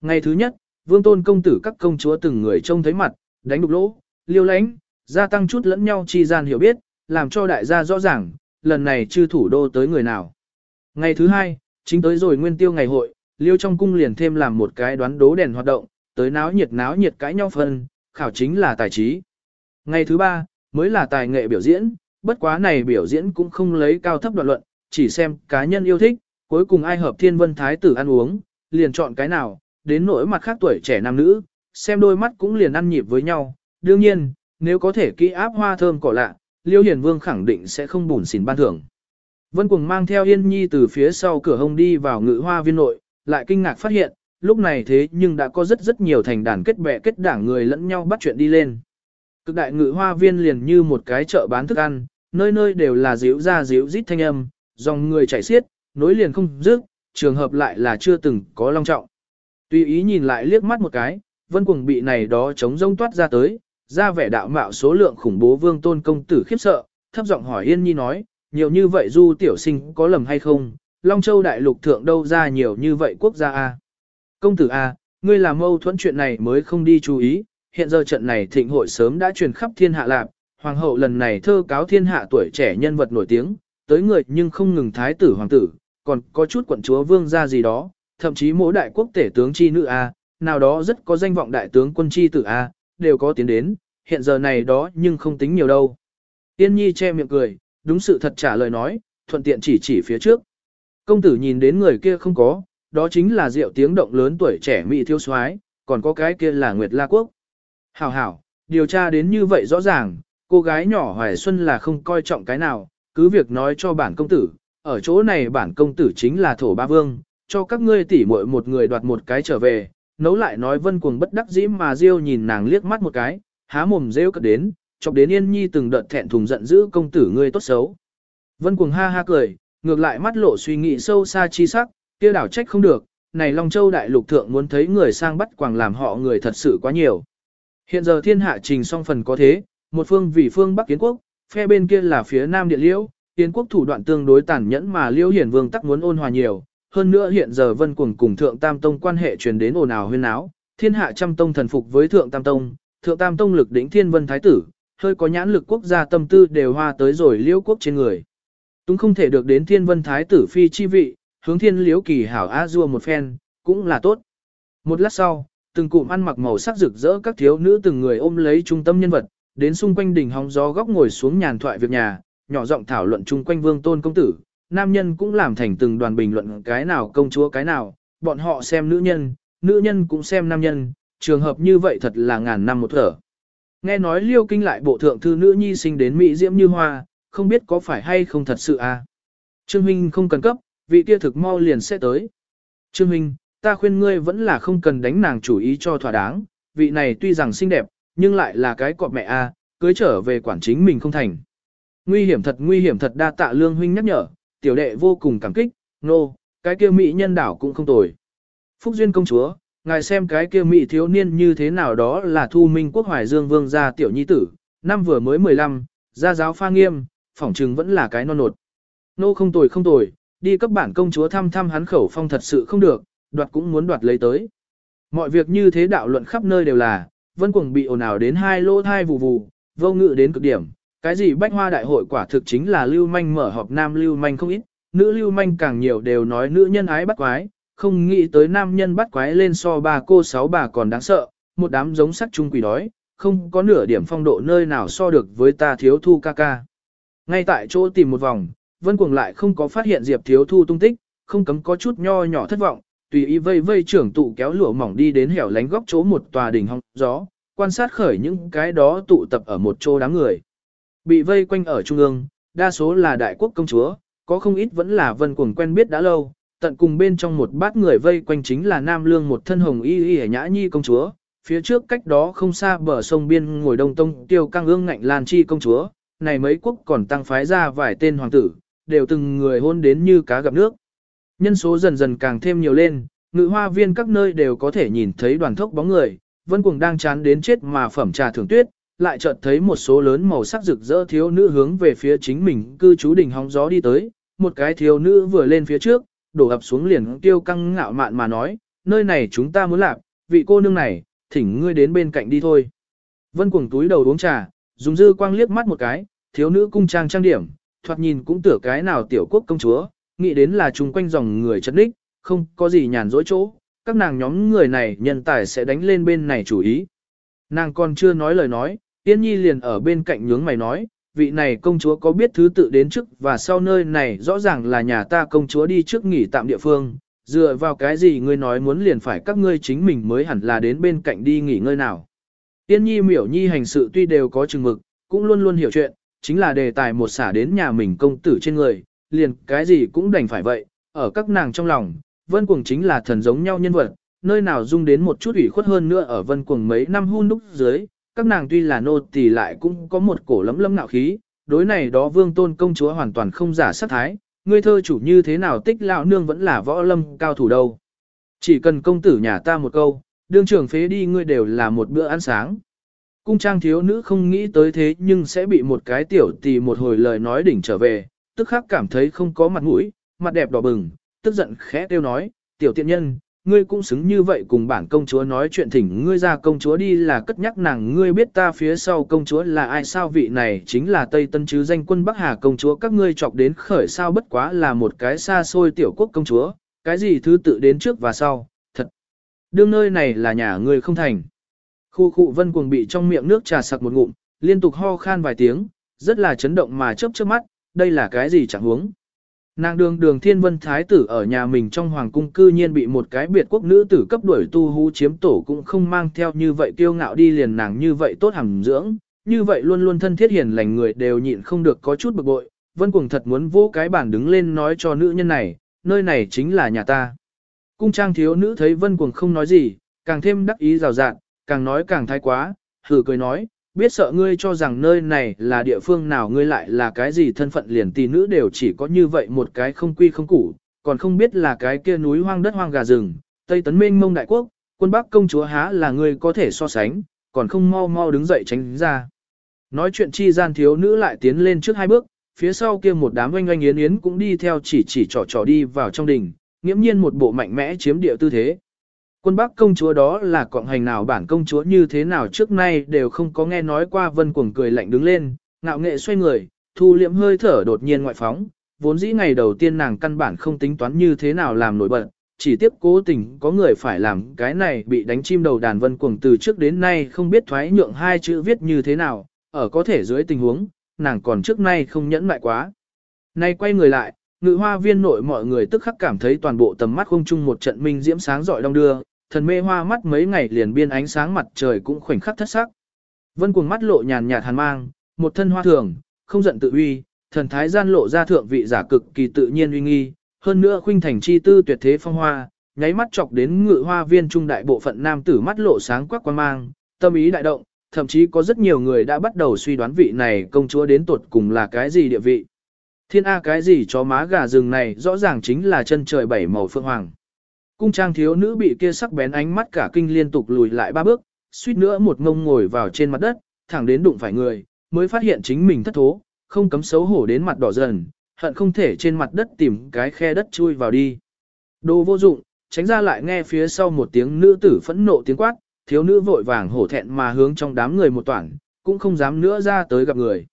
Ngày thứ nhất, vương tôn công tử các công chúa từng người trông thấy mặt, đánh đục lỗ, liêu lánh, gia tăng chút lẫn nhau chi gian hiểu biết, làm cho đại gia rõ ràng, lần này chư thủ đô tới người nào. Ngày thứ hai, chính tới rồi nguyên tiêu ngày hội, liêu trong cung liền thêm làm một cái đoán đố đèn hoạt động, tới náo nhiệt náo nhiệt cãi nhau phân, khảo chính là tài trí. Ngày thứ ba, mới là tài nghệ biểu diễn, bất quá này biểu diễn cũng không lấy cao thấp đoạn luận, chỉ xem cá nhân yêu thích, cuối cùng ai hợp thiên vân thái tử ăn uống, liền chọn cái nào, đến nỗi mặt khác tuổi trẻ nam nữ, xem đôi mắt cũng liền ăn nhịp với nhau. Đương nhiên, nếu có thể kỹ áp hoa thơm cỏ lạ, Liêu Hiền Vương khẳng định sẽ không bùn xỉn ban thưởng. Vân Cuồng mang theo Yên Nhi từ phía sau cửa hông đi vào ngự hoa viên nội, lại kinh ngạc phát hiện, lúc này thế nhưng đã có rất rất nhiều thành đàn kết bè kết đảng người lẫn nhau bắt chuyện đi lên. Cực đại ngự hoa viên liền như một cái chợ bán thức ăn, nơi nơi đều là díu ra díu rít thanh âm, dòng người chảy xiết, nối liền không dứt, trường hợp lại là chưa từng có long trọng. Tùy ý nhìn lại liếc mắt một cái, vân cuồng bị này đó chống rông toát ra tới, ra vẻ đạo mạo số lượng khủng bố vương tôn công tử khiếp sợ, thấp giọng hỏi Yên Nhi nói, nhiều như vậy du tiểu sinh có lầm hay không, Long Châu đại lục thượng đâu ra nhiều như vậy quốc gia a? Công tử a ngươi làm mâu thuẫn chuyện này mới không đi chú ý, hiện giờ trận này thịnh hội sớm đã truyền khắp thiên hạ lạc, hoàng hậu lần này thơ cáo thiên hạ tuổi trẻ nhân vật nổi tiếng, tới người nhưng không ngừng thái tử hoàng tử, còn có chút quận chúa vương gia gì đó, thậm chí mỗi đại quốc tể tướng chi nữ A, nào đó rất có danh vọng đại tướng quân chi tử A, đều có tiến đến, hiện giờ này đó nhưng không tính nhiều đâu. Tiên nhi che miệng cười, đúng sự thật trả lời nói, thuận tiện chỉ chỉ phía trước. Công tử nhìn đến người kia không có, đó chính là diệu tiếng động lớn tuổi trẻ mỹ thiếu soái, còn có cái kia là Nguyệt La Quốc. Hảo hảo, điều tra đến như vậy rõ ràng, cô gái nhỏ Hoài Xuân là không coi trọng cái nào, cứ việc nói cho bản công tử, ở chỗ này bản công tử chính là thổ ba vương, cho các ngươi tỉ muội một người đoạt một cái trở về, nấu lại nói vân cuồng bất đắc dĩ mà Diêu nhìn nàng liếc mắt một cái, há mồm rêu cất đến, chọc đến yên nhi từng đợt thẹn thùng giận dữ công tử ngươi tốt xấu. Vân cuồng ha ha cười, ngược lại mắt lộ suy nghĩ sâu xa chi sắc, kia đảo trách không được, này Long Châu đại lục thượng muốn thấy người sang bắt quàng làm họ người thật sự quá nhiều. Hiện giờ thiên hạ trình song phần có thế, một phương vì phương Bắc Kiến Quốc, phe bên kia là phía Nam Điện Liễu, Kiến Quốc thủ đoạn tương đối tàn nhẫn mà Liễu Hiển Vương tắc muốn ôn hòa nhiều, hơn nữa hiện giờ Vân Cuồng cùng Thượng Tam Tông quan hệ truyền đến ồn ào huyên náo, thiên hạ trăm tông thần phục với Thượng Tam Tông, Thượng Tam Tông lực đỉnh Thiên Vân Thái tử, hơi có nhãn lực quốc gia tâm tư đều hoa tới rồi Liễu quốc trên người. Túng không thể được đến Thiên Vân Thái tử phi chi vị, hướng Thiên Liễu kỳ hảo a dua một phen, cũng là tốt. Một lát sau, từng cụm ăn mặc màu sắc rực rỡ các thiếu nữ từng người ôm lấy trung tâm nhân vật, đến xung quanh đỉnh hóng gió góc ngồi xuống nhàn thoại việc nhà, nhỏ giọng thảo luận chung quanh vương tôn công tử, nam nhân cũng làm thành từng đoàn bình luận cái nào công chúa cái nào, bọn họ xem nữ nhân, nữ nhân cũng xem nam nhân, trường hợp như vậy thật là ngàn năm một thở. Nghe nói liêu kinh lại bộ thượng thư nữ nhi sinh đến Mỹ diễm như hoa, không biết có phải hay không thật sự à. Trương Huynh không cần cấp, vị kia thực mau liền sẽ tới. Trương Huynh, ta khuyên ngươi vẫn là không cần đánh nàng chủ ý cho thỏa đáng, vị này tuy rằng xinh đẹp, nhưng lại là cái cọp mẹ a, à, cưới trở về quản chính mình không thành. Nguy hiểm thật nguy hiểm thật đa tạ lương huynh nhắc nhở, tiểu đệ vô cùng cảm kích, nô, no, cái kia mỹ nhân đảo cũng không tồi. Phúc Duyên công chúa, ngài xem cái kia mỹ thiếu niên như thế nào đó là thu minh quốc hoài dương vương gia tiểu nhi tử, năm vừa mới 15, gia giáo pha nghiêm, phỏng chừng vẫn là cái non nột. Nô không tồi không tồi, đi cấp bản công chúa thăm thăm hắn khẩu phong thật sự không được, đoạt cũng muốn đoạt lấy tới. Mọi việc như thế đạo luận khắp nơi đều là, vân cuồng bị ồn ào đến hai lỗ thai vù vù, vô ngự đến cực điểm. Cái gì bách hoa đại hội quả thực chính là lưu manh mở họp nam lưu manh không ít, nữ lưu manh càng nhiều đều nói nữ nhân ái bắt quái, không nghĩ tới nam nhân bắt quái lên so bà cô sáu bà còn đáng sợ, một đám giống sắc trung quỷ đói, không có nửa điểm phong độ nơi nào so được với ta thiếu thu ca ca. Ngay tại chỗ tìm một vòng, vân cuồng lại không có phát hiện diệp thiếu thu tung tích, không cấm có chút nho nhỏ thất vọng, tùy ý vây vây trưởng tụ kéo lụa mỏng đi đến hẻo lánh góc chỗ một tòa đỉnh hong gió, quan sát khởi những cái đó tụ tập ở một chỗ đám người. Bị vây quanh ở trung ương, đa số là đại quốc công chúa, có không ít vẫn là vân cuồng quen biết đã lâu, tận cùng bên trong một bát người vây quanh chính là Nam Lương một thân hồng y y nhã nhi công chúa, phía trước cách đó không xa bờ sông biên ngồi đông tông tiêu căng ương ngạnh lan chi công chúa, này mấy quốc còn tăng phái ra vài tên hoàng tử, đều từng người hôn đến như cá gặp nước. Nhân số dần dần càng thêm nhiều lên, ngự hoa viên các nơi đều có thể nhìn thấy đoàn thốc bóng người, vân cuồng đang chán đến chết mà phẩm trà thưởng tuyết, lại chợt thấy một số lớn màu sắc rực rỡ thiếu nữ hướng về phía chính mình cư trú đỉnh hóng gió đi tới, một cái thiếu nữ vừa lên phía trước, đổ ập xuống liền tiêu căng ngạo mạn mà nói, nơi này chúng ta muốn làm, vị cô nương này, thỉnh ngươi đến bên cạnh đi thôi. Vân cuồng túi đầu uống trà, dùng dư quang liếc mắt một cái, thiếu nữ cung trang trang điểm, thoạt nhìn cũng tưởng cái nào tiểu quốc công chúa, nghĩ đến là chung quanh dòng người chất đích, không có gì nhàn dỗi chỗ, các nàng nhóm người này nhân tài sẽ đánh lên bên này chủ ý. Nàng còn chưa nói lời nói, Tiên Nhi liền ở bên cạnh nhướng mày nói, vị này công chúa có biết thứ tự đến trước và sau nơi này rõ ràng là nhà ta công chúa đi trước nghỉ tạm địa phương, dựa vào cái gì ngươi nói muốn liền phải các ngươi chính mình mới hẳn là đến bên cạnh đi nghỉ ngơi nào. Tiên Nhi miểu nhi hành sự tuy đều có chừng mực, cũng luôn luôn hiểu chuyện, chính là đề tài một xả đến nhà mình công tử trên người, liền cái gì cũng đành phải vậy, ở các nàng trong lòng, vân cuồng chính là thần giống nhau nhân vật, nơi nào dung đến một chút ủy khuất hơn nữa ở vân cuồng mấy năm hun đúc dưới, các nàng tuy là nô tỳ lại cũng có một cổ lấm lấm ngạo khí, đối này đó vương tôn công chúa hoàn toàn không giả sát thái, ngươi thơ chủ như thế nào tích lão nương vẫn là võ lâm cao thủ đâu. Chỉ cần công tử nhà ta một câu, đương trưởng phế đi ngươi đều là một bữa ăn sáng. Cung trang thiếu nữ không nghĩ tới thế nhưng sẽ bị một cái tiểu tỳ một hồi lời nói đỉnh trở về, tức khắc cảm thấy không có mặt mũi, mặt đẹp đỏ bừng, tức giận khẽ kêu nói, tiểu tiện nhân, ngươi cũng xứng như vậy cùng bản công chúa nói chuyện thỉnh ngươi ra công chúa đi là cất nhắc nàng ngươi biết ta phía sau công chúa là ai sao vị này chính là Tây Tân chứ danh quân Bắc Hà công chúa các ngươi chọc đến khởi sao bất quá là một cái xa xôi tiểu quốc công chúa, cái gì thứ tự đến trước và sau, thật. Đương nơi này là nhà ngươi không thành. Khu khu vân cuồng bị trong miệng nước trà sặc một ngụm, liên tục ho khan vài tiếng, rất là chấn động mà chớp chớp mắt, đây là cái gì chẳng huống. Nàng đường đường thiên vân thái tử ở nhà mình trong hoàng cung cư nhiên bị một cái biệt quốc nữ tử cấp đuổi tu hú chiếm tổ cũng không mang theo như vậy kiêu ngạo đi liền nàng như vậy tốt hẳn dưỡng, như vậy luôn luôn thân thiết hiền lành người đều nhịn không được có chút bực bội, vân cuồng thật muốn vô cái bản đứng lên nói cho nữ nhân này, nơi này chính là nhà ta. Cung trang thiếu nữ thấy vân cuồng không nói gì, càng thêm đắc ý rào rạng, càng nói càng thái quá, thử cười nói, biết sợ ngươi cho rằng nơi này là địa phương nào ngươi lại là cái gì thân phận liền tỷ nữ đều chỉ có như vậy một cái không quy không củ, còn không biết là cái kia núi hoang đất hoang gà rừng, Tây Tấn Minh Mông Đại Quốc, quân Bắc công chúa há là ngươi có thể so sánh, còn không mau mau đứng dậy tránh ra. Nói chuyện chi gian thiếu nữ lại tiến lên trước hai bước, phía sau kia một đám oanh oanh yến yến cũng đi theo chỉ chỉ trò trò đi vào trong đình, nghiễm nhiên một bộ mạnh mẽ chiếm địa tư thế. Quân Bắc công chúa đó là cọng hành nào bản công chúa như thế nào trước nay đều không có nghe nói qua vân cuồng cười lạnh đứng lên, ngạo nghệ xoay người, thu liệm hơi thở đột nhiên ngoại phóng, vốn dĩ ngày đầu tiên nàng căn bản không tính toán như thế nào làm nổi bật, chỉ tiếp cố tình có người phải làm cái này bị đánh chim đầu đàn vân cuồng từ trước đến nay không biết thoái nhượng hai chữ viết như thế nào, ở có thể dưới tình huống, nàng còn trước nay không nhẫn mại quá. Nay quay người lại, ngự hoa viên nội mọi người tức khắc cảm thấy toàn bộ tầm mắt không chung một trận minh diễm sáng rọi đông đưa, thần mê hoa mắt mấy ngày liền biên ánh sáng mặt trời cũng khoảnh khắc thất sắc. Vân cuồng mắt lộ nhàn nhạt hàn mang, một thân hoa thường, không giận tự uy, thần thái gian lộ ra thượng vị giả cực kỳ tự nhiên uy nghi, hơn nữa khuynh thành chi tư tuyệt thế phong hoa, nháy mắt chọc đến ngự hoa viên trung đại bộ phận nam tử mắt lộ sáng quắc quan mang, tâm ý đại động, thậm chí có rất nhiều người đã bắt đầu suy đoán vị này công chúa đến tuột cùng là cái gì địa vị. Thiên A cái gì chó má gà rừng này rõ ràng chính là chân trời bảy màu phượng hoàng. Cung trang thiếu nữ bị kia sắc bén ánh mắt cả kinh liên tục lùi lại ba bước, suýt nữa một ngông ngồi vào trên mặt đất, thẳng đến đụng phải người, mới phát hiện chính mình thất thố, không cấm xấu hổ đến mặt đỏ dần, hận không thể trên mặt đất tìm cái khe đất chui vào đi. Đồ vô dụng, tránh ra lại nghe phía sau một tiếng nữ tử phẫn nộ tiếng quát, thiếu nữ vội vàng hổ thẹn mà hướng trong đám người một toản, cũng không dám nữa ra tới gặp người.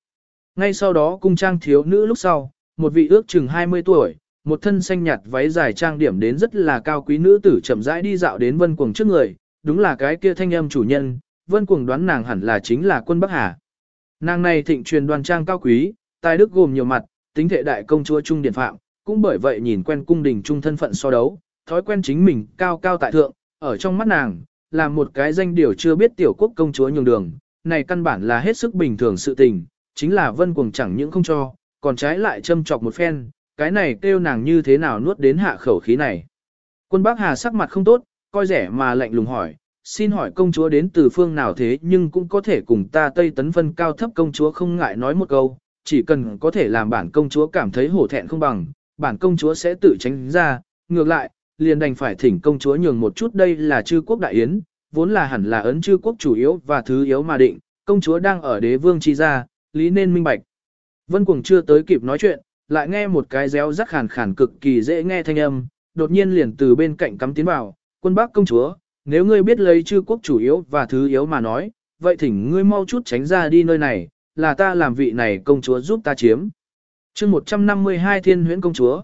Ngay sau đó cung trang thiếu nữ lúc sau, một vị ước chừng 20 tuổi, một thân xanh nhạt váy dài trang điểm đến rất là cao quý nữ tử chậm rãi đi dạo đến vân cuồng trước người, đúng là cái kia thanh âm chủ nhân, vân cuồng đoán nàng hẳn là chính là quân Bắc Hà. Nàng này thịnh truyền đoàn trang cao quý, tài đức gồm nhiều mặt, tính thể đại công chúa trung điển phạm, cũng bởi vậy nhìn quen cung đình trung thân phận so đấu, thói quen chính mình cao cao tại thượng, ở trong mắt nàng, là một cái danh điều chưa biết tiểu quốc công chúa nhường đường, này căn bản là hết sức bình thường sự tình, chính là vân cuồng chẳng những không cho, còn trái lại châm chọc một phen, cái này kêu nàng như thế nào nuốt đến hạ khẩu khí này. Quân Bắc Hà sắc mặt không tốt, coi rẻ mà lạnh lùng hỏi, xin hỏi công chúa đến từ phương nào thế nhưng cũng có thể cùng ta Tây Tấn phân cao thấp công chúa không ngại nói một câu, chỉ cần có thể làm bản công chúa cảm thấy hổ thẹn không bằng, bản công chúa sẽ tự tránh ra, ngược lại, liền đành phải thỉnh công chúa nhường một chút đây là chư quốc đại yến, vốn là hẳn là ấn chư quốc chủ yếu và thứ yếu mà định, công chúa đang ở đế vương chi gia, lý nên minh bạch. Vân Cuồng chưa tới kịp nói chuyện, lại nghe một cái réo rắc khàn khàn cực kỳ dễ nghe thanh âm, đột nhiên liền từ bên cạnh cắm tiến vào, quân bác công chúa, nếu ngươi biết lấy chư quốc chủ yếu và thứ yếu mà nói, vậy thỉnh ngươi mau chút tránh ra đi nơi này, là ta làm vị này công chúa giúp ta chiếm. chương 152 thiên huyễn công chúa.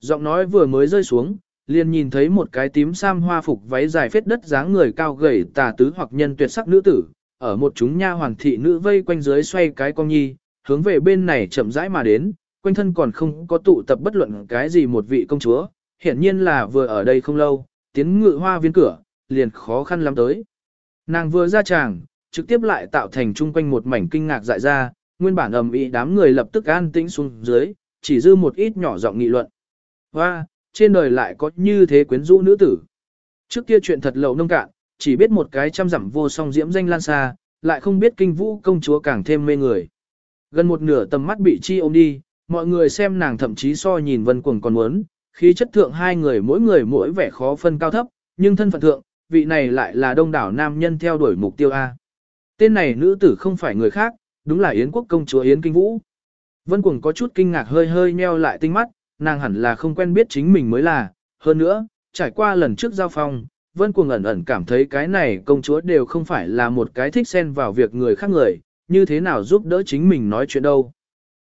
Giọng nói vừa mới rơi xuống, liền nhìn thấy một cái tím sam hoa phục váy dài phết đất dáng người cao gầy tà tứ hoặc nhân tuyệt sắc nữ tử, ở một chúng nha hoàng thị nữ vây quanh dưới xoay cái con nhi, hướng về bên này chậm rãi mà đến, quanh thân còn không có tụ tập bất luận cái gì một vị công chúa, hiển nhiên là vừa ở đây không lâu, tiến ngự hoa viên cửa, liền khó khăn lắm tới. Nàng vừa ra tràng, trực tiếp lại tạo thành chung quanh một mảnh kinh ngạc dại ra, nguyên bản ầm ĩ đám người lập tức an tĩnh xuống dưới, chỉ dư một ít nhỏ giọng nghị luận. Hoa, trên đời lại có như thế quyến rũ nữ tử. Trước kia chuyện thật lậu nông cạn, chỉ biết một cái trăm dặm vô song diễm danh lan xa, lại không biết kinh vũ công chúa càng thêm mê người. Gần một nửa tầm mắt bị chi ôm đi, mọi người xem nàng thậm chí so nhìn vân cuồng còn muốn, khí chất thượng hai người mỗi người mỗi vẻ khó phân cao thấp, nhưng thân phận thượng, vị này lại là đông đảo nam nhân theo đuổi mục tiêu A. Tên này nữ tử không phải người khác, đúng là Yến quốc công chúa Yến Kinh Vũ. Vân Cuồng có chút kinh ngạc hơi hơi nheo lại tinh mắt, nàng hẳn là không quen biết chính mình mới là, hơn nữa, trải qua lần trước giao phong, Vân Cuồng ẩn ẩn cảm thấy cái này công chúa đều không phải là một cái thích xen vào việc người khác người, như thế nào giúp đỡ chính mình nói chuyện đâu.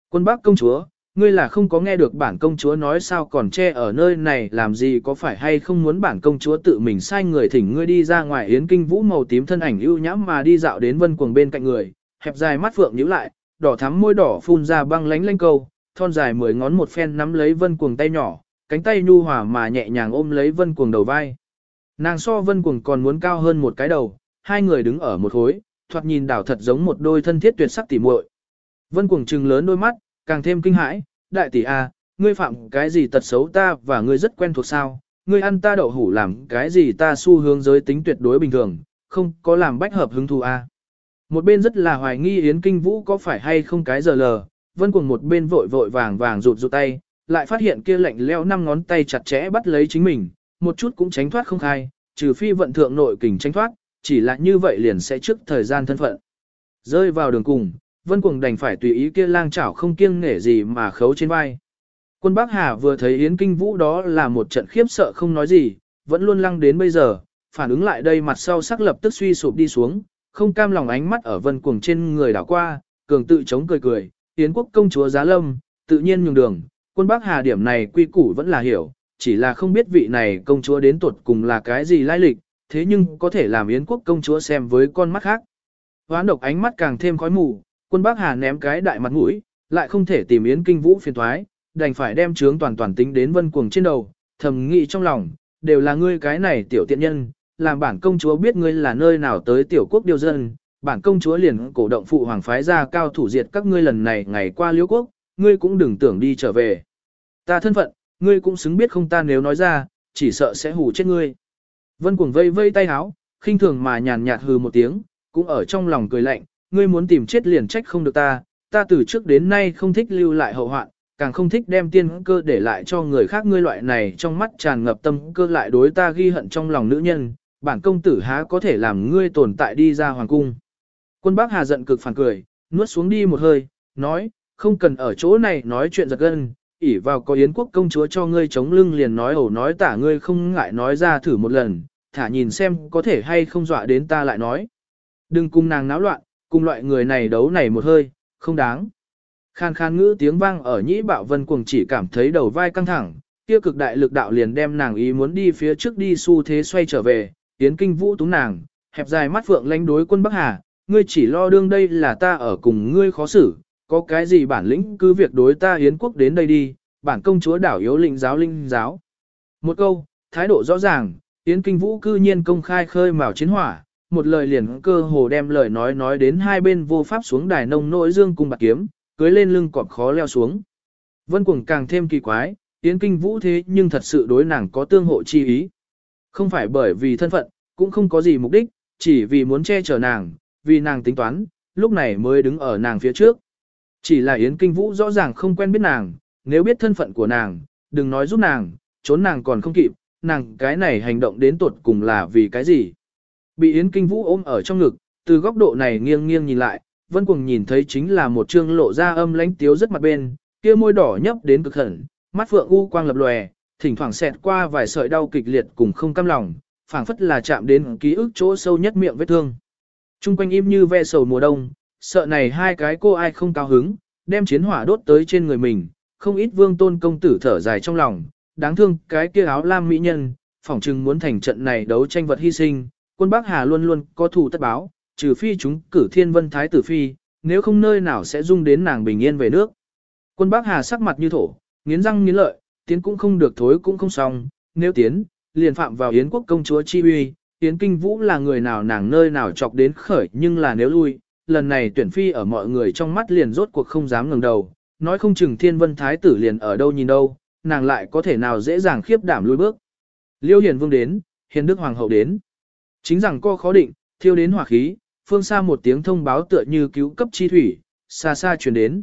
Quân bác công chúa, ngươi là không có nghe được bản công chúa nói sao còn che ở nơi này làm gì có phải hay không muốn bản công chúa tự mình sai người thỉnh ngươi đi ra ngoài yến kinh vũ màu tím thân ảnh ưu nhãm mà đi dạo đến vân cuồng bên cạnh người, hẹp dài mắt phượng nhíu lại, đỏ thắm môi đỏ phun ra băng lánh lanh câu, thon dài mười ngón một phen nắm lấy vân cuồng tay nhỏ, cánh tay nhu hòa mà nhẹ nhàng ôm lấy vân cuồng đầu vai. Nàng so vân cuồng còn muốn cao hơn một cái đầu, hai người đứng ở một hối thoạt nhìn đảo thật giống một đôi thân thiết tuyệt sắc tỉ muội. Vân cuồng trừng lớn đôi mắt, càng thêm kinh hãi, đại tỷ a, ngươi phạm cái gì tật xấu ta và ngươi rất quen thuộc sao, ngươi ăn ta đậu hủ làm cái gì ta xu hướng giới tính tuyệt đối bình thường, không có làm bách hợp hứng thú a. Một bên rất là hoài nghi Yến Kinh Vũ có phải hay không cái giờ lờ, vân cuồng một bên vội vội vàng vàng rụt rụt tay, lại phát hiện kia lạnh leo năm ngón tay chặt chẽ bắt lấy chính mình, một chút cũng tránh thoát không khai, trừ phi vận thượng nội kình tránh thoát, chỉ là như vậy liền sẽ trước thời gian thân phận. Rơi vào đường cùng, Vân Cuồng đành phải tùy ý kia lang chảo không kiêng nể gì mà khấu trên vai. Quân Bắc Hà vừa thấy Yến Kinh Vũ đó là một trận khiếp sợ không nói gì, vẫn luôn lăng đến bây giờ, phản ứng lại đây mặt sau sắc lập tức suy sụp đi xuống, không cam lòng ánh mắt ở Vân Cuồng trên người đảo qua, cường tự chống cười cười, Yến quốc công chúa Giá Lâm, tự nhiên nhường đường, quân Bắc Hà điểm này quy củ vẫn là hiểu, chỉ là không biết vị này công chúa đến tuột cùng là cái gì lai lịch, thế nhưng có thể làm Yến quốc công chúa xem với con mắt khác. Hoán độc ánh mắt càng thêm khói mù, quân Bắc Hà ném cái đại mặt mũi, lại không thể tìm Yến Kinh Vũ phiền thoái, đành phải đem trướng toàn toàn tính đến vân cuồng trên đầu, thầm nghĩ trong lòng, đều là ngươi cái này tiểu tiện nhân, làm bản công chúa biết ngươi là nơi nào tới tiểu quốc điều dân, bản công chúa liền cổ động phụ hoàng phái ra cao thủ diệt các ngươi lần này ngày qua liễu quốc, ngươi cũng đừng tưởng đi trở về. Ta thân phận, ngươi cũng xứng biết không ta nếu nói ra, chỉ sợ sẽ hù chết ngươi. Vân cuồng vây vây tay háo, khinh thường mà nhàn nhạt hừ một tiếng, cũng ở trong lòng cười lạnh, ngươi muốn tìm chết liền trách không được ta, ta từ trước đến nay không thích lưu lại hậu hoạn, càng không thích đem tiên cơ để lại cho người khác ngươi loại này trong mắt tràn ngập tâm cơ lại đối ta ghi hận trong lòng nữ nhân, bản công tử há có thể làm ngươi tồn tại đi ra hoàng cung. Quân bác Hà giận cực phản cười, nuốt xuống đi một hơi, nói, không cần ở chỗ này nói chuyện giật gân, ỉ vào có yến quốc công chúa cho ngươi chống lưng liền nói ẩu nói tả ngươi không ngại nói ra thử một lần, thả nhìn xem có thể hay không dọa đến ta lại nói. Đừng cùng nàng náo loạn, cùng loại người này đấu này một hơi, không đáng. Khan khan ngữ tiếng vang ở nhĩ bạo vân cuồng chỉ cảm thấy đầu vai căng thẳng, kia cực đại lực đạo liền đem nàng ý muốn đi phía trước đi xu thế xoay trở về, tiến kinh vũ túng nàng, hẹp dài mắt phượng lánh đối quân Bắc Hà, ngươi chỉ lo đương đây là ta ở cùng ngươi khó xử, có cái gì bản lĩnh cứ việc đối ta hiến quốc đến đây đi, bản công chúa đảo yếu linh giáo linh giáo. Một câu, thái độ rõ ràng, Yến Kinh Vũ cư nhiên công khai khơi mào chiến hỏa, một lời liền cơ hồ đem lời nói nói đến hai bên vô pháp xuống đài nông nỗi dương cung bạc kiếm, cưới lên lưng cọp khó leo xuống. Vân Cuồng càng thêm kỳ quái, Yến Kinh Vũ thế nhưng thật sự đối nàng có tương hộ chi ý. Không phải bởi vì thân phận, cũng không có gì mục đích, chỉ vì muốn che chở nàng, vì nàng tính toán, lúc này mới đứng ở nàng phía trước. Chỉ là Yến Kinh Vũ rõ ràng không quen biết nàng, nếu biết thân phận của nàng, đừng nói giúp nàng, trốn nàng còn không kịp, nàng cái này hành động đến tuột cùng là vì cái gì. Bị Yến Kinh Vũ ôm ở trong ngực, từ góc độ này nghiêng nghiêng nhìn lại, Vân Cuồng nhìn thấy chính là một trương lộ ra âm lãnh tiếu rất mặt bên, kia môi đỏ nhấp đến cực hận, mắt phượng u quang lập lòe, thỉnh thoảng xẹt qua vài sợi đau kịch liệt cùng không cam lòng, phảng phất là chạm đến ký ức chỗ sâu nhất miệng vết thương. Trung quanh im như ve sầu mùa đông, sợ này hai cái cô ai không cao hứng, đem chiến hỏa đốt tới trên người mình, không ít vương tôn công tử thở dài trong lòng, đáng thương cái kia áo lam mỹ nhân, phỏng chừng muốn thành trận này đấu tranh vật hy sinh, quân Bắc Hà luôn luôn có thù tất báo, trừ phi chúng cử thiên vân thái tử phi, nếu không nơi nào sẽ dung đến nàng bình yên về nước. Quân Bắc Hà sắc mặt như thổ, nghiến răng nghiến lợi, tiến cũng không được thối cũng không xong, nếu tiến, liền phạm vào yến quốc công chúa chi uy, yến kinh vũ là người nào nàng nơi nào chọc đến khởi nhưng là nếu lui, lần này tuyển phi ở mọi người trong mắt liền rốt cuộc không dám ngẩng đầu, nói không chừng thiên vân thái tử liền ở đâu nhìn đâu, nàng lại có thể nào dễ dàng khiếp đảm lui bước. Liêu hiền vương đến, hiền đức hoàng hậu đến. Chính rằng co khó định, thiêu đến hỏa khí, phương xa một tiếng thông báo tựa như cứu cấp chi thủy, xa xa truyền đến.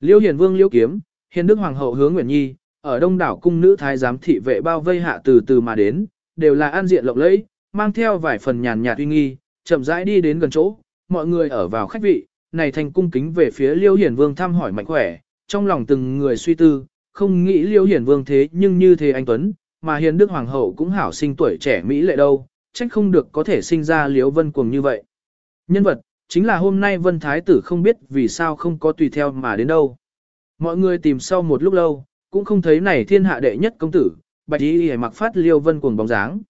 Liêu hiền vương liêu kiếm, hiền đức hoàng hậu hướng Nguyễn Nhi, ở đông đảo cung nữ thái giám thị vệ bao vây hạ từ từ mà đến, đều là an diện lộng lẫy, mang theo vài phần nhàn nhạt uy nghi, chậm rãi đi đến gần chỗ, mọi người ở vào khách vị, này thành cung kính về phía Liêu Hiển Vương thăm hỏi mạnh khỏe, trong lòng từng người suy tư, không nghĩ Liêu Hiển Vương thế nhưng như thế anh Tuấn, mà Hiền Đức Hoàng hậu cũng hảo sinh tuổi trẻ Mỹ lệ đâu, trách không được có thể sinh ra Liêu Vân Cuồng như vậy. Nhân vật, chính là hôm nay Vân Thái tử không biết vì sao không có tùy theo mà đến đâu. Mọi người tìm sau một lúc lâu, cũng không thấy này thiên hạ đệ nhất công tử, bạch y hề mặc phát Liêu Vân Cuồng bóng dáng.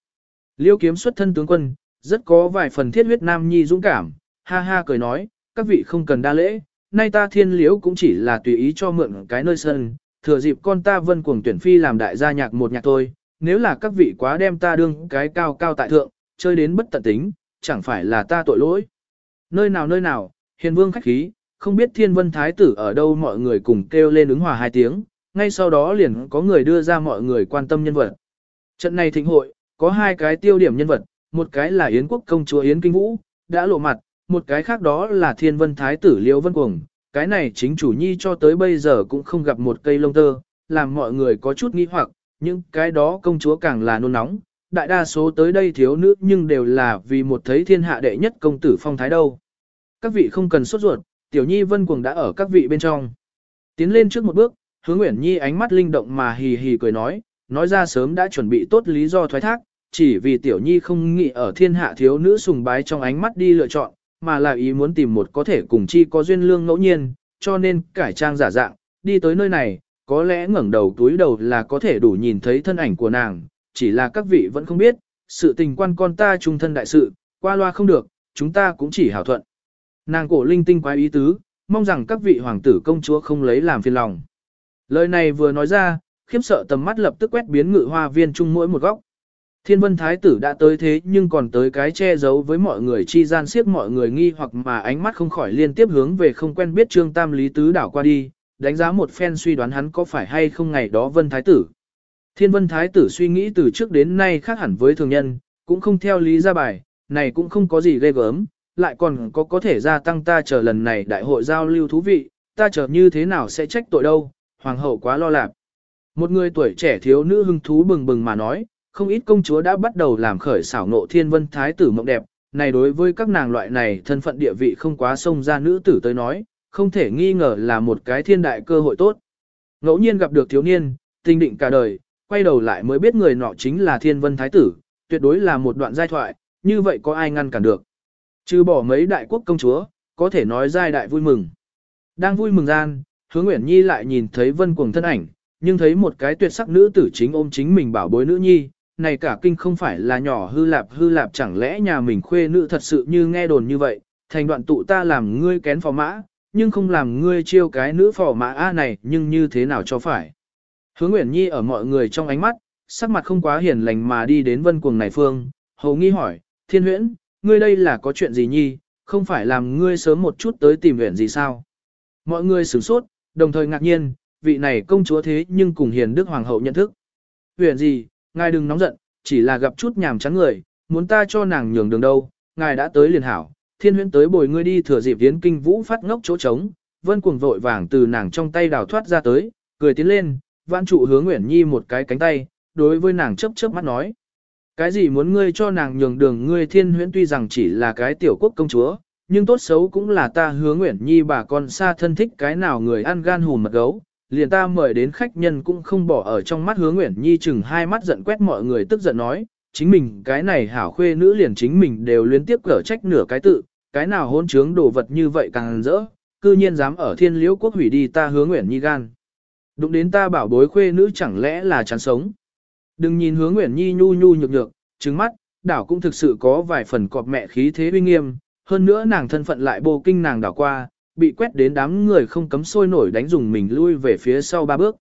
Liêu kiếm xuất thân tướng quân, rất có vài phần thiết huyết nam nhi dũng cảm, ha ha cười nói, các vị không cần đa lễ, nay ta thiên liễu cũng chỉ là tùy ý cho mượn cái nơi sân, thừa dịp con ta vân cuồng tuyển phi làm đại gia nhạc một nhạc thôi, nếu là các vị quá đem ta đương cái cao cao tại thượng, chơi đến bất tận tính, chẳng phải là ta tội lỗi. Nơi nào nơi nào, hiền vương khách khí, không biết thiên vân thái tử ở đâu mọi người cùng kêu lên ứng hòa hai tiếng, ngay sau đó liền có người đưa ra mọi người quan tâm nhân vật. Trận này thịnh hội, có hai cái tiêu điểm nhân vật, một cái là Yến quốc công chúa Yến Kinh Vũ, đã lộ mặt, một cái khác đó là thiên vân thái tử Liễu Vân Cuồng, cái này chính chủ nhi cho tới bây giờ cũng không gặp một cây lông tơ, làm mọi người có chút nghi hoặc, những cái đó công chúa càng là nôn nóng, đại đa số tới đây thiếu nữ nhưng đều là vì một thấy thiên hạ đệ nhất công tử phong thái đâu. Các vị không cần sốt ruột, tiểu nhi Vân Cuồng đã ở các vị bên trong. Tiến lên trước một bước, hướng Nguyễn Nhi ánh mắt linh động mà hì hì cười nói, nói ra sớm đã chuẩn bị tốt lý do thoái thác, chỉ vì tiểu nhi không nghĩ ở thiên hạ thiếu nữ sùng bái trong ánh mắt đi lựa chọn, mà là ý muốn tìm một có thể cùng chi có duyên lương ngẫu nhiên, cho nên cải trang giả dạng, đi tới nơi này, có lẽ ngẩng đầu túi đầu là có thể đủ nhìn thấy thân ảnh của nàng, chỉ là các vị vẫn không biết, sự tình quan con ta trung thân đại sự, qua loa không được, chúng ta cũng chỉ hảo thuận. Nàng cổ linh tinh quái ý tứ, mong rằng các vị hoàng tử công chúa không lấy làm phiền lòng. Lời này vừa nói ra, khiếp sợ tầm mắt lập tức quét biến ngự hoa viên chung mỗi một góc. Thiên vân thái tử đã tới thế nhưng còn tới cái che giấu với mọi người chi gian siết mọi người nghi hoặc mà ánh mắt không khỏi liên tiếp hướng về không quen biết trương tam lý tứ đảo qua đi, đánh giá một phen suy đoán hắn có phải hay không ngày đó vân thái tử. Thiên vân thái tử suy nghĩ từ trước đến nay khác hẳn với thường nhân, cũng không theo lý ra bài, này cũng không có gì ghê gớm, lại còn có có thể gia tăng ta chờ lần này đại hội giao lưu thú vị, ta chờ như thế nào sẽ trách tội đâu, hoàng hậu quá lo lạp. Một người tuổi trẻ thiếu nữ hưng thú bừng bừng mà nói, không ít công chúa đã bắt đầu làm khởi xảo nộ thiên vân thái tử mộng đẹp, này đối với các nàng loại này thân phận địa vị không quá sông ra nữ tử tới nói, không thể nghi ngờ là một cái thiên đại cơ hội tốt. Ngẫu nhiên gặp được thiếu niên, tinh định cả đời, quay đầu lại mới biết người nọ chính là thiên vân thái tử, tuyệt đối là một đoạn giai thoại, như vậy có ai ngăn cản được. Trừ bỏ mấy đại quốc công chúa, có thể nói giai đại vui mừng. Đang vui mừng gian, hứa Nguyễn Nhi lại nhìn thấy vân cuồng thân ảnh, nhưng thấy một cái tuyệt sắc nữ tử chính ôm chính mình bảo bối nữ nhi, này cả kinh không phải là nhỏ hư lạp hư lạp chẳng lẽ nhà mình khuê nữ thật sự như nghe đồn như vậy, thành đoạn tụ ta làm ngươi kén phò mã, nhưng không làm ngươi chiêu cái nữ phò mã A này nhưng như thế nào cho phải. Hứa Nguyễn Nhi ở mọi người trong ánh mắt, sắc mặt không quá hiền lành mà đi đến vân cuồng này phương, hầu nghi hỏi, thiên huyễn, ngươi đây là có chuyện gì nhi, không phải làm ngươi sớm một chút tới tìm huyện gì sao. Mọi người sửng sốt, đồng thời ngạc nhiên, vị này công chúa thế nhưng cùng hiền đức hoàng hậu nhận thức. Huyện gì, ngài đừng nóng giận, chỉ là gặp chút nhàm chán người, muốn ta cho nàng nhường đường đâu, ngài đã tới liền hảo, thiên huyễn tới bồi ngươi đi thừa dịp tiến kinh vũ phát ngốc chỗ trống, vân cuồng vội vàng từ nàng trong tay đào thoát ra tới, cười tiến lên, vãn trụ hướng Nguyễn Nhi một cái cánh tay, đối với nàng chớp chớp mắt nói. Cái gì muốn ngươi cho nàng nhường đường ngươi thiên huyễn tuy rằng chỉ là cái tiểu quốc công chúa, nhưng tốt xấu cũng là ta hứa Nguyễn Nhi bà con xa thân thích cái nào người ăn gan hùn mật gấu, liền ta mời đến khách nhân cũng không bỏ ở trong mắt hứa Nguyễn Nhi chừng hai mắt giận quét mọi người tức giận nói, chính mình cái này hảo khuê nữ liền chính mình đều liên tiếp cở trách nửa cái tự, cái nào hôn trướng đồ vật như vậy càng rỡ, cư nhiên dám ở thiên liễu quốc hủy đi ta Hướng Nguyễn Nhi gan. Đụng đến ta bảo bối khuê nữ chẳng lẽ là chán sống. Đừng nhìn Hướng Nguyễn Nhi nhu nhu nhược nhược, trứng mắt, đảo cũng thực sự có vài phần cọp mẹ khí thế uy nghiêm, hơn nữa nàng thân phận lại bồ kinh nàng đảo qua, bị quét đến đám người không cấm sôi nổi đánh dùng mình lui về phía sau ba bước.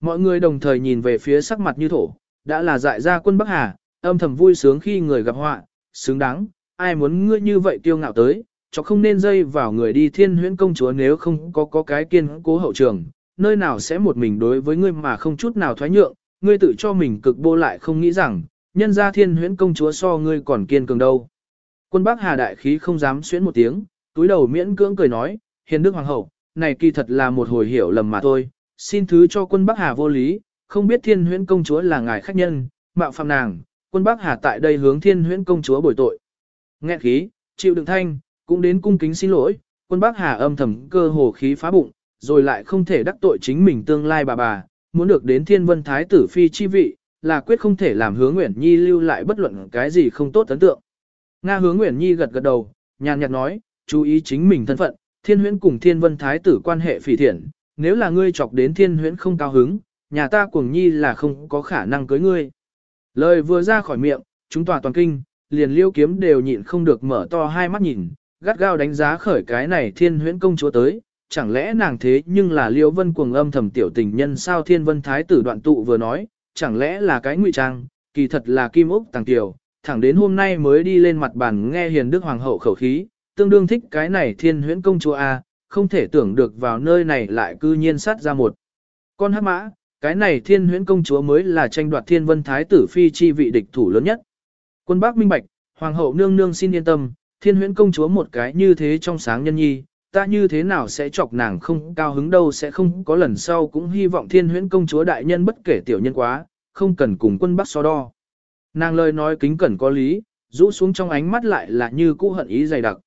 Mọi người đồng thời nhìn về phía sắc mặt như thổ, đã là dại ra quân Bắc Hà, âm thầm vui sướng khi người gặp họa, xứng đáng, ai muốn ngươi như vậy kiêu ngạo tới, cho không nên dây vào người đi thiên huyễn công chúa nếu không có có cái kiên cố hậu trường, nơi nào sẽ một mình đối với ngươi mà không chút nào thoái nhượng, ngươi tự cho mình cực bô lại không nghĩ rằng, nhân gia thiên huyễn công chúa so ngươi còn kiên cường đâu. Quân Bắc Hà đại khí không dám xuyến một tiếng, túi đầu miễn cưỡng cười nói, hiền đức hoàng hậu, này kỳ thật là một hồi hiểu lầm mà thôi, xin thứ cho quân Bắc Hà vô lý, không biết thiên huyễn công chúa là ngài khách nhân, mạo phạm nàng, quân Bắc Hà tại đây hướng thiên huyễn công chúa bồi tội. Nghe khí, chịu đựng thanh, cũng đến cung kính xin lỗi, quân Bắc Hà âm thầm cơ hồ khí phá bụng, rồi lại không thể đắc tội chính mình tương lai bà bà, muốn được đến thiên vân thái tử phi chi vị, là quyết không thể làm hướng Nguyễn Nhi lưu lại bất luận cái gì không tốt ấn tượng. Nga hướng Nguyễn Nhi gật gật đầu, nhàn nhạt nói, chú ý chính mình thân phận, thiên huyễn cùng thiên vân thái tử quan hệ phỉ thiện, nếu là ngươi chọc đến thiên huyễn không cao hứng, nhà ta cuồng nhi là không có khả năng cưới ngươi. Lời vừa ra khỏi miệng, chúng tòa toàn kinh, liền liêu kiếm đều nhịn không được mở to hai mắt nhìn, gắt gao đánh giá khởi cái này thiên huyễn công chúa tới, chẳng lẽ nàng thế nhưng là liêu vân cuồng âm thầm tiểu tình nhân sao thiên vân thái tử đoạn tụ vừa nói, chẳng lẽ là cái ngụy trang, kỳ thật là kim ốc tàng tiểu, thẳng đến hôm nay mới đi lên mặt bàn nghe hiền đức hoàng hậu khẩu khí, tương đương thích cái này thiên huyễn công chúa A, không thể tưởng được vào nơi này lại cư nhiên sát ra một. Con hắc mã, cái này thiên huyễn công chúa mới là tranh đoạt thiên vân thái tử phi chi vị địch thủ lớn nhất. Quân bác minh bạch, hoàng hậu nương nương xin yên tâm, thiên huyễn công chúa một cái như thế trong sáng nhân nhi, ta như thế nào sẽ chọc nàng không cao hứng đâu sẽ không có lần sau cũng hy vọng thiên huyễn công chúa đại nhân bất kể tiểu nhân quá, không cần cùng quân bắc so đo. Nàng lời nói kính cẩn có lý, rũ xuống trong ánh mắt lại là như cũ hận ý dày đặc.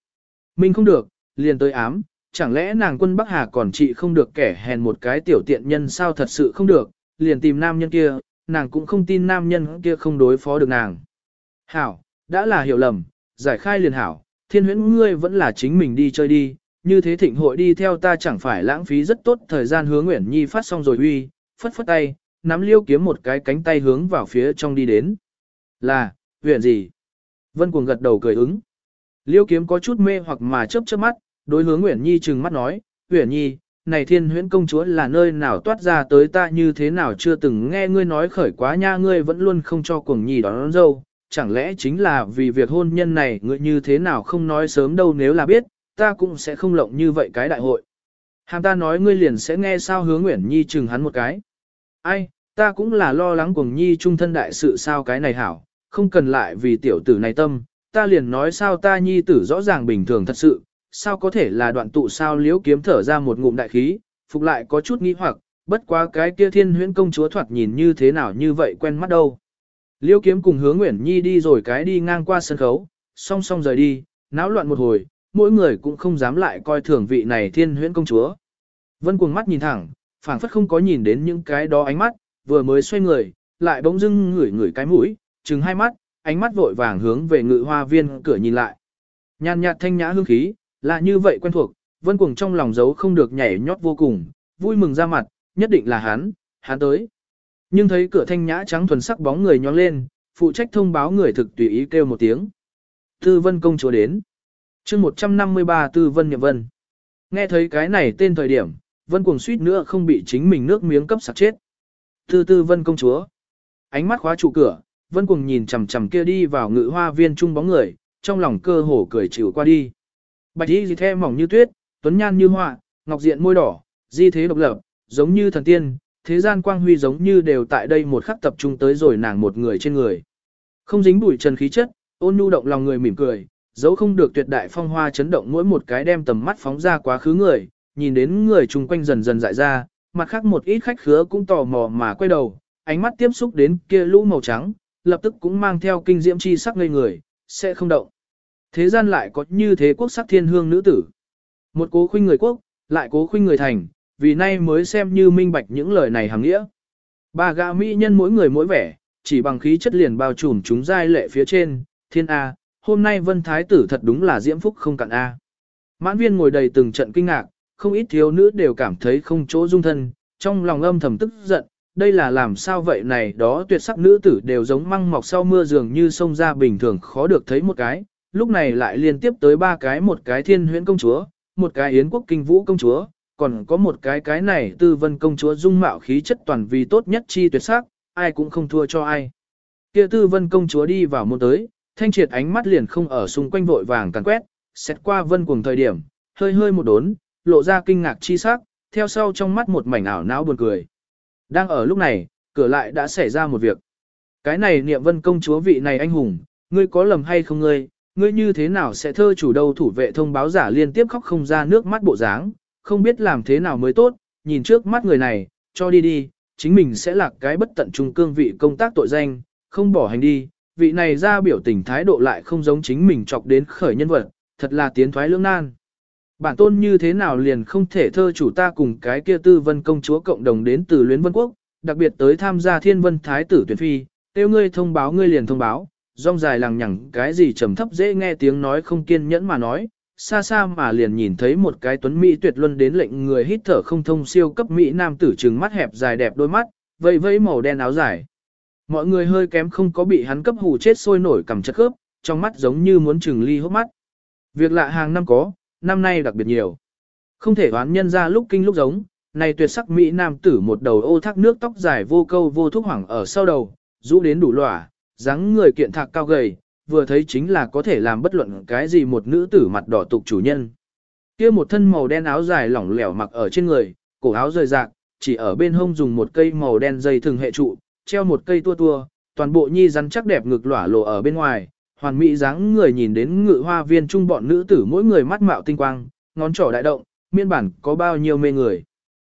Mình không được, liền tới ám, chẳng lẽ nàng quân Bắc Hà còn trị không được kẻ hèn một cái tiểu tiện nhân sao thật sự không được, liền tìm nam nhân kia, nàng cũng không tin nam nhân kia không đối phó được nàng. Hảo, đã là hiểu lầm, giải khai liền hảo, thiên huyễn ngươi vẫn là chính mình đi chơi đi, như thế thịnh hội đi theo ta chẳng phải lãng phí rất tốt thời gian hướng Nguyễn Nhi phát xong rồi huy, phất phất tay, nắm liêu kiếm một cái cánh tay hướng vào phía trong đi đến. Là, huyện gì? Vân cuồng gật đầu cười ứng. Liêu kiếm có chút mê hoặc mà chớp chớp mắt, đối hướng Nguyễn Nhi trừng mắt nói, Nguyễn Nhi, này thiên huyễn công chúa là nơi nào toát ra tới ta như thế nào chưa từng nghe ngươi nói khởi quá nha ngươi vẫn luôn không cho cuồng nhi đón, đón dâu, chẳng lẽ chính là vì việc hôn nhân này ngươi như thế nào không nói sớm đâu nếu là biết, ta cũng sẽ không lộng như vậy cái đại hội. Hàm ta nói ngươi liền sẽ nghe sao hướng Nguyễn Nhi chừng hắn một cái. Ai, ta cũng là lo lắng cuồng nhi trung thân đại sự sao cái này hảo, không cần lại vì tiểu tử này tâm, ta liền nói sao ta nhi tử rõ ràng bình thường thật sự, sao có thể là đoạn tụ sao liễu kiếm thở ra một ngụm đại khí, phục lại có chút nghi hoặc, bất quá cái kia thiên huyễn công chúa thoạt nhìn như thế nào như vậy quen mắt đâu. Liễu kiếm cùng hướng Nguyễn Nhi đi rồi cái đi ngang qua sân khấu, song song rời đi, náo loạn một hồi, mỗi người cũng không dám lại coi thường vị này thiên huyễn công chúa. Vân cuồng mắt nhìn thẳng, phảng phất không có nhìn đến những cái đó ánh mắt, vừa mới xoay người, lại bỗng dưng ngửi ngửi cái mũi, trừng hai mắt, ánh mắt vội vàng hướng về ngự hoa viên cửa nhìn lại. Nhàn nhạt thanh nhã hương khí, là như vậy quen thuộc, vân cuồng trong lòng giấu không được nhảy nhót vô cùng, vui mừng ra mặt, nhất định là hắn, hắn tới. Nhưng thấy cửa thanh nhã trắng thuần sắc bóng người nhóng lên, phụ trách thông báo người thực tùy ý kêu một tiếng. Tư vân công chúa đến. chương 153 Tư vân nhậm vân. Nghe thấy cái này tên thời điểm, vân cuồng suýt nữa không bị chính mình nước miếng cấp sạc chết. Tư tư vân công chúa. Ánh mắt khóa trụ cửa, vân cuồng nhìn chằm chằm kia đi vào ngự hoa viên trung bóng người, trong lòng cơ hồ cười chịu qua đi. Bạch y dì the mỏng như tuyết, tuấn nhan như họa, ngọc diện môi đỏ, di thế độc lập, giống như thần tiên, thế gian quang huy giống như đều tại đây một khắc tập trung tới rồi nàng một người trên người. Không dính bụi trần khí chất, ôn nhu động lòng người mỉm cười, dấu không được tuyệt đại phong hoa chấn động mỗi một cái đem tầm mắt phóng ra quá khứ người, nhìn đến người chung quanh dần dần dại ra, mặt khác một ít khách khứa cũng tò mò mà quay đầu, ánh mắt tiếp xúc đến kia lũ màu trắng, lập tức cũng mang theo kinh diễm chi sắc ngây người, sẽ không động. Thế gian lại có như thế quốc sắc thiên hương nữ tử. Một cố khuynh người quốc, lại cố khuynh người thành, vì nay mới xem như minh bạch những lời này hàng nghĩa. Ba gã mỹ nhân mỗi người mỗi vẻ, chỉ bằng khí chất liền bao trùm chúng giai lệ phía trên, thiên A, hôm nay vân thái tử thật đúng là diễm phúc không cạn A. Mãn viên ngồi đầy từng trận kinh ngạc, không ít thiếu nữ đều cảm thấy không chỗ dung thân, trong lòng âm thầm tức giận, đây là làm sao vậy này đó tuyệt sắc nữ tử đều giống măng mọc sau mưa dường như sông ra bình thường khó được thấy một cái, lúc này lại liên tiếp tới ba cái một cái thiên huyễn công chúa, một cái yến quốc kinh vũ công chúa, còn có một cái cái này tư vân công chúa dung mạo khí chất toàn vì tốt nhất chi tuyệt sắc, ai cũng không thua cho ai. Kia tư vân công chúa đi vào môn tới, thanh triệt ánh mắt liền không ở xung quanh vội vàng càng quét, xét qua vân cuồng thời điểm, hơi hơi một đốn, lộ ra kinh ngạc chi sắc, theo sau trong mắt một mảnh ảo não buồn cười. Đang ở lúc này, cửa lại đã xảy ra một việc. Cái này niệm vân công chúa vị này anh hùng, ngươi có lầm hay không ngươi, ngươi như thế nào sẽ thơ chủ đâu thủ vệ thông báo giả liên tiếp khóc không ra nước mắt bộ dáng, không biết làm thế nào mới tốt, nhìn trước mắt người này, cho đi đi, chính mình sẽ là cái bất tận trung cương vị công tác tội danh, không bỏ hành đi, vị này ra biểu tình thái độ lại không giống chính mình chọc đến khởi nhân vật, thật là tiến thoái lưỡng nan. Bản tôn như thế nào liền không thể thơ chủ ta cùng cái kia tư vân công chúa cộng đồng đến từ luyến vân quốc, đặc biệt tới tham gia thiên vân thái tử tuyển phi, tiêu ngươi thông báo ngươi liền thông báo, rong dài lằng nhằng cái gì trầm thấp dễ nghe tiếng nói không kiên nhẫn mà nói, xa xa mà liền nhìn thấy một cái tuấn Mỹ tuyệt luân đến lệnh người hít thở không thông siêu cấp Mỹ nam tử trừng mắt hẹp dài đẹp đôi mắt, vây vây màu đen áo dài. Mọi người hơi kém không có bị hắn cấp hù chết sôi nổi cầm chất khớp, trong mắt giống như muốn trừng ly hốc mắt. Việc lạ hàng năm có, năm nay đặc biệt nhiều. Không thể đoán nhân ra lúc kinh lúc giống, này tuyệt sắc Mỹ nam tử một đầu ô thác nước tóc dài vô câu vô thuốc hoảng ở sau đầu, rũ đến đủ lỏa, dáng người kiện thạc cao gầy, vừa thấy chính là có thể làm bất luận cái gì một nữ tử mặt đỏ tục chủ nhân. kia một thân màu đen áo dài lỏng lẻo mặc ở trên người, cổ áo rời rạc, chỉ ở bên hông dùng một cây màu đen dây thường hệ trụ, treo một cây tua tua, toàn bộ nhi rắn chắc đẹp ngực lỏa lộ ở bên ngoài, hoàn mỹ dáng người nhìn đến ngự hoa viên trung bọn nữ tử mỗi người mắt mạo tinh quang, ngón trỏ đại động, miên bản có bao nhiêu mê người.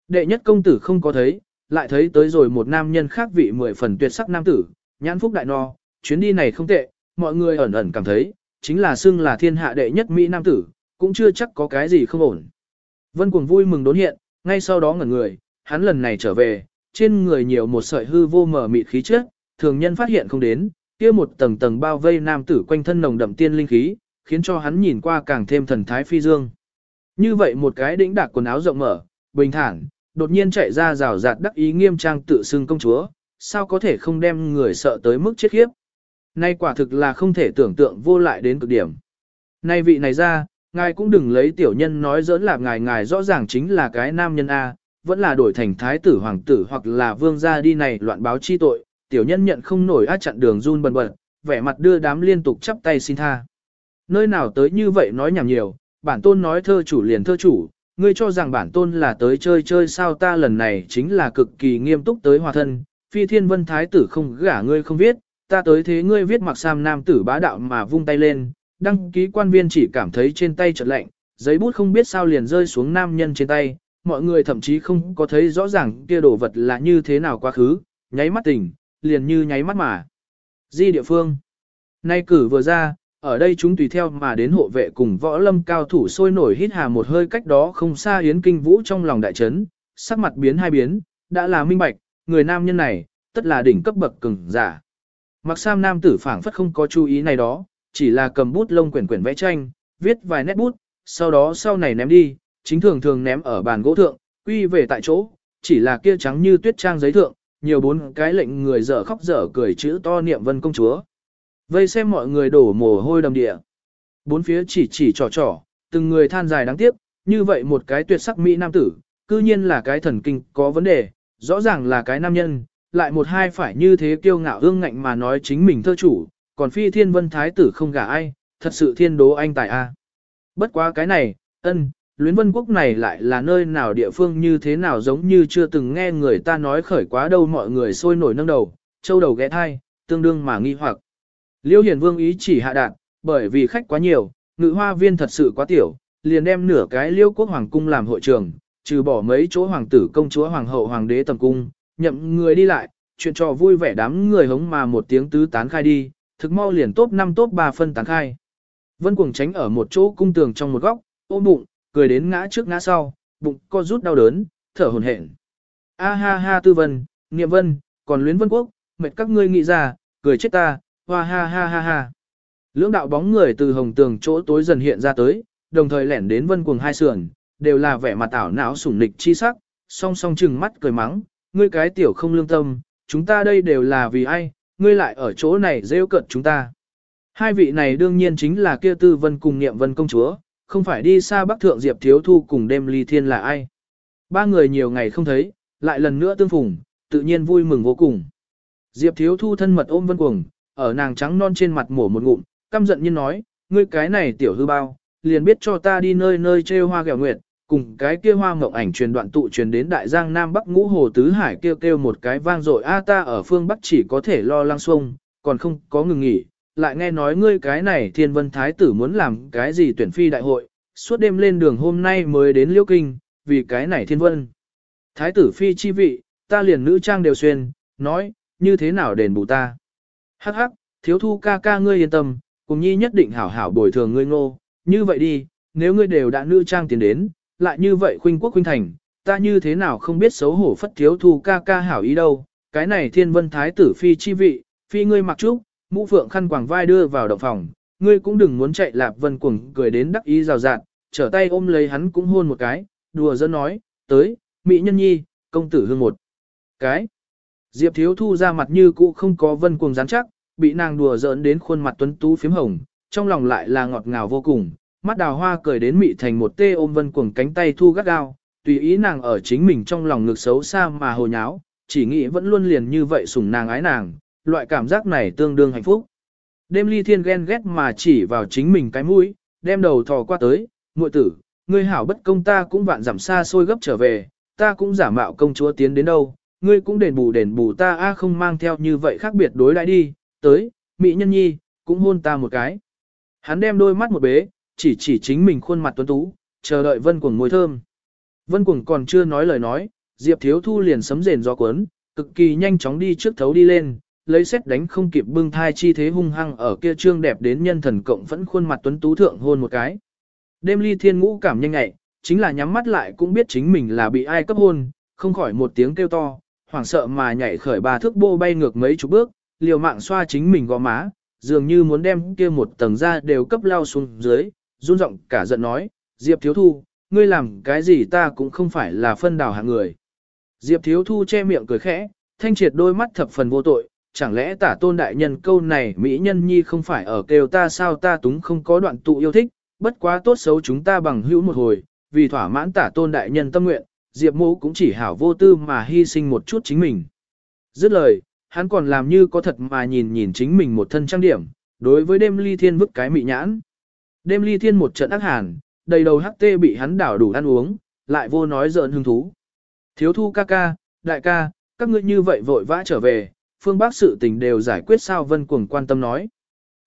Đệ nhất công tử không có thấy, lại thấy tới rồi một nam nhân khác vị mười phần tuyệt sắc nam tử, nhãn phúc đại no, chuyến đi này không tệ, mọi người ẩn ẩn cảm thấy, chính là xưng là thiên hạ đệ nhất Mỹ nam tử, cũng chưa chắc có cái gì không ổn. Vân cuồng vui mừng đốn hiện, ngay sau đó ngẩn người, hắn lần này trở về, trên người nhiều một sợi hư vô mở mịt khí chất, thường nhân phát hiện không đến, kia một tầng tầng bao vây nam tử quanh thân nồng đậm tiên linh khí, khiến cho hắn nhìn qua càng thêm thần thái phi dương. Như vậy một cái đĩnh đạc quần áo rộng mở, bình thản, đột nhiên chạy ra rào rạt đắc ý nghiêm trang tự xưng công chúa, sao có thể không đem người sợ tới mức chết khiếp. Nay quả thực là không thể tưởng tượng vô lại đến cực điểm. Nay vị này ra, Ngài cũng đừng lấy tiểu nhân nói dỡn là ngài ngài rõ ràng chính là cái nam nhân A, vẫn là đổi thành thái tử hoàng tử hoặc là vương gia đi này loạn báo chi tội, tiểu nhân nhận không nổi át chặn đường run bần bật, vẻ mặt đưa đám liên tục chắp tay xin tha. Nơi nào tới như vậy nói nhảm nhiều, bản tôn nói thơ chủ liền thơ chủ, ngươi cho rằng bản tôn là tới chơi chơi sao ta lần này chính là cực kỳ nghiêm túc tới hòa thân, phi thiên vân thái tử không gả ngươi không viết, ta tới thế ngươi viết mặc sam nam tử bá đạo mà vung tay lên, đăng ký quan viên chỉ cảm thấy trên tay chợt lạnh, giấy bút không biết sao liền rơi xuống nam nhân trên tay, mọi người thậm chí không có thấy rõ ràng kia đồ vật là như thế nào quá khứ, nháy mắt tỉnh, liền như nháy mắt mà. Di địa phương. Nay cử vừa ra, ở đây chúng tùy theo mà đến hộ vệ cùng võ lâm cao thủ sôi nổi hít hà một hơi cách đó không xa Yến Kinh Vũ trong lòng đại chấn, sắc mặt biến hai biến, đã là minh bạch, người nam nhân này, tất là đỉnh cấp bậc cường giả. Mặc sam nam tử phảng phất không có chú ý này đó, chỉ là cầm bút lông quyển quyển vẽ tranh, viết vài nét bút, sau đó sau này ném đi, chính thường thường ném ở bàn gỗ thượng, quy về tại chỗ, chỉ là kia trắng như tuyết trang giấy thượng, nhiều bốn cái lệnh người dở khóc dở cười chữ to niệm vân công chúa. Vây xem mọi người đổ mồ hôi đầm địa. Bốn phía chỉ chỉ trò trò, từng người than dài đáng tiếc, như vậy một cái tuyệt sắc mỹ nam tử, cư nhiên là cái thần kinh có vấn đề, rõ ràng là cái nam nhân, lại một hai phải như thế kiêu ngạo hương ngạnh mà nói chính mình thơ chủ, còn phi thiên vân thái tử không gả ai, thật sự thiên đố anh tài a. Bất quá cái này, ân, luyến vân quốc này lại là nơi nào địa phương như thế nào giống như chưa từng nghe người ta nói khởi quá đâu mọi người sôi nổi nâng đầu, châu đầu ghé thai, tương đương mà nghi hoặc. Liêu hiển vương ý chỉ hạ đạt, bởi vì khách quá nhiều, ngự hoa viên thật sự quá tiểu, liền đem nửa cái liêu quốc hoàng cung làm hội trường, trừ bỏ mấy chỗ hoàng tử công chúa hoàng hậu hoàng đế tầm cung, nhậm người đi lại, chuyện trò vui vẻ đám người hống mà một tiếng tứ tán khai đi, thực mau liền tốt 5 tốt 3 phân tán khai. Vân cuồng tránh ở một chỗ cung tường trong một góc, ôm bụng, cười đến ngã trước ngã sau, bụng co rút đau đớn, thở hổn hển. A ha ha tư vân, niệm vân, còn luyến vân quốc, mệt các ngươi nghĩ ra, cười chết ta, hoa ha ha ha ha. Lưỡng đạo bóng người từ hồng tường chỗ tối dần hiện ra tới, đồng thời lẻn đến vân cuồng hai sườn, đều là vẻ mặt ảo não sủng nịch chi sắc, song song chừng mắt cười mắng, ngươi cái tiểu không lương tâm, chúng ta đây đều là vì ai, ngươi lại ở chỗ này rêu cận chúng ta. Hai vị này đương nhiên chính là kia tư vân cùng niệm vân công chúa, không phải đi xa bắc thượng diệp thiếu thu cùng đêm ly thiên là ai. Ba người nhiều ngày không thấy, lại lần nữa tương phùng, tự nhiên vui mừng vô cùng. Diệp thiếu thu thân mật ôm vân cuồng, ở nàng trắng non trên mặt mổ một ngụm, căm giận như nói, ngươi cái này tiểu hư bao, liền biết cho ta đi nơi nơi trêu hoa gẹo nguyệt, cùng cái kia hoa mộng ảnh truyền đoạn tụ truyền đến đại giang nam bắc ngũ hồ tứ hải kêu kêu một cái vang dội a ta ở phương bắc chỉ có thể lo lăng xuông, còn không có ngừng nghỉ, lại nghe nói ngươi cái này thiên vân thái tử muốn làm cái gì tuyển phi đại hội, suốt đêm lên đường hôm nay mới đến liễu kinh, vì cái này thiên vân. Thái tử phi chi vị, ta liền nữ trang đều xuyên, nói, như thế nào đền bù ta. Hắc hắc, thiếu thu ca ca ngươi yên tâm, cùng nhi nhất định hảo hảo bồi thường ngươi ngô, như vậy đi, nếu ngươi đều đã nữ trang tiến đến, lại như vậy khuynh quốc khuynh thành, ta như thế nào không biết xấu hổ phất thiếu thu ca ca hảo ý đâu, cái này thiên vân thái tử phi chi vị, phi ngươi mặc trúc, mũ phượng khăn quàng vai đưa vào động phòng, ngươi cũng đừng muốn chạy lạp vân cuồng cười đến đắc ý rào rạt, trở tay ôm lấy hắn cũng hôn một cái, đùa dân nói, tới, mỹ nhân nhi, công tử hương một cái. Diệp thiếu thu ra mặt như cũ không có vân cuồng rắn chắc, bị nàng đùa giỡn đến khuôn mặt tuấn tú phím hồng, trong lòng lại là ngọt ngào vô cùng, mắt đào hoa cười đến mị thành một tê ôm vân cuồng cánh tay thu gắt gao, tùy ý nàng ở chính mình trong lòng ngực xấu xa mà hồ nháo, chỉ nghĩ vẫn luôn liền như vậy sủng nàng ái nàng, loại cảm giác này tương đương hạnh phúc. Đêm ly thiên ghen ghét mà chỉ vào chính mình cái mũi, đem đầu thò qua tới, muội tử, ngươi hảo bất công ta cũng vạn giảm xa xôi gấp trở về, ta cũng giả mạo công chúa tiến đến đâu, ngươi cũng đền bù đền bù ta a không mang theo như vậy khác biệt đối đãi đi, tới, mỹ nhân nhi, cũng hôn ta một cái. Hắn đem đôi mắt một bế, chỉ chỉ chính mình khuôn mặt tuấn tú, chờ đợi vân cuồng mùi thơm. Vân cuồng còn chưa nói lời nói, Diệp Thiếu Thu liền sấm rền gió cuốn, cực kỳ nhanh chóng đi trước thấu đi lên, lấy xét đánh không kịp bưng thai chi thế hung hăng ở kia trương đẹp đến nhân thần cộng vẫn khuôn mặt tuấn tú thượng hôn một cái. Đêm ly thiên ngũ cảm nhanh ngại, chính là nhắm mắt lại cũng biết chính mình là bị ai cấp hôn, không khỏi một tiếng kêu to, hoảng sợ mà nhảy khởi ba thước bô bay ngược mấy chục bước, liều mạng xoa chính mình gò má, dường như muốn đem kia một tầng da đều cấp lao xuống dưới, run giọng cả giận nói, Diệp Thiếu Thu, ngươi làm cái gì ta cũng không phải là phân đào hạng người. Diệp Thiếu Thu che miệng cười khẽ, thanh triệt đôi mắt thập phần vô tội, chẳng lẽ tả tôn đại nhân câu này Mỹ nhân nhi không phải ở kêu ta sao ta túng không có đoạn tụ yêu thích, bất quá tốt xấu chúng ta bằng hữu một hồi, vì thỏa mãn tả tôn đại nhân tâm nguyện, Diệp mẫu cũng chỉ hảo vô tư mà hy sinh một chút chính mình. Dứt lời, hắn còn làm như có thật mà nhìn nhìn chính mình một thân trang điểm, đối với đêm ly thiên vứt cái mị nhãn. Đêm ly thiên một trận ác hàn, đầy đầu hắc tê bị hắn đảo đủ ăn uống, lại vô nói giỡn hứng thú. Thiếu thu ca ca, đại ca, các ngươi như vậy vội vã trở về, phương Bắc sự tình đều giải quyết sao vân cuồng quan tâm nói.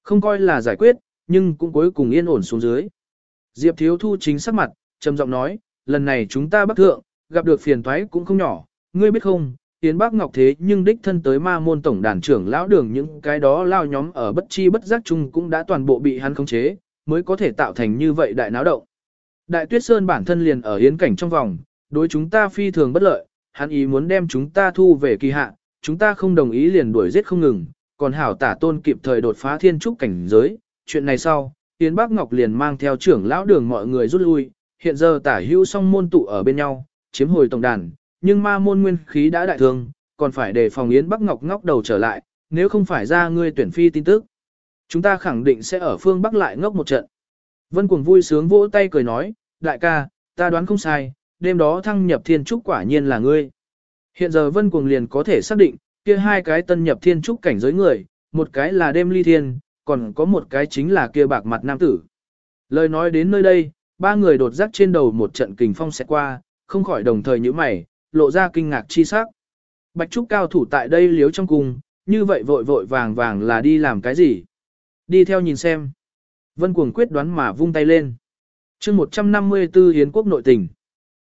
Không coi là giải quyết, nhưng cũng cuối cùng yên ổn xuống dưới. Diệp thiếu thu chính sắc mặt, trầm giọng nói, lần này chúng ta bắc thượng, gặp được phiền toái cũng không nhỏ, ngươi biết không, Yến bác Ngọc thế nhưng đích thân tới ma môn tổng đàn trưởng lão đường những cái đó lao nhóm ở bất chi bất giác chung cũng đã toàn bộ bị hắn khống chế, mới có thể tạo thành như vậy đại náo động. Đại Tuyết Sơn bản thân liền ở hiến cảnh trong vòng, đối chúng ta phi thường bất lợi, hắn ý muốn đem chúng ta thu về kỳ hạ, chúng ta không đồng ý liền đuổi giết không ngừng, còn hảo tả tôn kịp thời đột phá thiên trúc cảnh giới, chuyện này sau, Yến Bắc Ngọc liền mang theo trưởng lão đường mọi người rút lui, hiện giờ tả hữu song môn tụ ở bên nhau, chiếm hồi tổng đàn, nhưng ma môn nguyên khí đã đại thương, còn phải đề phòng Yến Bắc Ngọc ngóc đầu trở lại, nếu không phải ra ngươi tuyển phi tin tức. Chúng ta khẳng định sẽ ở phương Bắc lại ngốc một trận. Vân Cuồng vui sướng vỗ tay cười nói, đại ca, ta đoán không sai, đêm đó thăng nhập thiên trúc quả nhiên là ngươi. Hiện giờ Vân Cuồng liền có thể xác định, kia hai cái tân nhập thiên trúc cảnh giới người, một cái là đêm ly thiên, còn có một cái chính là kia bạc mặt nam tử. Lời nói đến nơi đây, ba người đột giác trên đầu một trận kình phong sẽ qua, không khỏi đồng thời như mày, lộ ra kinh ngạc chi sắc. Bạch Trúc cao thủ tại đây liếu trong cung, như vậy vội vội vàng vàng là đi làm cái gì? Đi theo nhìn xem. Vân Cuồng quyết đoán mà vung tay lên. chương 154 Hiến quốc nội tình.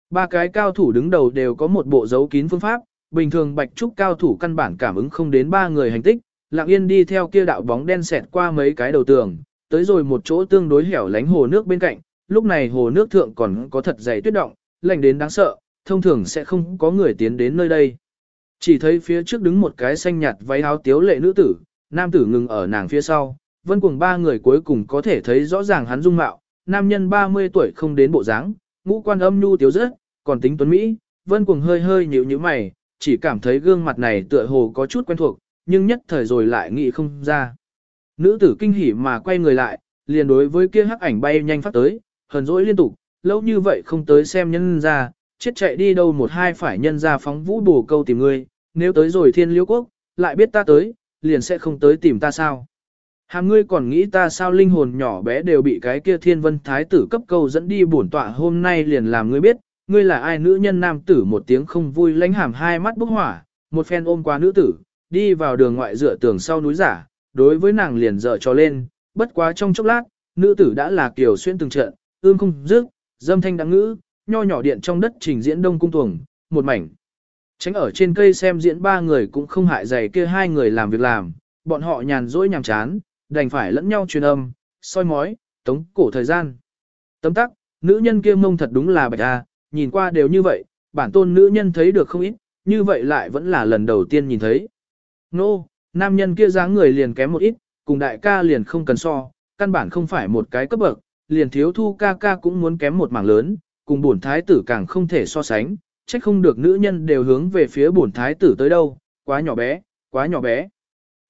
Ba cái cao thủ đứng đầu đều có một bộ dấu kín phương pháp, bình thường Bạch Trúc cao thủ căn bản cảm ứng không đến ba người hành tích, lặng yên đi theo kia đạo bóng đen xẹt qua mấy cái đầu tường, tới rồi một chỗ tương đối hẻo lánh hồ nước bên cạnh, lúc này hồ nước thượng còn có thật dày tuyết động, lạnh đến đáng sợ, thông thường sẽ không có người tiến đến nơi đây. Chỉ thấy phía trước đứng một cái xanh nhạt váy áo tiếu lệ nữ tử, nam tử ngừng ở nàng phía sau, vân cùng ba người cuối cùng có thể thấy rõ ràng hắn dung mạo, nam nhân 30 tuổi không đến bộ dáng, ngũ quan âm nhu tiếu rớt, còn tính tuấn Mỹ, vân cùng hơi hơi nhíu nhíu mày, chỉ cảm thấy gương mặt này tựa hồ có chút quen thuộc, nhưng nhất thời rồi lại nghĩ không ra. Nữ tử kinh hỉ mà quay người lại, liền đối với kia hắc ảnh bay nhanh phát tới, hờn dỗi liên tục, lâu như vậy không tới xem nhân ra, chết chạy đi đâu một hai phải nhân ra phóng vũ bổ câu tìm ngươi, nếu tới rồi thiên liễu quốc, lại biết ta tới, liền sẽ không tới tìm ta sao. Hàm ngươi còn nghĩ ta sao linh hồn nhỏ bé đều bị cái kia thiên vân thái tử cấp câu dẫn đi bổn tọa hôm nay liền làm ngươi biết, ngươi là ai nữ nhân nam tử một tiếng không vui lánh hàm hai mắt bốc hỏa, một phen ôm qua nữ tử, đi vào đường ngoại dựa tường sau núi giả, đối với nàng liền dở cho lên, bất quá trong chốc lát, nữ tử đã là kiều xuyên từng trận, ương không dứt, dâm thanh đáng ngữ, nho nhỏ điện trong đất trình diễn đông cung tuồng, một mảnh. Tránh ở trên cây xem diễn ba người cũng không hại dày kia hai người làm việc làm, bọn họ nhàn rỗi nhàm chán, đành phải lẫn nhau truyền âm, soi mói, tống cổ thời gian. Tấm tắc, nữ nhân kia mông thật đúng là bạch a, nhìn qua đều như vậy, bản tôn nữ nhân thấy được không ít, như vậy lại vẫn là lần đầu tiên nhìn thấy. Nô, no, nam nhân kia dáng người liền kém một ít, cùng đại ca liền không cần so, căn bản không phải một cái cấp bậc, liền thiếu thu ca ca cũng muốn kém một mảng lớn, cùng bổn thái tử càng không thể so sánh, trách không được nữ nhân đều hướng về phía bổn thái tử tới đâu, quá nhỏ bé, quá nhỏ bé.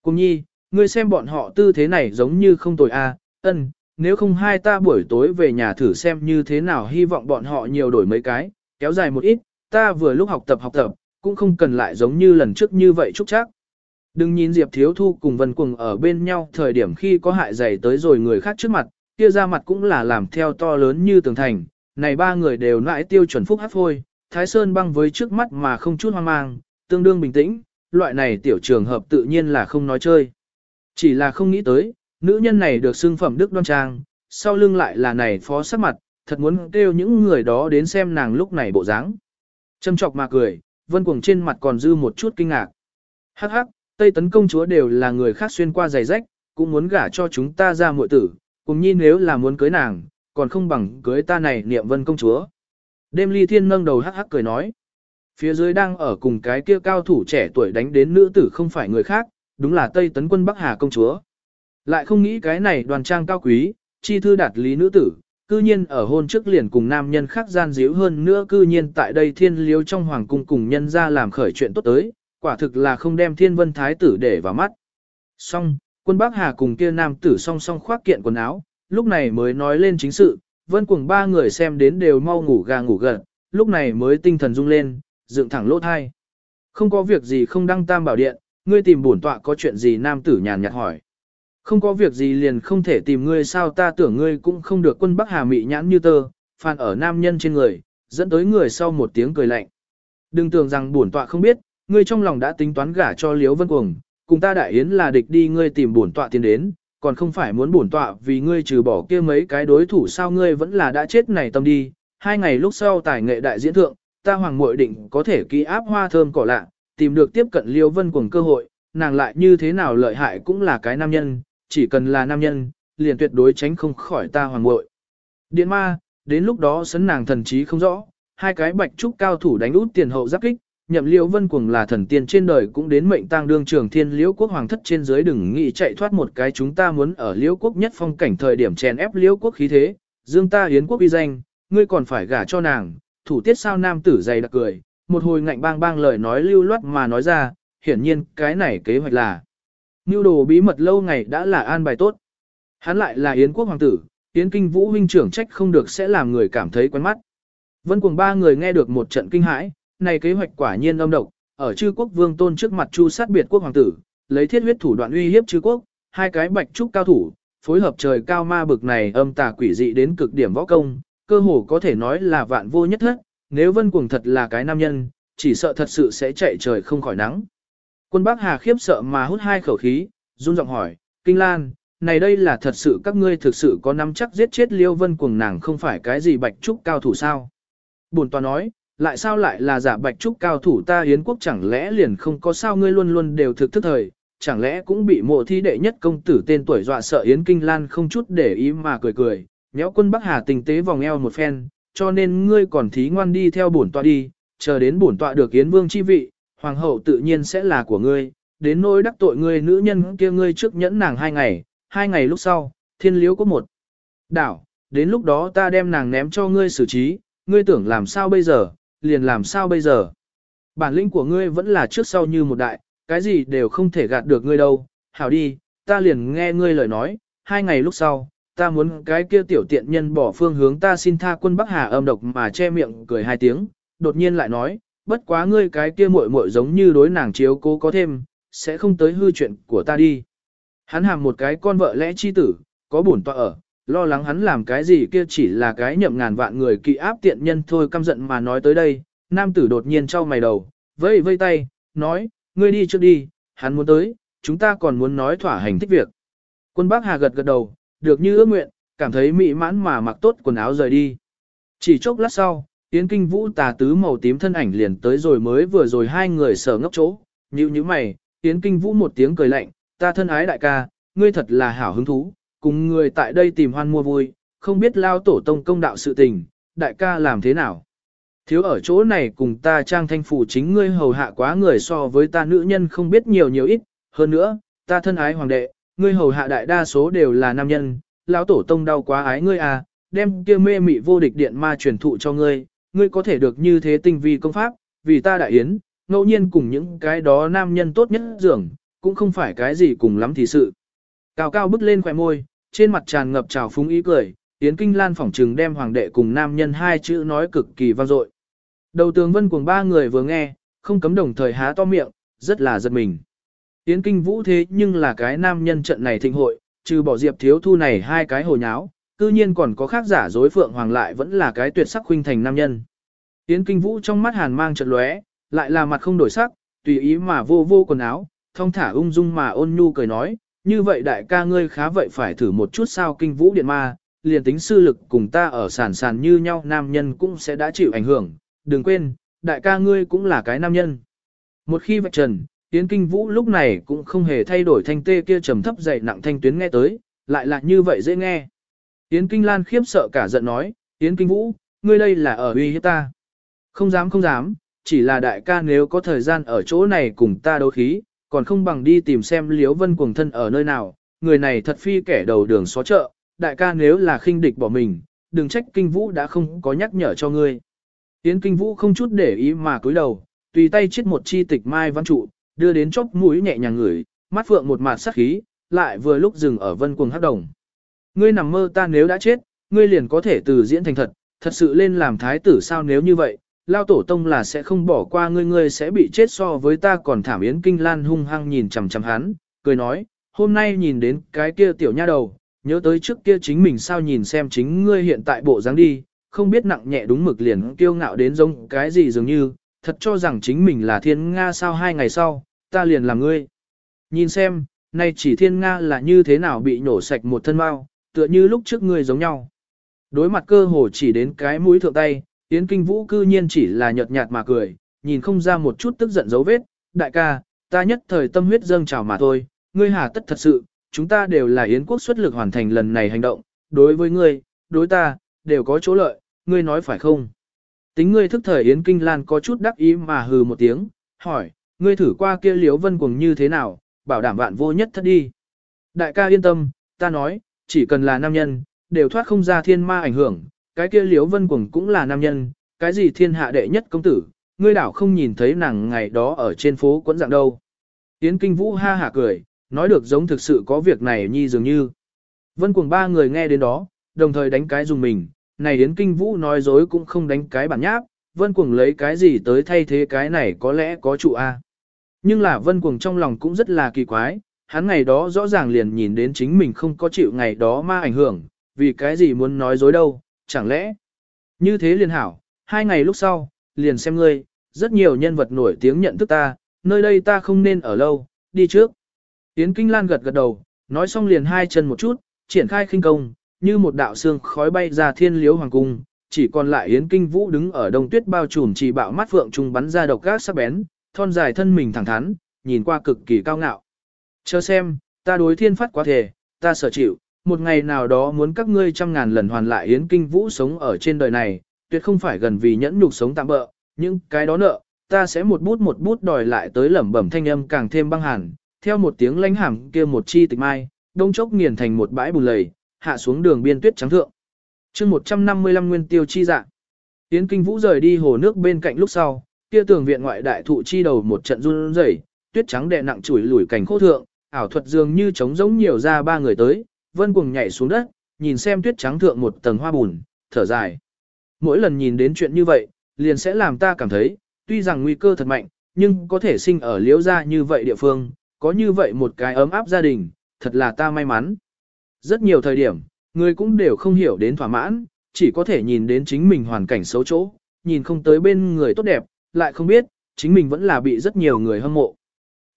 Cùng nhi, ngươi xem bọn họ tư thế này giống như không tồi a, à. ân, nếu không hai ta buổi tối về nhà thử xem như thế nào hy vọng bọn họ nhiều đổi mấy cái, kéo dài một ít, ta vừa lúc học tập học tập, cũng không cần lại giống như lần trước như vậy chúc chắc. Đừng nhìn Diệp Thiếu Thu cùng Vân Cuồng ở bên nhau thời điểm khi có hại dày tới rồi người khác trước mặt, kia ra mặt cũng là làm theo to lớn như tường thành, này ba người đều nãi tiêu chuẩn phúc hát phôi, Thái Sơn băng với trước mắt mà không chút hoang mang, tương đương bình tĩnh, loại này tiểu trường hợp tự nhiên là không nói chơi. Chỉ là không nghĩ tới, nữ nhân này được xưng phẩm đức đoan trang, sau lưng lại là này phó sắc mặt, thật muốn kêu những người đó đến xem nàng lúc này bộ dáng. Châm chọc mà cười, vân cuồng trên mặt còn dư một chút kinh ngạc. Hắc hắc, Tây tấn công chúa đều là người khác xuyên qua giày rách, cũng muốn gả cho chúng ta ra muội tử, cùng nhi nếu là muốn cưới nàng, còn không bằng cưới ta này niệm vân công chúa. Đêm ly thiên nâng đầu hắc hắc cười nói. Phía dưới đang ở cùng cái kia cao thủ trẻ tuổi đánh đến nữ tử không phải người khác, đúng là Tây tấn quân Bắc Hà công chúa. Lại không nghĩ cái này đoàn trang cao quý, chi thư đạt lý nữ tử, cư nhiên ở hôn trước liền cùng nam nhân khác gian díu hơn nữa cư nhiên tại đây thiên liếu trong hoàng cung cùng nhân ra làm khởi chuyện tốt tới, quả thực là không đem thiên vân thái tử để vào mắt. Song, quân Bắc Hà cùng kia nam tử song song khoác kiện quần áo, lúc này mới nói lên chính sự, vân cùng ba người xem đến đều mau ngủ gà ngủ gật, lúc này mới tinh thần rung lên, dựng thẳng lỗ thai. Không có việc gì không đăng tam bảo điện, ngươi tìm bổn tọa có chuyện gì nam tử nhàn nhạt hỏi. Không có việc gì liền không thể tìm ngươi sao ta tưởng ngươi cũng không được quân Bắc Hà mị nhãn như tơ, phàn ở nam nhân trên người, dẫn tới người sau một tiếng cười lạnh. Đừng tưởng rằng bổn tọa không biết, ngươi trong lòng đã tính toán gả cho Liễu Vân Cuồng, cùng ta đại yến là địch đi ngươi tìm bổn tọa tiến đến, còn không phải muốn bổn tọa vì ngươi trừ bỏ kia mấy cái đối thủ sao ngươi vẫn là đã chết này tâm đi. Hai ngày lúc sau tài nghệ đại diễn thượng, ta hoàng muội định có thể ký áp hoa thơm cỏ lạ, tìm được tiếp cận Liễu Vân Cuồng cơ hội, nàng lại như thế nào lợi hại cũng là cái nam nhân, chỉ cần là nam nhân, liền tuyệt đối tránh không khỏi ta hoàng muội. Điện ma, đến lúc đó sấn nàng thần trí không rõ, hai cái bạch trúc cao thủ đánh út tiền hậu giáp kích, nhậm liễu vân cuồng là thần tiên trên đời cũng đến mệnh tang đương trường thiên liễu quốc hoàng thất trên dưới đừng nghĩ chạy thoát một cái chúng ta muốn ở liễu quốc nhất phong cảnh thời điểm chèn ép liễu quốc khí thế, dương ta hiến quốc uy danh, ngươi còn phải gả cho nàng, thủ tiết sao nam tử dày đặc cười, một hồi ngạnh bang bang lời nói lưu loát mà nói ra, hiển nhiên cái này kế hoạch là nưu đồ bí mật lâu ngày đã là an bài tốt. Hắn lại là Yến quốc hoàng tử, Yến kinh vũ huynh trưởng trách không được sẽ làm người cảm thấy quen mắt. Vân cùng ba người nghe được một trận kinh hãi, này kế hoạch quả nhiên âm độc, ở chư quốc vương tôn trước mặt chu sát biệt quốc hoàng tử, lấy thiết huyết thủ đoạn uy hiếp chư quốc, hai cái bạch trúc cao thủ, phối hợp trời cao ma bực này âm tà quỷ dị đến cực điểm võ công, cơ hồ có thể nói là vạn vô nhất hết, nếu vân cuồng thật là cái nam nhân, chỉ sợ thật sự sẽ chạy trời không khỏi nắng. Quân Bắc Hà khiếp sợ mà hút hai khẩu khí, run giọng hỏi, Kinh Lan, này đây là thật sự các ngươi thực sự có nắm chắc giết chết Liêu Vân cuồng nàng không phải cái gì bạch trúc cao thủ sao? Bổn tòa nói, lại sao lại là giả bạch trúc cao thủ ta hiến quốc chẳng lẽ liền không có sao ngươi luôn luôn đều thực thức thời, chẳng lẽ cũng bị mộ thi đệ nhất công tử tên tuổi dọa sợ Yến Kinh Lan không chút để ý mà cười cười, nhéo quân Bắc Hà tình tế vòng eo một phen, cho nên ngươi còn thí ngoan đi theo bổn tọa đi, chờ đến bổn tọa được Yến Vương chi vị, hoàng hậu tự nhiên sẽ là của ngươi, đến nỗi đắc tội ngươi nữ nhân kia ngươi trước nhẫn nàng hai ngày, hai ngày lúc sau, thiên liếu có một đảo, đến lúc đó ta đem nàng ném cho ngươi xử trí, ngươi tưởng làm sao bây giờ, liền làm sao bây giờ. Bản lĩnh của ngươi vẫn là trước sau như một đại, cái gì đều không thể gạt được ngươi đâu, hảo đi, ta liền nghe ngươi lời nói, hai ngày lúc sau, ta muốn cái kia tiểu tiện nhân bỏ phương hướng ta xin tha quân Bắc Hà âm độc mà che miệng cười hai tiếng, đột nhiên lại nói, bất quá ngươi cái kia muội muội giống như đối nàng chiếu cố có thêm, sẽ không tới hư chuyện của ta đi. Hắn hàm một cái con vợ lẽ chi tử, có bổn tọa ở, lo lắng hắn làm cái gì kia chỉ là cái nhậm ngàn vạn người kỵ áp tiện nhân thôi căm giận mà nói tới đây, nam tử đột nhiên trao mày đầu, vây vây tay, nói, ngươi đi trước đi, hắn muốn tới, chúng ta còn muốn nói thỏa hành thích việc. Quân Bắc Hà gật gật đầu, được như ước nguyện, cảm thấy mỹ mãn mà mặc tốt quần áo rời đi. Chỉ chốc lát sau, Yến Kinh Vũ tà tứ màu tím thân ảnh liền tới rồi mới vừa rồi hai người sở ngốc chỗ, như như mày, Yến Kinh Vũ một tiếng cười lạnh, ta thân ái đại ca, ngươi thật là hảo hứng thú, cùng người tại đây tìm hoan mua vui, không biết lao tổ tông công đạo sự tình, đại ca làm thế nào. Thiếu ở chỗ này cùng ta trang thanh phủ chính ngươi hầu hạ quá người so với ta nữ nhân không biết nhiều nhiều ít, hơn nữa, ta thân ái hoàng đệ, ngươi hầu hạ đại đa số đều là nam nhân, lão tổ tông đau quá ái ngươi à, đem kia mê mị vô địch điện ma truyền thụ cho ngươi, ngươi có thể được như thế tinh vi công pháp, vì ta đại yến, ngẫu nhiên cùng những cái đó nam nhân tốt nhất dường, cũng không phải cái gì cùng lắm thì sự. Cao cao bước lên khỏe môi, trên mặt tràn ngập trào phúng ý cười, Yến Kinh Lan phỏng trừng đem hoàng đệ cùng nam nhân hai chữ nói cực kỳ vang dội. Đầu tường vân cùng ba người vừa nghe, không cấm đồng thời há to miệng, rất là giật mình. Yến Kinh Vũ thế nhưng là cái nam nhân trận này thịnh hội, trừ bỏ diệp thiếu thu này hai cái hồ nháo, cư nhiên còn có khác giả dối phượng hoàng lại vẫn là cái tuyệt sắc huynh thành nam nhân. Yến Kinh Vũ trong mắt hàn mang trận lóe, lại là mặt không đổi sắc, tùy ý mà vô vô quần áo, thông thả ung dung mà ôn nhu cười nói, như vậy đại ca ngươi khá vậy phải thử một chút sao kinh vũ điện ma, liền tính sư lực cùng ta ở sàn sàn như nhau nam nhân cũng sẽ đã chịu ảnh hưởng, đừng quên, đại ca ngươi cũng là cái nam nhân. Một khi vạch trần, Yến Kinh Vũ lúc này cũng không hề thay đổi thanh tê kia trầm thấp dậy nặng thanh tuyến nghe tới, lại là như vậy dễ nghe. Yến Kinh Lan khiếp sợ cả giận nói, Yến Kinh Vũ, ngươi đây là ở uy hiếp ta. Không dám không dám, chỉ là đại ca nếu có thời gian ở chỗ này cùng ta đấu khí, còn không bằng đi tìm xem Liễu Vân cuồng thân ở nơi nào, người này thật phi kẻ đầu đường xó chợ, đại ca nếu là khinh địch bỏ mình, đừng trách Kinh Vũ đã không có nhắc nhở cho ngươi. Yến Kinh Vũ không chút để ý mà cúi đầu, tùy tay chiết một chi tịch mai văn trụ, đưa đến chóp mũi nhẹ nhàng ngửi, mắt phượng một mạt sắc khí, lại vừa lúc dừng ở Vân cuồng hắc đồng. ngươi nằm mơ ta nếu đã chết, ngươi liền có thể từ diễn thành thật, thật sự lên làm thái tử sao nếu như vậy, lao tổ tông là sẽ không bỏ qua ngươi ngươi sẽ bị chết so với ta còn thảm yến kinh lan hung hăng nhìn chằm chằm hắn, cười nói, hôm nay nhìn đến cái kia tiểu nha đầu, nhớ tới trước kia chính mình sao nhìn xem chính ngươi hiện tại bộ dáng đi, không biết nặng nhẹ đúng mực liền kiêu ngạo đến giống cái gì dường như, thật cho rằng chính mình là thiên Nga sao hai ngày sau, ta liền làm ngươi. Nhìn xem, nay chỉ thiên Nga là như thế nào bị nổ sạch một thân mau, tựa như lúc trước ngươi giống nhau. Đối mặt cơ hồ chỉ đến cái mũi thượng tay, Yến Kinh Vũ cư nhiên chỉ là nhợt nhạt mà cười, nhìn không ra một chút tức giận dấu vết, đại ca, ta nhất thời tâm huyết dâng trào mà thôi, ngươi hà tất thật sự, chúng ta đều là Yến quốc xuất lực hoàn thành lần này hành động, đối với ngươi, đối ta, đều có chỗ lợi, ngươi nói phải không? Tính ngươi thức thời Yến Kinh Lan có chút đắc ý mà hừ một tiếng, hỏi, ngươi thử qua kia liếu vân cuồng như thế nào, bảo đảm vạn vô nhất thất đi. Đại ca yên tâm, ta nói, chỉ cần là nam nhân, đều thoát không ra thiên ma ảnh hưởng, cái kia liếu vân cuồng cũng là nam nhân, cái gì thiên hạ đệ nhất công tử, ngươi đảo không nhìn thấy nàng ngày đó ở trên phố quẫn dạng đâu. Yến Kinh Vũ ha hả cười, nói được giống thực sự có việc này nhi dường như. Vân cuồng ba người nghe đến đó, đồng thời đánh cái dùng mình, này Yến Kinh Vũ nói dối cũng không đánh cái bản nháp, Vân cuồng lấy cái gì tới thay thế cái này có lẽ có trụ A. Nhưng là Vân cuồng trong lòng cũng rất là kỳ quái, hắn ngày đó rõ ràng liền nhìn đến chính mình không có chịu ngày đó ma ảnh hưởng, vì cái gì muốn nói dối đâu, chẳng lẽ. Như thế liền hảo, hai ngày lúc sau, liền xem ngươi, rất nhiều nhân vật nổi tiếng nhận thức ta, nơi đây ta không nên ở lâu, đi trước. Yến Kinh Lan gật gật đầu, nói xong liền hai chân một chút, triển khai khinh công, như một đạo xương khói bay ra thiên liếu hoàng cung, chỉ còn lại Yến Kinh Vũ đứng ở đông tuyết bao trùm chỉ bạo mắt phượng trùng bắn ra độc gác sắc bén, thon dài thân mình thẳng thắn, nhìn qua cực kỳ cao ngạo. Chờ xem, ta đối thiên phát quá thể, ta sở chịu, một ngày nào đó muốn các ngươi trăm ngàn lần hoàn lại Yến Kinh Vũ sống ở trên đời này, tuyệt không phải gần vì nhẫn nhục sống tạm bỡ, nhưng cái đó nợ, ta sẽ một bút một bút đòi lại tới lẩm bẩm thanh âm càng thêm băng hàn, theo một tiếng lãnh hàm kia một chi tịch mai, đông chốc nghiền thành một bãi bùn lầy, hạ xuống đường biên tuyết trắng thượng. chương 155 nguyên tiêu chi dạng. tiến Kinh Vũ rời đi hồ nước bên cạnh lúc sau, kia tường viện ngoại đại thụ chi đầu một trận run rẩy, tuyết trắng đè nặng chủi lủi cảnh khô thượng, ảo thuật dường như trống giống nhiều ra ba người tới, vân cuồng nhảy xuống đất, nhìn xem tuyết trắng thượng một tầng hoa bùn, thở dài. Mỗi lần nhìn đến chuyện như vậy, liền sẽ làm ta cảm thấy, tuy rằng nguy cơ thật mạnh, nhưng có thể sinh ở liễu gia như vậy địa phương, có như vậy một cái ấm áp gia đình, thật là ta may mắn. Rất nhiều thời điểm, người cũng đều không hiểu đến thỏa mãn, chỉ có thể nhìn đến chính mình hoàn cảnh xấu chỗ, nhìn không tới bên người tốt đẹp, lại không biết, chính mình vẫn là bị rất nhiều người hâm mộ.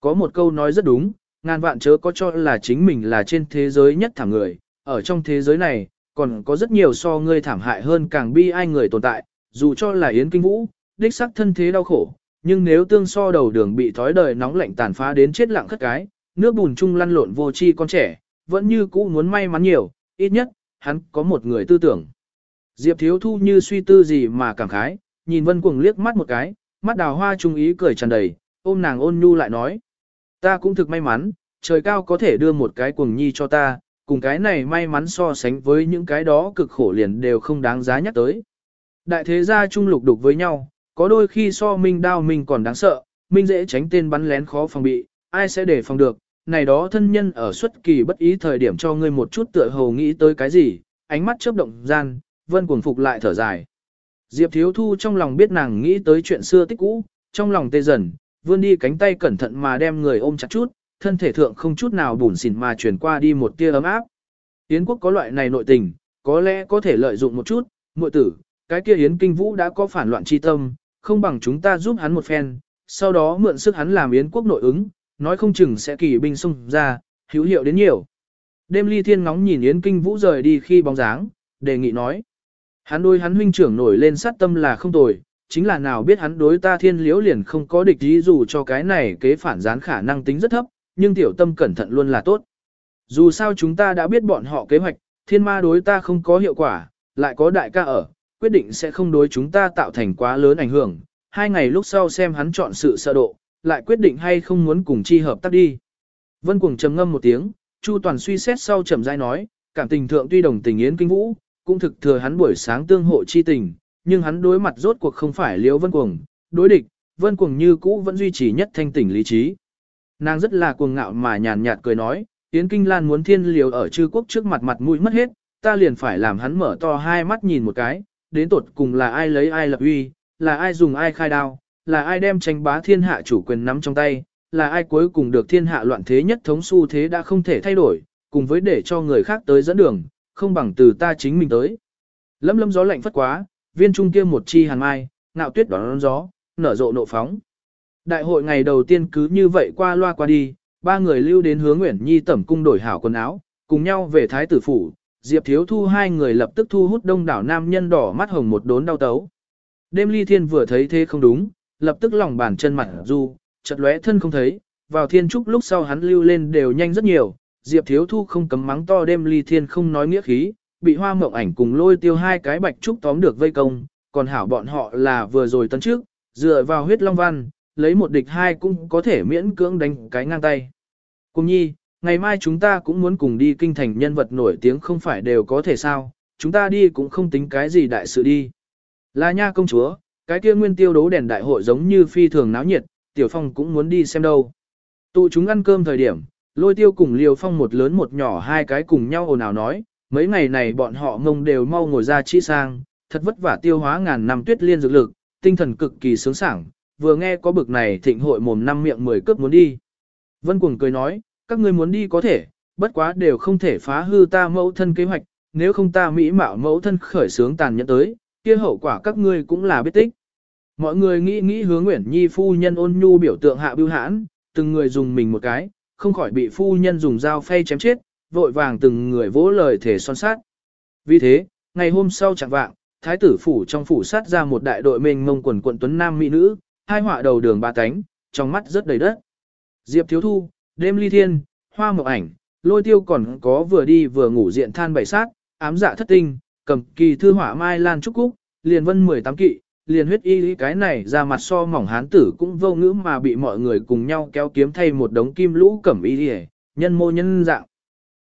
Có một câu nói rất đúng, ngàn vạn chớ có cho là chính mình là trên thế giới nhất thảm người, ở trong thế giới này, còn có rất nhiều so ngươi thảm hại hơn càng bi ai người tồn tại, dù cho là Yến Kinh Vũ, đích sắc thân thế đau khổ, nhưng nếu tương so đầu đường bị thói đời nóng lạnh tàn phá đến chết lặng khất cái, nước bùn chung lăn lộn vô chi con trẻ, vẫn như cũ muốn may mắn nhiều, ít nhất, hắn có một người tư tưởng. Diệp Thiếu Thu như suy tư gì mà cảm khái, nhìn Vân Cuồng liếc mắt một cái, mắt đào hoa trung ý cười tràn đầy, ôm nàng ôn nhu lại nói. Ta cũng thực may mắn, trời cao có thể đưa một cái cuồng nhi cho ta, cùng cái này may mắn so sánh với những cái đó cực khổ liền đều không đáng giá nhắc tới. Đại thế gia trung lục đục với nhau, có đôi khi so minh đao minh còn đáng sợ, minh dễ tránh tên bắn lén khó phòng bị, ai sẽ để phòng được, này đó thân nhân ở xuất kỳ bất ý thời điểm cho ngươi một chút tựa hồ nghĩ tới cái gì, ánh mắt chớp động gian, vân cuồng phục lại thở dài. Diệp thiếu thu trong lòng biết nàng nghĩ tới chuyện xưa tích cũ, trong lòng tê dần, vươn đi cánh tay cẩn thận mà đem người ôm chặt chút, thân thể thượng không chút nào bùn xỉn mà chuyển qua đi một tia ấm áp. Yến quốc có loại này nội tình, có lẽ có thể lợi dụng một chút, muội tử, cái kia Yến kinh vũ đã có phản loạn chi tâm, không bằng chúng ta giúp hắn một phen, sau đó mượn sức hắn làm Yến quốc nội ứng, nói không chừng sẽ kỳ binh xung ra, hữu hiệu đến nhiều. Đêm ly thiên ngóng nhìn Yến kinh vũ rời đi khi bóng dáng, đề nghị nói. Hắn đôi hắn huynh trưởng nổi lên sát tâm là không tồi, chính là nào biết hắn đối ta thiên liễu liền không có địch ý dù cho cái này kế phản gián khả năng tính rất thấp, nhưng tiểu tâm cẩn thận luôn là tốt. Dù sao chúng ta đã biết bọn họ kế hoạch, thiên ma đối ta không có hiệu quả, lại có đại ca ở, quyết định sẽ không đối chúng ta tạo thành quá lớn ảnh hưởng. Hai ngày lúc sau xem hắn chọn sự sợ độ, lại quyết định hay không muốn cùng chi hợp tác đi. Vân Cuồng trầm ngâm một tiếng, Chu Toàn suy xét sau trầm rãi nói, cảm tình thượng tuy đồng tình yến kinh vũ, cũng thực thừa hắn buổi sáng tương hộ chi tình, nhưng hắn đối mặt rốt cuộc không phải liễu Vân Cuồng, đối địch, Vân Cuồng như cũ vẫn duy trì nhất thanh tỉnh lý trí. Nàng rất là cuồng ngạo mà nhàn nhạt cười nói, Yến Kinh Lan muốn thiên liều ở chư quốc trước mặt mặt mũi mất hết, ta liền phải làm hắn mở to hai mắt nhìn một cái, đến tột cùng là ai lấy ai lập uy, là ai dùng ai khai đao, là ai đem tranh bá thiên hạ chủ quyền nắm trong tay, là ai cuối cùng được thiên hạ loạn thế nhất thống xu thế đã không thể thay đổi, cùng với để cho người khác tới dẫn đường, không bằng từ ta chính mình tới. Lâm lâm gió lạnh phất quá, viên trung kia một chi hàn mai, ngạo tuyết đón gió, nở rộ nộ phóng. Đại hội ngày đầu tiên cứ như vậy qua loa qua đi, ba người lưu đến hướng Nguyễn Nhi tẩm cung đổi hảo quần áo, cùng nhau về Thái tử phủ, Diệp Thiếu Thu hai người lập tức thu hút đông đảo nam nhân đỏ mắt hồng một đốn đau tấu. Đêm ly thiên vừa thấy thế không đúng, lập tức lòng bàn chân mặt du, chợt lóe thân không thấy, vào thiên trúc lúc sau hắn lưu lên đều nhanh rất nhiều, Diệp Thiếu Thu không cấm mắng to đêm ly thiên không nói nghĩa khí, bị hoa mộng ảnh cùng lôi tiêu hai cái bạch trúc tóm được vây công, còn hảo bọn họ là vừa rồi tấn trước, dựa vào huyết long văn, lấy một địch hai cũng có thể miễn cưỡng đánh cái ngang tay. Cùng nhi, ngày mai chúng ta cũng muốn cùng đi kinh thành nhân vật nổi tiếng không phải đều có thể sao, chúng ta đi cũng không tính cái gì đại sự đi. Là nha công chúa, cái kia nguyên tiêu đấu đèn đại hội giống như phi thường náo nhiệt, tiểu phong cũng muốn đi xem đâu. Tụ chúng ăn cơm thời điểm, lôi tiêu cùng liều phong một lớn một nhỏ hai cái cùng nhau ồn ào nói, mấy ngày này bọn họ ngông đều mau ngồi ra chi sang, thật vất vả tiêu hóa ngàn năm tuyết liên dược lực, tinh thần cực kỳ sướng sảng, vừa nghe có bực này thịnh hội mồm năm miệng mười cướp muốn đi. Vân Cuồng cười nói, các ngươi muốn đi có thể, bất quá đều không thể phá hư ta mẫu thân kế hoạch, nếu không ta mỹ mạo mẫu thân khởi sướng tàn nhẫn tới, kia hậu quả các ngươi cũng là biết tích. Mọi người nghĩ nghĩ hướng Nguyễn Nhi phu nhân ôn nhu biểu tượng hạ bưu hãn, từng người dùng mình một cái, không khỏi bị phu nhân dùng dao phay chém chết, vội vàng từng người vỗ lời thể son sát. Vì thế, ngày hôm sau chẳng vạng, thái tử phủ trong phủ sát ra một đại đội mênh mông quần quận tuấn nam mỹ nữ, hai họa đầu đường ba cánh, trong mắt rất đầy đất. Diệp Thiếu Thu, đêm ly thiên, hoa mộng ảnh, lôi tiêu còn có vừa đi vừa ngủ diện than bảy sát, ám dạ thất tinh, cầm kỳ thư hỏa mai lan trúc cúc, liền vân 18 kỵ, liền huyết y cái này ra mặt so mỏng hán tử cũng vô ngữ mà bị mọi người cùng nhau kéo kiếm thay một đống kim lũ cẩm y hề, nhân mô nhân dạng.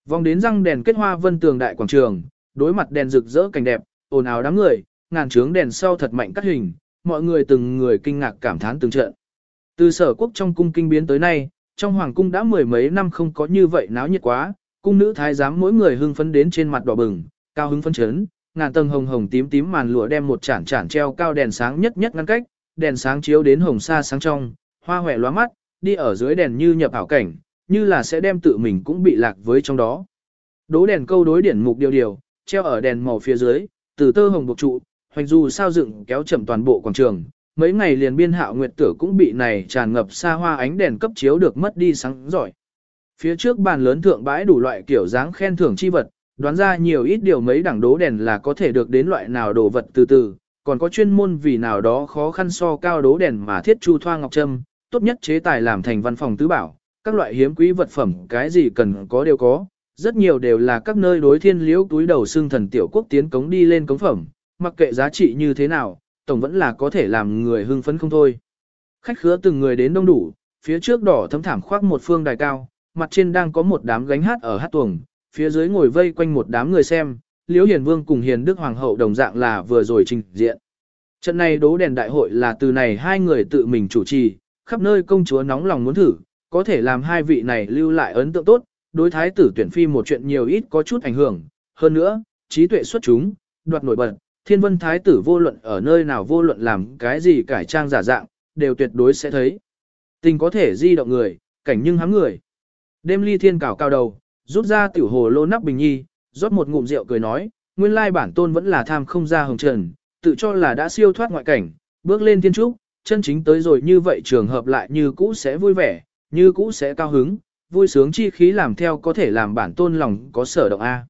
Vòng đến răng đèn kết hoa vân tường đại quảng trường, đối mặt đèn rực rỡ cảnh đẹp, ồn ào đám người, ngàn trướng đèn sau thật mạnh cắt hình, mọi người từng người kinh ngạc cảm thán từng trận. Từ sở quốc trong cung kinh biến tới nay, trong hoàng cung đã mười mấy năm không có như vậy náo nhiệt quá, cung nữ thái giám mỗi người hưng phấn đến trên mặt đỏ bừng, cao hứng phấn chấn, ngàn tầng hồng hồng tím tím màn lụa đem một chản chản treo cao đèn sáng nhất nhất ngăn cách, đèn sáng chiếu đến hồng xa sáng trong, hoa hoẹ lóa mắt, đi ở dưới đèn như nhập ảo cảnh, như là sẽ đem tự mình cũng bị lạc với trong đó. Đố đèn câu đối điển mục điều điều, treo ở đèn màu phía dưới, từ tơ hồng buộc trụ, hoành dù sao dựng kéo chậm toàn bộ quảng trường. Mấy ngày liền biên hạo nguyệt tử cũng bị này tràn ngập xa hoa ánh đèn cấp chiếu được mất đi sáng giỏi. Phía trước bàn lớn thượng bãi đủ loại kiểu dáng khen thưởng chi vật, đoán ra nhiều ít điều mấy đẳng đố đèn là có thể được đến loại nào đồ vật từ từ, còn có chuyên môn vì nào đó khó khăn so cao đố đèn mà thiết chu thoa ngọc trâm, tốt nhất chế tài làm thành văn phòng tứ bảo, các loại hiếm quý vật phẩm cái gì cần có đều có, rất nhiều đều là các nơi đối thiên liễu túi đầu xương thần tiểu quốc tiến cống đi lên cống phẩm, mặc kệ giá trị như thế nào, tổng vẫn là có thể làm người hưng phấn không thôi. Khách khứa từng người đến đông đủ, phía trước đỏ thấm thảm khoác một phương đài cao, mặt trên đang có một đám gánh hát ở hát tuồng, phía dưới ngồi vây quanh một đám người xem, Liễu Hiền Vương cùng Hiền Đức Hoàng hậu đồng dạng là vừa rồi trình diện. Trận này đố đèn đại hội là từ này hai người tự mình chủ trì, khắp nơi công chúa nóng lòng muốn thử, có thể làm hai vị này lưu lại ấn tượng tốt, đối thái tử tuyển phi một chuyện nhiều ít có chút ảnh hưởng, hơn nữa, trí tuệ xuất chúng, đoạt nổi bật, thiên vân thái tử vô luận ở nơi nào vô luận làm cái gì cải trang giả dạng, đều tuyệt đối sẽ thấy. Tình có thể di động người, cảnh nhưng hám người. Đêm ly thiên cảo cao đầu, rút ra tiểu hồ lô nắp bình nhi, rót một ngụm rượu cười nói, nguyên lai bản tôn vẫn là tham không ra hồng trần, tự cho là đã siêu thoát ngoại cảnh, bước lên thiên trúc, chân chính tới rồi như vậy trường hợp lại như cũ sẽ vui vẻ, như cũ sẽ cao hứng, vui sướng chi khí làm theo có thể làm bản tôn lòng có sở động A.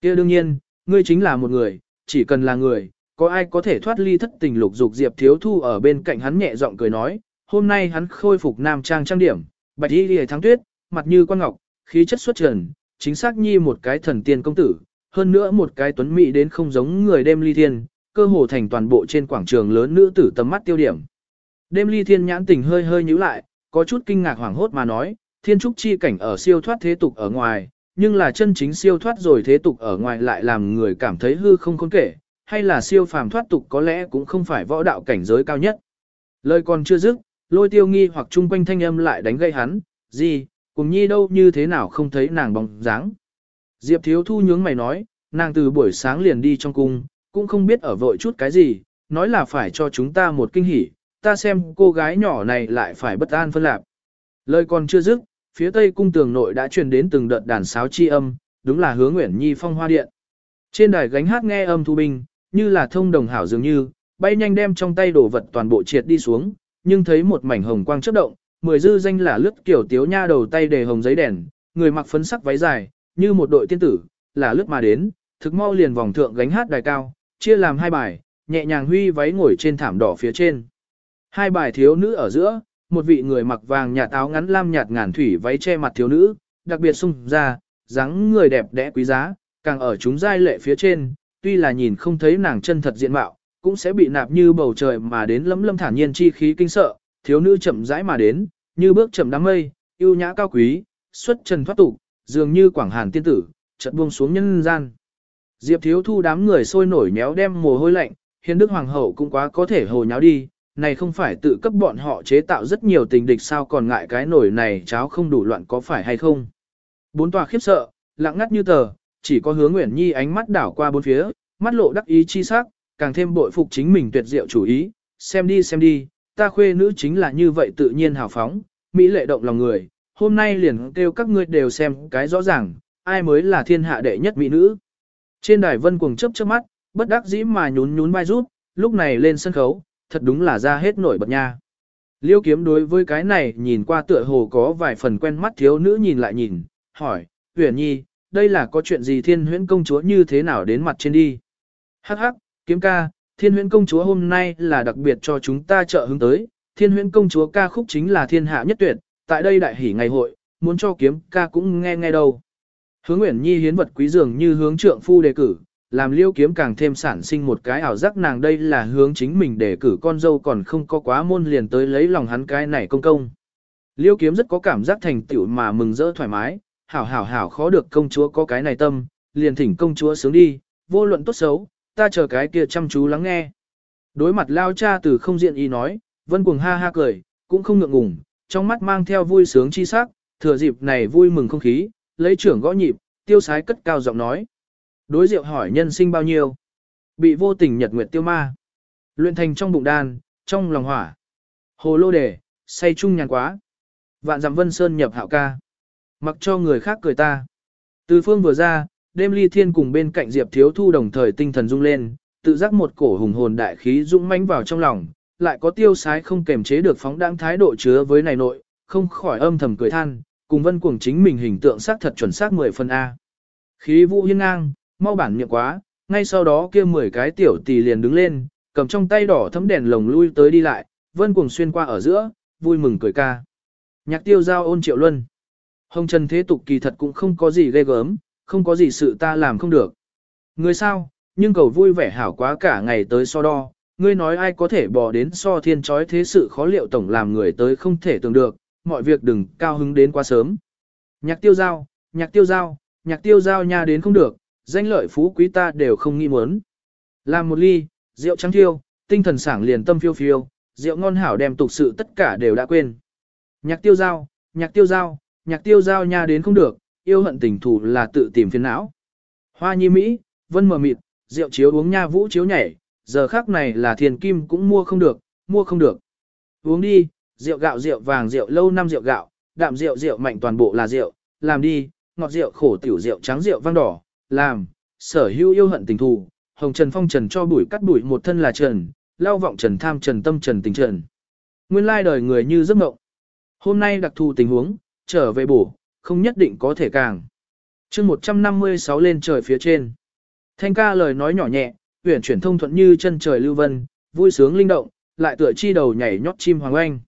kia đương nhiên, ngươi chính là một người, chỉ cần là người, có ai có thể thoát ly thất tình lục dục diệp thiếu thu ở bên cạnh hắn nhẹ giọng cười nói, hôm nay hắn khôi phục nam trang trang điểm, bạch y lìa thắng tuyết, mặt như quan ngọc, khí chất xuất trần, chính xác nhi một cái thần tiên công tử, hơn nữa một cái tuấn mỹ đến không giống người đêm ly thiên, cơ hồ thành toàn bộ trên quảng trường lớn nữ tử tầm mắt tiêu điểm. Đêm ly thiên nhãn tình hơi hơi nhíu lại, có chút kinh ngạc hoảng hốt mà nói, thiên trúc chi cảnh ở siêu thoát thế tục ở ngoài, nhưng là chân chính siêu thoát rồi thế tục ở ngoài lại làm người cảm thấy hư không khôn kể, hay là siêu phàm thoát tục có lẽ cũng không phải võ đạo cảnh giới cao nhất. Lời còn chưa dứt, lôi tiêu nghi hoặc chung quanh thanh âm lại đánh gây hắn, gì, cùng nhi đâu như thế nào không thấy nàng bóng dáng. Diệp thiếu thu nhướng mày nói, nàng từ buổi sáng liền đi trong cung, cũng không biết ở vội chút cái gì, nói là phải cho chúng ta một kinh hỉ, ta xem cô gái nhỏ này lại phải bất an phân lạc. Lời còn chưa dứt, phía tây cung tường nội đã truyền đến từng đợt đàn sáo chi âm, đúng là hướng Nguyễn Nhi phong hoa điện. Trên đài gánh hát nghe âm thu binh, như là thông đồng hảo dường như, bay nhanh đem trong tay đồ vật toàn bộ triệt đi xuống, nhưng thấy một mảnh hồng quang chớp động, mười dư danh là lướt kiểu tiếu nha đầu tay đề hồng giấy đèn, người mặc phấn sắc váy dài, như một đội tiên tử, là lướt mà đến, thực mau liền vòng thượng gánh hát đài cao, chia làm hai bài, nhẹ nhàng huy váy ngồi trên thảm đỏ phía trên. Hai bài thiếu nữ ở giữa, một vị người mặc vàng nhạt áo ngắn lam nhạt ngàn thủy váy che mặt thiếu nữ, đặc biệt sung ra, dáng người đẹp đẽ quý giá, càng ở chúng giai lệ phía trên, tuy là nhìn không thấy nàng chân thật diện mạo, cũng sẽ bị nạp như bầu trời mà đến lấm lâm thản nhiên chi khí kinh sợ, thiếu nữ chậm rãi mà đến, như bước chậm đám mây, yêu nhã cao quý, xuất trần thoát tục, dường như quảng hàn tiên tử, chợt buông xuống nhân gian. Diệp thiếu thu đám người sôi nổi nhéo đem mồ hôi lạnh, hiền đức hoàng hậu cũng quá có thể hồ nháo đi, này không phải tự cấp bọn họ chế tạo rất nhiều tình địch sao còn ngại cái nổi này cháo không đủ loạn có phải hay không. Bốn tòa khiếp sợ, lặng ngắt như tờ, chỉ có hướng Nguyễn Nhi ánh mắt đảo qua bốn phía, mắt lộ đắc ý chi sắc, càng thêm bội phục chính mình tuyệt diệu chủ ý, xem đi xem đi, ta khuê nữ chính là như vậy tự nhiên hào phóng, mỹ lệ động lòng người, hôm nay liền kêu các ngươi đều xem cái rõ ràng, ai mới là thiên hạ đệ nhất mỹ nữ. Trên đài vân cuồng chấp chớp mắt, bất đắc dĩ mà nhún nhún vai rút, lúc này lên sân khấu, thật đúng là ra hết nổi bật nha. Liêu kiếm đối với cái này nhìn qua tựa hồ có vài phần quen mắt thiếu nữ nhìn lại nhìn, hỏi, huyền nhi, đây là có chuyện gì thiên huyễn công chúa như thế nào đến mặt trên đi. Hắc hắc, kiếm ca, thiên huyễn công chúa hôm nay là đặc biệt cho chúng ta trợ hứng tới, thiên huyễn công chúa ca khúc chính là thiên hạ nhất tuyệt, tại đây đại hỷ ngày hội, muốn cho kiếm ca cũng nghe nghe đâu. Hướng Nguyễn Nhi hiến vật quý dường như hướng trượng phu đề cử, làm liêu kiếm càng thêm sản sinh một cái ảo giác nàng đây là hướng chính mình đề cử con dâu còn không có quá môn liền tới lấy lòng hắn cái này công công. Liêu kiếm rất có cảm giác thành tựu mà mừng rỡ thoải mái, hảo hảo hảo khó được công chúa có cái này tâm, liền thỉnh công chúa sướng đi, vô luận tốt xấu, ta chờ cái kia chăm chú lắng nghe. Đối mặt lao cha từ không diện ý nói, vân cuồng ha ha cười, cũng không ngượng ngùng, trong mắt mang theo vui sướng chi sắc, thừa dịp này vui mừng không khí, lấy trưởng gõ nhịp, tiêu sái cất cao giọng nói. Đối diệu hỏi nhân sinh bao nhiêu? Bị vô tình nhật nguyệt tiêu ma. Luyện thành trong bụng đan, trong lòng hỏa. Hồ lô đề, say chung nhàn quá. Vạn dặm vân sơn nhập hạo ca. Mặc cho người khác cười ta. Từ phương vừa ra, đêm ly thiên cùng bên cạnh Diệp Thiếu Thu đồng thời tinh thần rung lên, tự giác một cổ hùng hồn đại khí dũng mãnh vào trong lòng, lại có tiêu sái không kềm chế được phóng đáng thái độ chứa với này nội, không khỏi âm thầm cười than, cùng vân cuồng chính mình hình tượng xác thật chuẩn xác 10 phần A. Khí vũ hiên ngang, mau bản miệng quá, ngay sau đó kia 10 cái tiểu tỷ liền đứng lên, cầm trong tay đỏ thấm đèn lồng lui tới đi lại, vân cuồng xuyên qua ở giữa, vui mừng cười ca. Nhạc tiêu giao ôn triệu luân. Hồng Trần thế tục kỳ thật cũng không có gì ghê gớm, không có gì sự ta làm không được. Ngươi sao, nhưng cầu vui vẻ hảo quá cả ngày tới so đo, ngươi nói ai có thể bỏ đến so thiên trói thế sự khó liệu tổng làm người tới không thể tưởng được, mọi việc đừng cao hứng đến quá sớm. Nhạc tiêu giao, nhạc tiêu giao, nhạc tiêu giao nha đến không được, danh lợi phú quý ta đều không nghĩ muốn. Làm một ly, rượu trắng thiêu, tinh thần sảng liền tâm phiêu phiêu, rượu ngon hảo đem tục sự tất cả đều đã quên. Nhạc tiêu giao, nhạc tiêu giao, nhạc tiêu giao nha đến không được, yêu hận tình thù là tự tìm phiền não. Hoa nhi Mỹ, vân mờ mịt, rượu chiếu uống nha vũ chiếu nhảy, giờ khác này là thiền kim cũng mua không được, mua không được. Uống đi, rượu gạo rượu vàng rượu lâu năm rượu gạo, đạm rượu rượu mạnh toàn bộ là rượu, làm đi, ngọt rượu khổ tiểu rượu trắng rượu vang đỏ, làm, sở hữu yêu hận tình thù, hồng trần phong trần cho bụi cắt bụi một thân là trần, lao vọng trần tham trần tâm trần tình trần. Nguyên lai đời người như giấc mộng. Hôm nay đặc thù tình huống, trở về bổ, không nhất định có thể càng. chương 156 lên trời phía trên. Thanh ca lời nói nhỏ nhẹ, uyển chuyển thông thuận như chân trời lưu vân, vui sướng linh động, lại tựa chi đầu nhảy nhót chim hoàng oanh.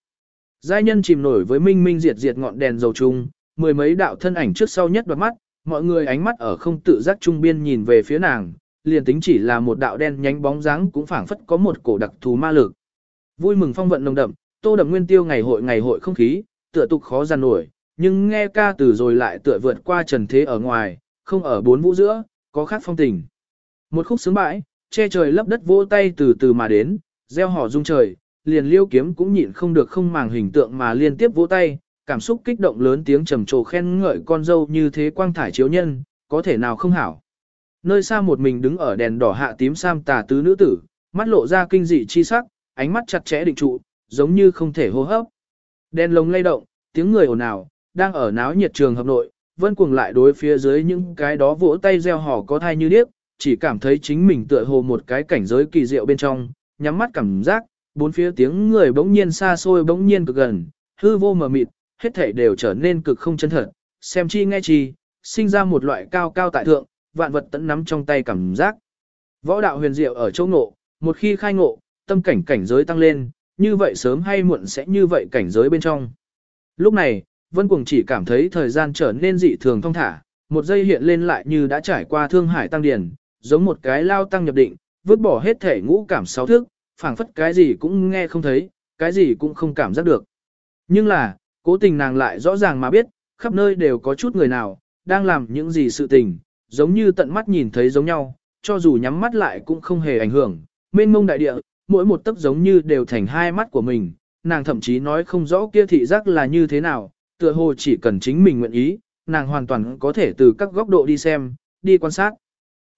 Giai nhân chìm nổi với minh minh diệt diệt ngọn đèn dầu trung, mười mấy đạo thân ảnh trước sau nhất đoạt mắt, mọi người ánh mắt ở không tự giác trung biên nhìn về phía nàng, liền tính chỉ là một đạo đen nhánh bóng dáng cũng phảng phất có một cổ đặc thù ma lực. Vui mừng phong vận nồng đậm, tô đậm nguyên tiêu ngày hội ngày hội không khí, tựa tục khó giàn nổi, nhưng nghe ca từ rồi lại tựa vượt qua trần thế ở ngoài, không ở bốn vũ giữa, có khác phong tình. Một khúc sướng bãi, che trời lấp đất vỗ tay từ từ mà đến, gieo hò rung trời, liền liêu kiếm cũng nhịn không được không màng hình tượng mà liên tiếp vỗ tay, cảm xúc kích động lớn tiếng trầm trồ khen ngợi con dâu như thế quang thải chiếu nhân, có thể nào không hảo. Nơi xa một mình đứng ở đèn đỏ hạ tím sam tà tứ nữ tử, mắt lộ ra kinh dị chi sắc, ánh mắt chặt chẽ định trụ, giống như không thể hô hấp. Đèn lồng lay động, tiếng người ồn ào, đang ở náo nhiệt trường hợp nội, vân cuồng lại đối phía dưới những cái đó vỗ tay reo hò có thai như điếc, chỉ cảm thấy chính mình tựa hồ một cái cảnh giới kỳ diệu bên trong, nhắm mắt cảm giác, bốn phía tiếng người bỗng nhiên xa xôi bỗng nhiên cực gần, hư vô mờ mịt, hết thảy đều trở nên cực không chân thật, xem chi nghe chi, sinh ra một loại cao cao tại thượng, vạn vật tận nắm trong tay cảm giác. Võ đạo huyền diệu ở chỗ ngộ, một khi khai ngộ, tâm cảnh cảnh giới tăng lên, như vậy sớm hay muộn sẽ như vậy cảnh giới bên trong. Lúc này, Vân Cuồng chỉ cảm thấy thời gian trở nên dị thường thông thả, một giây hiện lên lại như đã trải qua thương hải tăng điển, giống một cái lao tăng nhập định, vứt bỏ hết thể ngũ cảm sáu thước, phảng phất cái gì cũng nghe không thấy, cái gì cũng không cảm giác được. Nhưng là, cố tình nàng lại rõ ràng mà biết, khắp nơi đều có chút người nào, đang làm những gì sự tình, giống như tận mắt nhìn thấy giống nhau, cho dù nhắm mắt lại cũng không hề ảnh hưởng, mênh mông đại địa, mỗi một tấc giống như đều thành hai mắt của mình, nàng thậm chí nói không rõ kia thị giác là như thế nào, tựa hồ chỉ cần chính mình nguyện ý, nàng hoàn toàn có thể từ các góc độ đi xem, đi quan sát.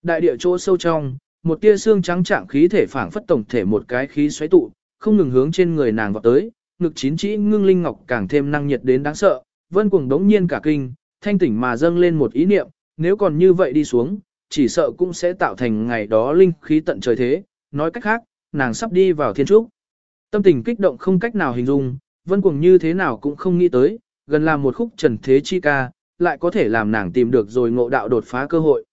Đại địa chỗ sâu trong, một tia xương trắng trạng khí thể phảng phất tổng thể một cái khí xoáy tụ, không ngừng hướng trên người nàng vào tới, ngực chín chỉ ngưng linh ngọc càng thêm năng nhiệt đến đáng sợ, vân cuồng đống nhiên cả kinh, thanh tỉnh mà dâng lên một ý niệm, nếu còn như vậy đi xuống, chỉ sợ cũng sẽ tạo thành ngày đó linh khí tận trời thế, nói cách khác, nàng sắp đi vào thiên trúc. Tâm tình kích động không cách nào hình dung, vân cuồng như thế nào cũng không nghĩ tới, gần là một khúc trần thế chi ca, lại có thể làm nàng tìm được rồi ngộ đạo đột phá cơ hội.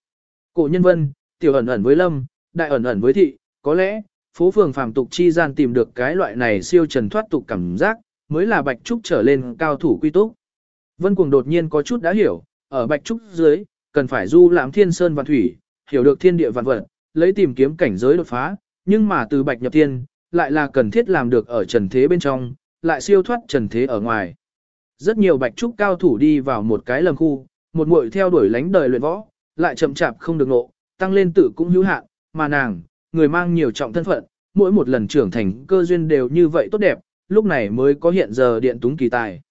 Cổ nhân vân, tiểu ẩn ẩn với lâm, đại ẩn ẩn với thị, có lẽ, phố phường phàm tục chi gian tìm được cái loại này siêu trần thoát tục cảm giác, mới là Bạch Trúc trở lên cao thủ quy túc. Vân Cuồng đột nhiên có chút đã hiểu, ở Bạch Trúc dưới, cần phải du lãm thiên sơn và thủy, hiểu được thiên địa vạn vật, lấy tìm kiếm cảnh giới đột phá, nhưng mà từ Bạch nhập thiên, lại là cần thiết làm được ở trần thế bên trong, lại siêu thoát trần thế ở ngoài. Rất nhiều Bạch Trúc cao thủ đi vào một cái lầm khu, một muội theo đuổi lánh đời luyện võ, lại chậm chạp không được nộ, tăng lên tự cũng hữu hạn, mà nàng, người mang nhiều trọng thân phận, mỗi một lần trưởng thành cơ duyên đều như vậy tốt đẹp, lúc này mới có hiện giờ điện túng kỳ tài.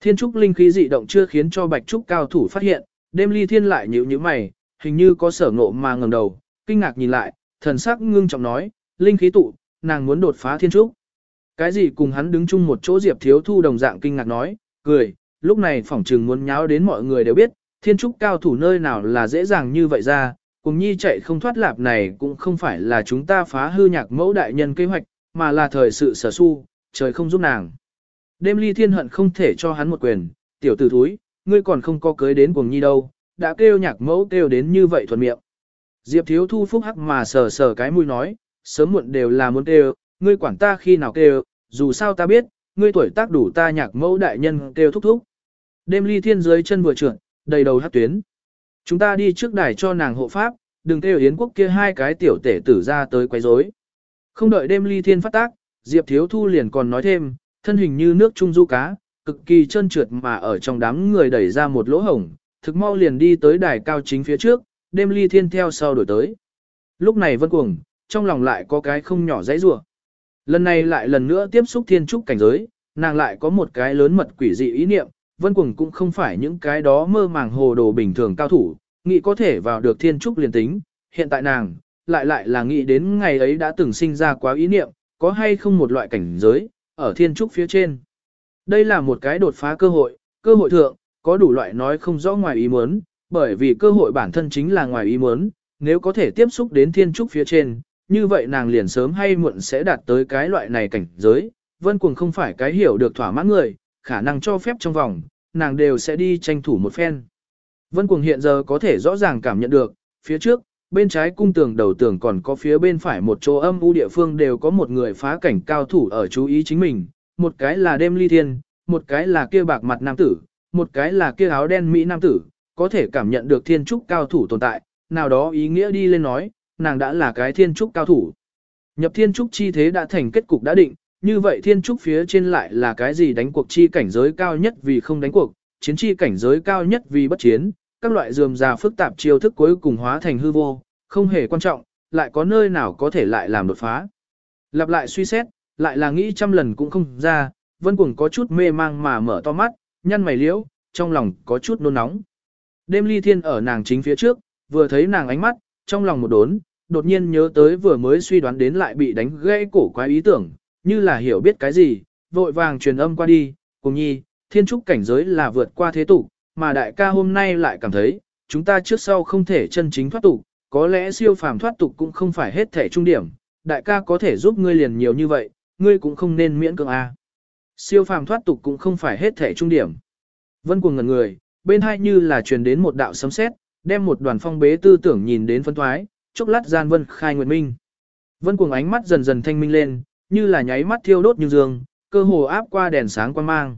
Thiên trúc linh khí dị động chưa khiến cho bạch trúc cao thủ phát hiện, đêm ly thiên lại nhíu nhíu mày, hình như có sở ngộ mà ngẩng đầu, kinh ngạc nhìn lại, thần sắc ngưng trọng nói, linh khí tụ, nàng muốn đột phá thiên trúc. Cái gì cùng hắn đứng chung một chỗ diệp thiếu thu đồng dạng kinh ngạc nói, cười, lúc này phỏng trừng muốn nháo đến mọi người đều biết, thiên trúc cao thủ nơi nào là dễ dàng như vậy ra, cùng nhi chạy không thoát lạp này cũng không phải là chúng ta phá hư nhạc mẫu đại nhân kế hoạch, mà là thời sự sở su, trời không giúp nàng. Đêm ly thiên hận không thể cho hắn một quyền, tiểu tử thúi, ngươi còn không có cưới đến cùng nhi đâu, đã kêu nhạc mẫu kêu đến như vậy thuận miệng. Diệp thiếu thu phúc hắc mà sờ sờ cái mũi nói, sớm muộn đều là muốn kêu, ngươi quản ta khi nào kêu, dù sao ta biết, ngươi tuổi tác đủ ta nhạc mẫu đại nhân kêu thúc thúc. Đêm ly thiên dưới chân vừa trượt, đầy đầu hát tuyến. Chúng ta đi trước đài cho nàng hộ pháp, đừng kêu yến quốc kia hai cái tiểu tể tử ra tới quấy rối. Không đợi đêm ly thiên phát tác, Diệp Thiếu Thu liền còn nói thêm, thân hình như nước trung du cá, cực kỳ trơn trượt mà ở trong đám người đẩy ra một lỗ hổng, thực mau liền đi tới đài cao chính phía trước, đêm ly thiên theo sau đổi tới. Lúc này vân cuồng, trong lòng lại có cái không nhỏ dãy rủa. Lần này lại lần nữa tiếp xúc thiên trúc cảnh giới, nàng lại có một cái lớn mật quỷ dị ý niệm, vân cuồng cũng không phải những cái đó mơ màng hồ đồ bình thường cao thủ, nghĩ có thể vào được thiên trúc liền tính, hiện tại nàng, lại lại là nghĩ đến ngày ấy đã từng sinh ra quá ý niệm, có hay không một loại cảnh giới, ở thiên trúc phía trên. Đây là một cái đột phá cơ hội, cơ hội thượng, có đủ loại nói không rõ ngoài ý muốn, bởi vì cơ hội bản thân chính là ngoài ý muốn, nếu có thể tiếp xúc đến thiên trúc phía trên, như vậy nàng liền sớm hay muộn sẽ đạt tới cái loại này cảnh giới. Vân Cuồng không phải cái hiểu được thỏa mãn người, khả năng cho phép trong vòng, nàng đều sẽ đi tranh thủ một phen. Vân Cuồng hiện giờ có thể rõ ràng cảm nhận được, phía trước, bên trái cung tường đầu tường còn có phía bên phải một chỗ âm u địa phương đều có một người phá cảnh cao thủ ở chú ý chính mình, một cái là đêm ly thiên, một cái là kia bạc mặt nam tử, một cái là kia áo đen mỹ nam tử, có thể cảm nhận được thiên trúc cao thủ tồn tại, nào đó ý nghĩa đi lên nói, nàng đã là cái thiên trúc cao thủ. Nhập thiên trúc chi thế đã thành kết cục đã định, như vậy thiên trúc phía trên lại là cái gì đánh cuộc chi cảnh giới cao nhất vì không đánh cuộc, chiến chi cảnh giới cao nhất vì bất chiến, các loại dườm già phức tạp chiêu thức cuối cùng hóa thành hư vô, không hề quan trọng, lại có nơi nào có thể lại làm đột phá. Lặp lại suy xét, lại là nghĩ trăm lần cũng không ra, vân cuồng có chút mê mang mà mở to mắt, nhăn mày liễu, trong lòng có chút nôn nóng. Đêm ly thiên ở nàng chính phía trước, vừa thấy nàng ánh mắt, trong lòng một đốn, đột nhiên nhớ tới vừa mới suy đoán đến lại bị đánh gãy cổ quái ý tưởng, như là hiểu biết cái gì, vội vàng truyền âm qua đi, cùng nhi, thiên trúc cảnh giới là vượt qua thế tục, mà đại ca hôm nay lại cảm thấy, chúng ta trước sau không thể chân chính thoát tục, có lẽ siêu phàm thoát tục cũng không phải hết thể trung điểm, đại ca có thể giúp ngươi liền nhiều như vậy, ngươi cũng không nên miễn cưỡng a. Siêu phàm thoát tục cũng không phải hết thể trung điểm. Vân cuồng ngẩn người, bên hai như là truyền đến một đạo sấm sét, đem một đoàn phong bế tư tưởng nhìn đến phân thoái, chốc lát gian vân khai nguyệt minh. Vân cuồng ánh mắt dần dần thanh minh lên, như là nháy mắt thiêu đốt như dương, cơ hồ áp qua đèn sáng quan mang.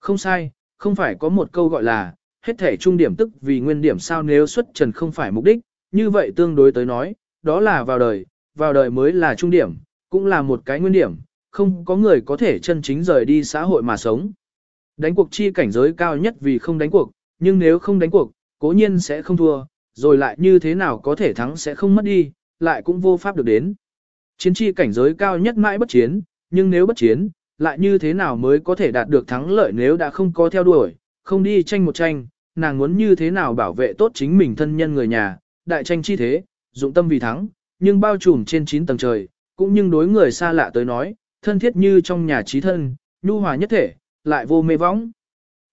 Không sai, không phải có một câu gọi là, hết thể trung điểm tức vì nguyên điểm sao nếu xuất trần không phải mục đích, như vậy tương đối tới nói, đó là vào đời, vào đời mới là trung điểm, cũng là một cái nguyên điểm, không có người có thể chân chính rời đi xã hội mà sống. Đánh cuộc chi cảnh giới cao nhất vì không đánh cuộc, nhưng nếu không đánh cuộc, cố nhiên sẽ không thua, rồi lại như thế nào có thể thắng sẽ không mất đi, lại cũng vô pháp được đến. Chiến chi cảnh giới cao nhất mãi bất chiến, nhưng nếu bất chiến, lại như thế nào mới có thể đạt được thắng lợi nếu đã không có theo đuổi, không đi tranh một tranh, nàng muốn như thế nào bảo vệ tốt chính mình thân nhân người nhà, đại tranh chi thế, dụng tâm vì thắng, nhưng bao trùm trên 9 tầng trời, cũng nhưng đối người xa lạ tới nói, thân thiết như trong nhà trí thân, nhu hòa nhất thể, lại vô mê võng.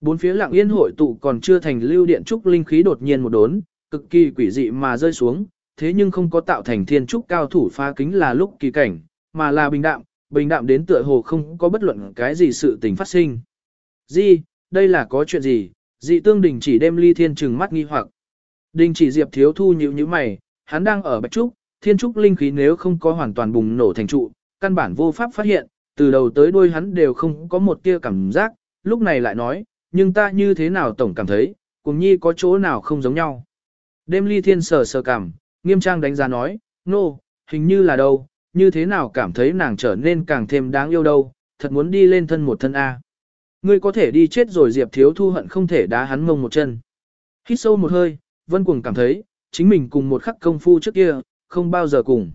Bốn phía lặng yên hội tụ còn chưa thành lưu điện trúc linh khí đột nhiên một đốn, cực kỳ quỷ dị mà rơi xuống, thế nhưng không có tạo thành thiên trúc cao thủ phá kính là lúc kỳ cảnh, mà là bình đạm, bình đạm đến tựa hồ không có bất luận cái gì sự tình phát sinh. Di, đây là có chuyện gì? Dị tương đình chỉ đem ly thiên trừng mắt nghi hoặc. Đình chỉ diệp thiếu thu nhíu như mày, hắn đang ở bạch trúc, thiên trúc linh khí nếu không có hoàn toàn bùng nổ thành trụ, căn bản vô pháp phát hiện, từ đầu tới đuôi hắn đều không có một tia cảm giác, lúc này lại nói, nhưng ta như thế nào tổng cảm thấy, cùng nhi có chỗ nào không giống nhau. Đêm ly thiên sờ sờ cảm, nghiêm trang đánh giá nói, nô, no, hình như là đâu, như thế nào cảm thấy nàng trở nên càng thêm đáng yêu đâu, thật muốn đi lên thân một thân A. Ngươi có thể đi chết rồi Diệp Thiếu Thu hận không thể đá hắn mông một chân. Hít sâu một hơi, Vân Cuồng cảm thấy, chính mình cùng một khắc công phu trước kia, không bao giờ cùng.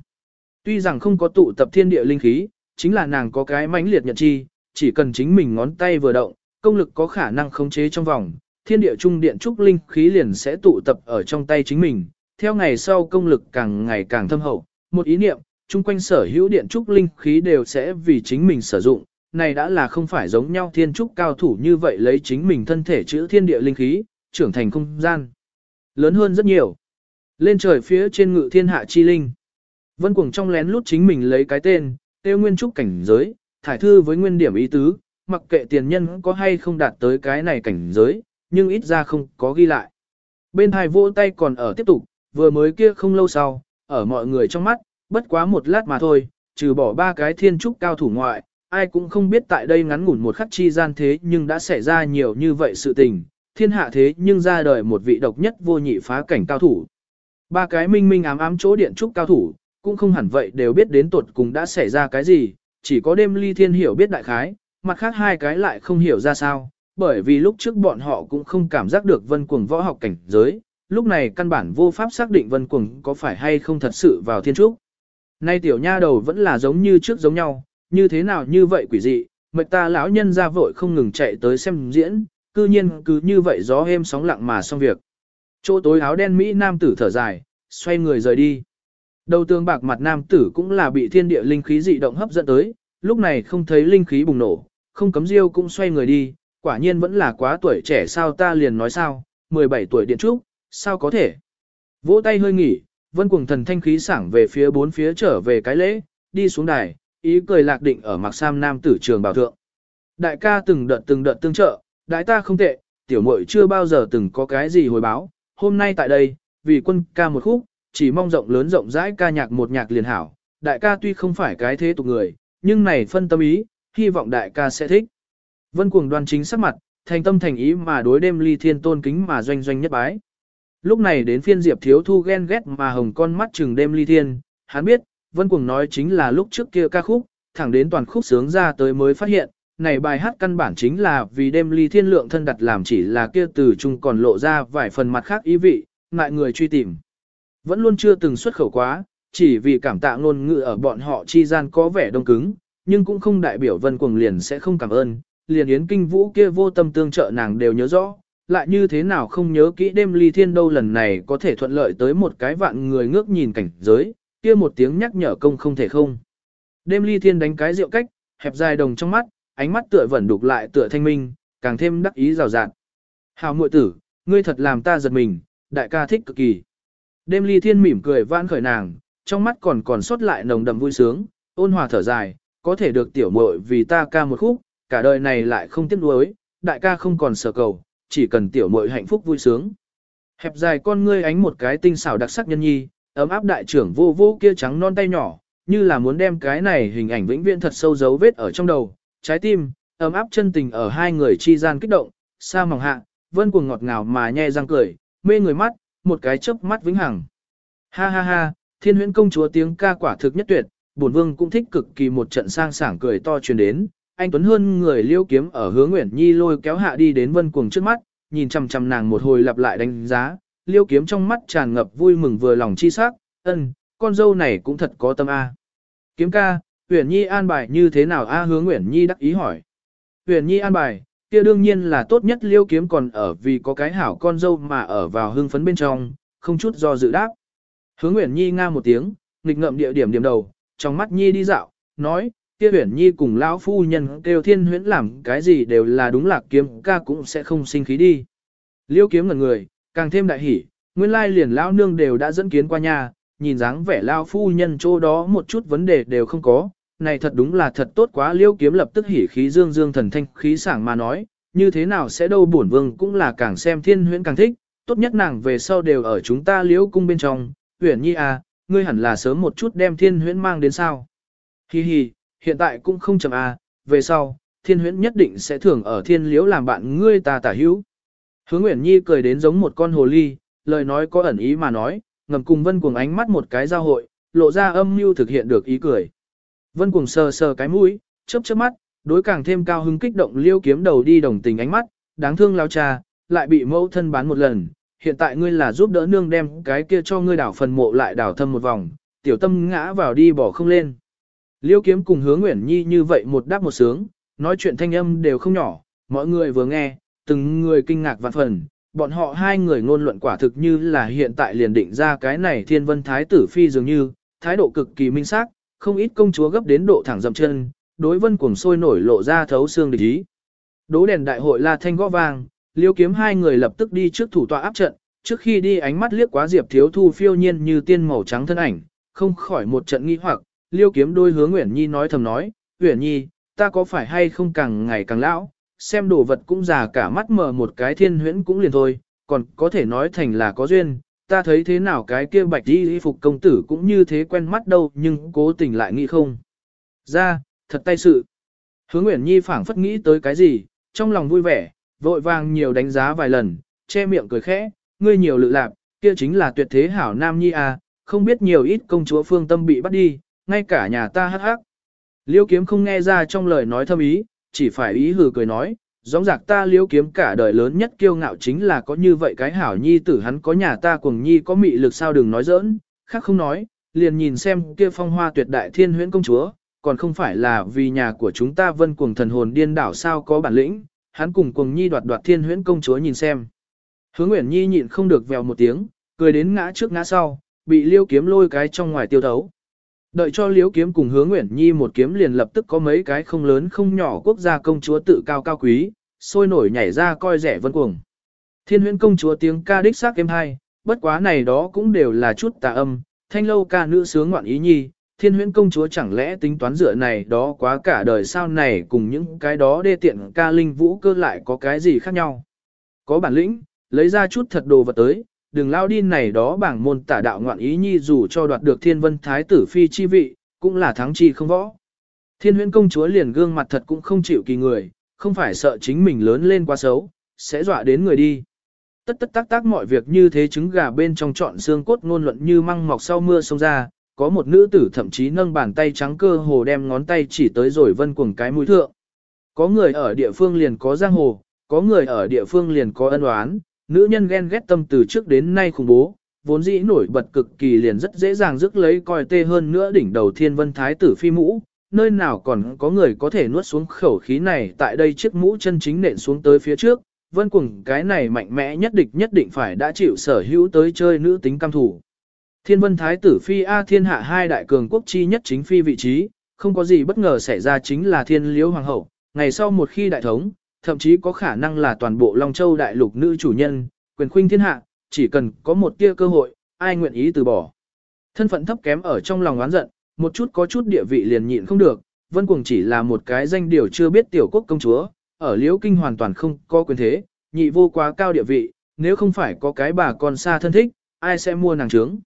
Tuy rằng không có tụ tập thiên địa linh khí, chính là nàng có cái mãnh liệt nhận chi, chỉ cần chính mình ngón tay vừa động, công lực có khả năng khống chế trong vòng, thiên địa trung điện trúc linh khí liền sẽ tụ tập ở trong tay chính mình, theo ngày sau công lực càng ngày càng thâm hậu, một ý niệm, chung quanh sở hữu điện trúc linh khí đều sẽ vì chính mình sử dụng, này đã là không phải giống nhau thiên trúc cao thủ như vậy lấy chính mình thân thể chữ thiên địa linh khí, trưởng thành không gian. Lớn hơn rất nhiều. Lên trời phía trên ngự thiên hạ chi linh. Vân cuồng trong lén lút chính mình lấy cái tên, tiêu nguyên trúc cảnh giới, thải thư với nguyên điểm ý tứ, mặc kệ tiền nhân có hay không đạt tới cái này cảnh giới, nhưng ít ra không có ghi lại. Bên hai vỗ tay còn ở tiếp tục, vừa mới kia không lâu sau, ở mọi người trong mắt, bất quá một lát mà thôi, trừ bỏ ba cái thiên trúc cao thủ ngoại, ai cũng không biết tại đây ngắn ngủn một khắc chi gian thế nhưng đã xảy ra nhiều như vậy sự tình, thiên hạ thế nhưng ra đời một vị độc nhất vô nhị phá cảnh cao thủ. Ba cái minh minh ám ám chỗ điện trúc cao thủ, cũng không hẳn vậy đều biết đến tuột cùng đã xảy ra cái gì, chỉ có đêm ly thiên hiểu biết đại khái, mặt khác hai cái lại không hiểu ra sao, bởi vì lúc trước bọn họ cũng không cảm giác được vân cuồng võ học cảnh giới, lúc này căn bản vô pháp xác định vân cuồng có phải hay không thật sự vào thiên trúc. Nay tiểu nha đầu vẫn là giống như trước giống nhau, như thế nào như vậy quỷ dị, mệt ta lão nhân ra vội không ngừng chạy tới xem diễn, cư nhiên cứ như vậy gió êm sóng lặng mà xong việc. Chỗ tối áo đen Mỹ nam tử thở dài, xoay người rời đi. Đầu tương bạc mặt nam tử cũng là bị thiên địa linh khí dị động hấp dẫn tới, lúc này không thấy linh khí bùng nổ, không cấm diêu cũng xoay người đi, quả nhiên vẫn là quá tuổi trẻ sao ta liền nói sao, 17 tuổi điện trúc, sao có thể. Vỗ tay hơi nghỉ, vân cuồng thần thanh khí sảng về phía bốn phía trở về cái lễ, đi xuống đài, ý cười lạc định ở mặc sam nam tử trường bảo thượng. Đại ca từng đợt từng đợt tương trợ, đại ta không tệ, tiểu muội chưa bao giờ từng có cái gì hồi báo, hôm nay tại đây, vì quân ca một khúc, chỉ mong rộng lớn rộng rãi ca nhạc một nhạc liền hảo, đại ca tuy không phải cái thế tục người, nhưng này phân tâm ý, hy vọng đại ca sẽ thích. Vân cuồng đoan chính sắc mặt, thành tâm thành ý mà đối đêm ly thiên tôn kính mà doanh doanh nhất bái. Lúc này đến phiên diệp thiếu thu ghen ghét mà hồng con mắt chừng đêm ly thiên, hắn biết, vân cuồng nói chính là lúc trước kia ca khúc, thẳng đến toàn khúc sướng ra tới mới phát hiện, này bài hát căn bản chính là vì đêm ly thiên lượng thân đặt làm chỉ là kia từ chung còn lộ ra vài phần mặt khác ý vị, ngại người truy tìm. Vẫn luôn chưa từng xuất khẩu quá, chỉ vì cảm tạ ngôn ngữ ở bọn họ chi gian có vẻ đông cứng, nhưng cũng không đại biểu vân cuồng liền sẽ không cảm ơn, liền yến kinh vũ kia vô tâm tương trợ nàng đều nhớ rõ, lại như thế nào không nhớ kỹ đêm ly thiên đâu lần này có thể thuận lợi tới một cái vạn người ngước nhìn cảnh giới, kia một tiếng nhắc nhở công không thể không. Đêm ly thiên đánh cái rượu cách, hẹp dài đồng trong mắt, ánh mắt tựa vẫn đục lại tựa thanh minh, càng thêm đắc ý rào rạt. Hào muội tử, ngươi thật làm ta giật mình, đại ca thích cực kỳ. Đêm ly thiên mỉm cười vãn khởi nàng, trong mắt còn còn sót lại nồng đậm vui sướng, ôn hòa thở dài, có thể được tiểu muội vì ta ca một khúc, cả đời này lại không tiếc nuối, đại ca không còn sở cầu, chỉ cần tiểu muội hạnh phúc vui sướng. Hẹp dài con ngươi ánh một cái tinh xảo đặc sắc nhân nhi, ấm áp đại trưởng vô vô kia trắng non tay nhỏ, như là muốn đem cái này hình ảnh vĩnh viễn thật sâu dấu vết ở trong đầu, trái tim, ấm áp chân tình ở hai người chi gian kích động, xa mỏng hạ, vân cuồng ngọt ngào mà nhe răng cười, mê người mắt, một cái chớp mắt vĩnh hằng. Ha ha ha, thiên huyễn công chúa tiếng ca quả thực nhất tuyệt, bổn vương cũng thích cực kỳ một trận sang sảng cười to truyền đến, anh Tuấn hơn người liêu kiếm ở hướng Nguyễn Nhi lôi kéo hạ đi đến vân cuồng trước mắt, nhìn chằm chằm nàng một hồi lặp lại đánh giá, liêu kiếm trong mắt tràn ngập vui mừng vừa lòng chi sắc, ân, con dâu này cũng thật có tâm a. Kiếm ca, Nguyễn Nhi an bài như thế nào a hướng Nguyễn Nhi đắc ý hỏi. Uyển Nhi an bài, kia đương nhiên là tốt nhất liêu kiếm còn ở vì có cái hảo con dâu mà ở vào hưng phấn bên trong, không chút do dự đáp. Hướng Nguyễn Nhi nga một tiếng, nghịch ngậm địa điểm điểm đầu, trong mắt Nhi đi dạo, nói, kia huyển Nhi cùng lão phu nhân kêu thiên huyễn làm cái gì đều là đúng lạc kiếm ca cũng sẽ không sinh khí đi. Liêu kiếm ngần người, càng thêm đại hỉ, nguyên lai liền lão nương đều đã dẫn kiến qua nhà, nhìn dáng vẻ lão phu nhân chỗ đó một chút vấn đề đều không có, này thật đúng là thật tốt quá liêu kiếm lập tức hỉ khí dương dương thần thanh khí sảng mà nói, như thế nào sẽ đâu bổn vương cũng là càng xem thiên huyễn càng thích, tốt nhất nàng về sau đều ở chúng ta liễu cung bên trong, huyển nhi à, ngươi hẳn là sớm một chút đem thiên huyễn mang đến sao. Hi hi, hiện tại cũng không chậm à, về sau, thiên huyễn nhất định sẽ thường ở thiên liễu làm bạn ngươi ta tả hữu. Hướng Nguyễn Nhi cười đến giống một con hồ ly, lời nói có ẩn ý mà nói, ngầm cùng vân cuồng ánh mắt một cái giao hội, lộ ra âm mưu thực hiện được ý cười. Vân cuồng sờ sờ cái mũi, chớp chớp mắt, đối càng thêm cao hứng kích động liêu kiếm đầu đi đồng tình ánh mắt, đáng thương lao cha, lại bị mẫu thân bán một lần, hiện tại ngươi là giúp đỡ nương đem cái kia cho ngươi đảo phần mộ lại đảo thâm một vòng, tiểu tâm ngã vào đi bỏ không lên. Liêu kiếm cùng hướng Nguyễn Nhi như vậy một đáp một sướng, nói chuyện thanh âm đều không nhỏ, mọi người vừa nghe, từng người kinh ngạc vạn phần, bọn họ hai người ngôn luận quả thực như là hiện tại liền định ra cái này thiên vân thái tử phi dường như, thái độ cực kỳ minh xác, không ít công chúa gấp đến độ thẳng dậm chân, đối vân cuồng sôi nổi lộ ra thấu xương địch ý. Đố đèn đại hội la thanh gõ vang, liêu kiếm hai người lập tức đi trước thủ tọa áp trận, trước khi đi ánh mắt liếc quá diệp thiếu thu phiêu nhiên như tiên màu trắng thân ảnh, không khỏi một trận nghi hoặc, liêu kiếm đôi hướng Nguyễn Nhi nói thầm nói, Nguyễn Nhi, ta có phải hay không càng ngày càng lão, xem đồ vật cũng già cả mắt mở một cái thiên huyễn cũng liền thôi, còn có thể nói thành là có duyên, ta thấy thế nào cái kia bạch đi phục công tử cũng như thế quen mắt đâu nhưng cố tình lại nghĩ không. Ra, thật tay sự. Hướng Nguyễn Nhi phảng phất nghĩ tới cái gì, trong lòng vui vẻ, vội vàng nhiều đánh giá vài lần, che miệng cười khẽ, ngươi nhiều lự lạc, kia chính là tuyệt thế hảo nam nhi à, không biết nhiều ít công chúa phương tâm bị bắt đi, ngay cả nhà ta hắc hắc. Liêu kiếm không nghe ra trong lời nói thâm ý, chỉ phải ý hừ cười nói, giống giặc ta liêu kiếm cả đời lớn nhất kiêu ngạo chính là có như vậy cái hảo nhi tử hắn có nhà ta cuồng nhi có mị lực sao đừng nói giỡn, khác không nói, liền nhìn xem kia phong hoa tuyệt đại thiên huyễn công chúa, còn không phải là vì nhà của chúng ta vân cuồng thần hồn điên đảo sao có bản lĩnh, hắn cùng cuồng nhi đoạt đoạt thiên huyễn công chúa nhìn xem. Hướng Nguyễn Nhi nhịn không được vèo một tiếng, cười đến ngã trước ngã sau, bị liêu kiếm lôi cái trong ngoài tiêu thấu. Đợi cho Liễu kiếm cùng hướng Nguyễn Nhi một kiếm liền lập tức có mấy cái không lớn không nhỏ quốc gia công chúa tự cao cao quý, sôi nổi nhảy ra coi rẻ vân cuồng. Thiên huyễn công chúa tiếng ca đích xác êm hai, bất quá này đó cũng đều là chút tà âm, thanh lâu ca nữ sướng ngoạn ý nhi, thiên huyễn công chúa chẳng lẽ tính toán dựa này đó quá cả đời sau này cùng những cái đó đê tiện ca linh vũ cơ lại có cái gì khác nhau. Có bản lĩnh, lấy ra chút thật đồ vật tới, đừng lao đi này đó bảng môn tả đạo ngoạn ý nhi dù cho đoạt được thiên vân thái tử phi chi vị, cũng là thắng chi không võ. Thiên huyễn công chúa liền gương mặt thật cũng không chịu kỳ người, không phải sợ chính mình lớn lên quá xấu, sẽ dọa đến người đi. Tất tất tác tác mọi việc như thế trứng gà bên trong trọn xương cốt ngôn luận như măng mọc sau mưa sông ra, có một nữ tử thậm chí nâng bàn tay trắng cơ hồ đem ngón tay chỉ tới rồi vân cuồng cái mũi thượng. Có người ở địa phương liền có giang hồ, có người ở địa phương liền có ân oán, nữ nhân ghen ghét tâm từ trước đến nay khủng bố, vốn dĩ nổi bật cực kỳ liền rất dễ dàng rước lấy coi tê hơn nữa đỉnh đầu thiên vân thái tử phi mũ, nơi nào còn có người có thể nuốt xuống khẩu khí này tại đây chiếc mũ chân chính nện xuống tới phía trước, vân cuồng cái này mạnh mẽ nhất địch nhất định phải đã chịu sở hữu tới chơi nữ tính cam thủ. Thiên vân thái tử phi A thiên hạ hai đại cường quốc chi nhất chính phi vị trí, không có gì bất ngờ xảy ra chính là thiên liễu hoàng hậu, ngày sau một khi đại thống, thậm chí có khả năng là toàn bộ Long Châu đại lục nữ chủ nhân, quyền khuynh thiên hạ, chỉ cần có một tia cơ hội, ai nguyện ý từ bỏ. Thân phận thấp kém ở trong lòng oán giận, một chút có chút địa vị liền nhịn không được, Vân Cuồng chỉ là một cái danh điều chưa biết tiểu quốc công chúa, ở Liễu Kinh hoàn toàn không có quyền thế, nhị vô quá cao địa vị, nếu không phải có cái bà con xa thân thích, ai sẽ mua nàng trướng.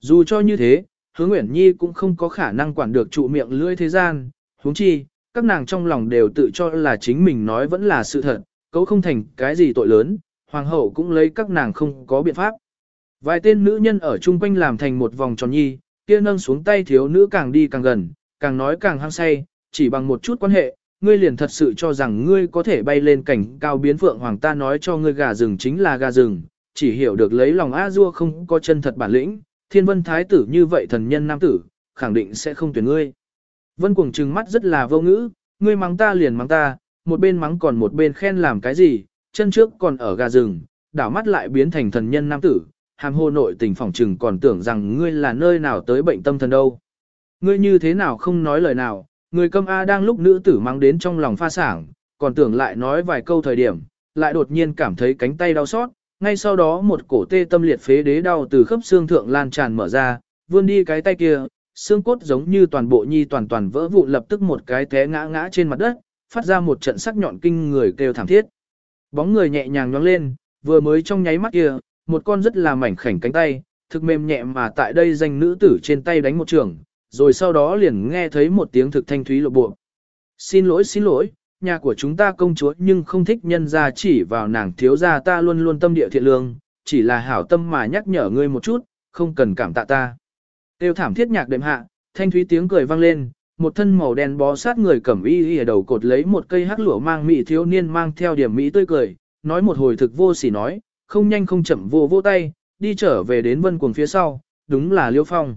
Dù cho như thế, Hứa Nguyễn Nhi cũng không có khả năng quản được trụ miệng lưỡi thế gian, huống chi, các nàng trong lòng đều tự cho là chính mình nói vẫn là sự thật, cấu không thành cái gì tội lớn, hoàng hậu cũng lấy các nàng không có biện pháp. Vài tên nữ nhân ở chung quanh làm thành một vòng tròn nhi, kia nâng xuống tay thiếu nữ càng đi càng gần, càng nói càng hăng say, chỉ bằng một chút quan hệ, ngươi liền thật sự cho rằng ngươi có thể bay lên cảnh cao biến phượng hoàng ta nói cho ngươi gà rừng chính là gà rừng, chỉ hiểu được lấy lòng a dua không có chân thật bản lĩnh, thiên vân thái tử như vậy thần nhân nam tử, khẳng định sẽ không tuyển ngươi. Vân cuồng trừng mắt rất là vô ngữ, ngươi mắng ta liền mắng ta, một bên mắng còn một bên khen làm cái gì, chân trước còn ở gà rừng, đảo mắt lại biến thành thần nhân nam tử, hàm hồ nội tình phỏng trừng còn tưởng rằng ngươi là nơi nào tới bệnh tâm thần đâu. Ngươi như thế nào không nói lời nào, người câm A đang lúc nữ tử mang đến trong lòng pha sảng, còn tưởng lại nói vài câu thời điểm, lại đột nhiên cảm thấy cánh tay đau xót, ngay sau đó một cổ tê tâm liệt phế đế đau từ khớp xương thượng lan tràn mở ra, vươn đi cái tay kia, xương cốt giống như toàn bộ nhi toàn toàn vỡ vụn lập tức một cái té ngã ngã trên mặt đất, phát ra một trận sắc nhọn kinh người kêu thảm thiết. Bóng người nhẹ nhàng nhoáng lên, vừa mới trong nháy mắt kia, một con rất là mảnh khảnh cánh tay, thực mềm nhẹ mà tại đây danh nữ tử trên tay đánh một trường, rồi sau đó liền nghe thấy một tiếng thực thanh thúy lộ bộ. Xin lỗi xin lỗi, nhà của chúng ta công chúa nhưng không thích nhân ra chỉ vào nàng thiếu gia ta luôn luôn tâm địa thiện lương, chỉ là hảo tâm mà nhắc nhở ngươi một chút, không cần cảm tạ ta. Tiêu thảm thiết nhạc đệm hạ, thanh thúy tiếng cười vang lên, một thân màu đen bó sát người cẩm y ở đầu cột lấy một cây hắc lửa mang mỹ thiếu niên mang theo điểm mỹ tươi cười, nói một hồi thực vô sỉ nói, không nhanh không chậm vô vô tay, đi trở về đến vân cuồng phía sau, đúng là Liêu Phong.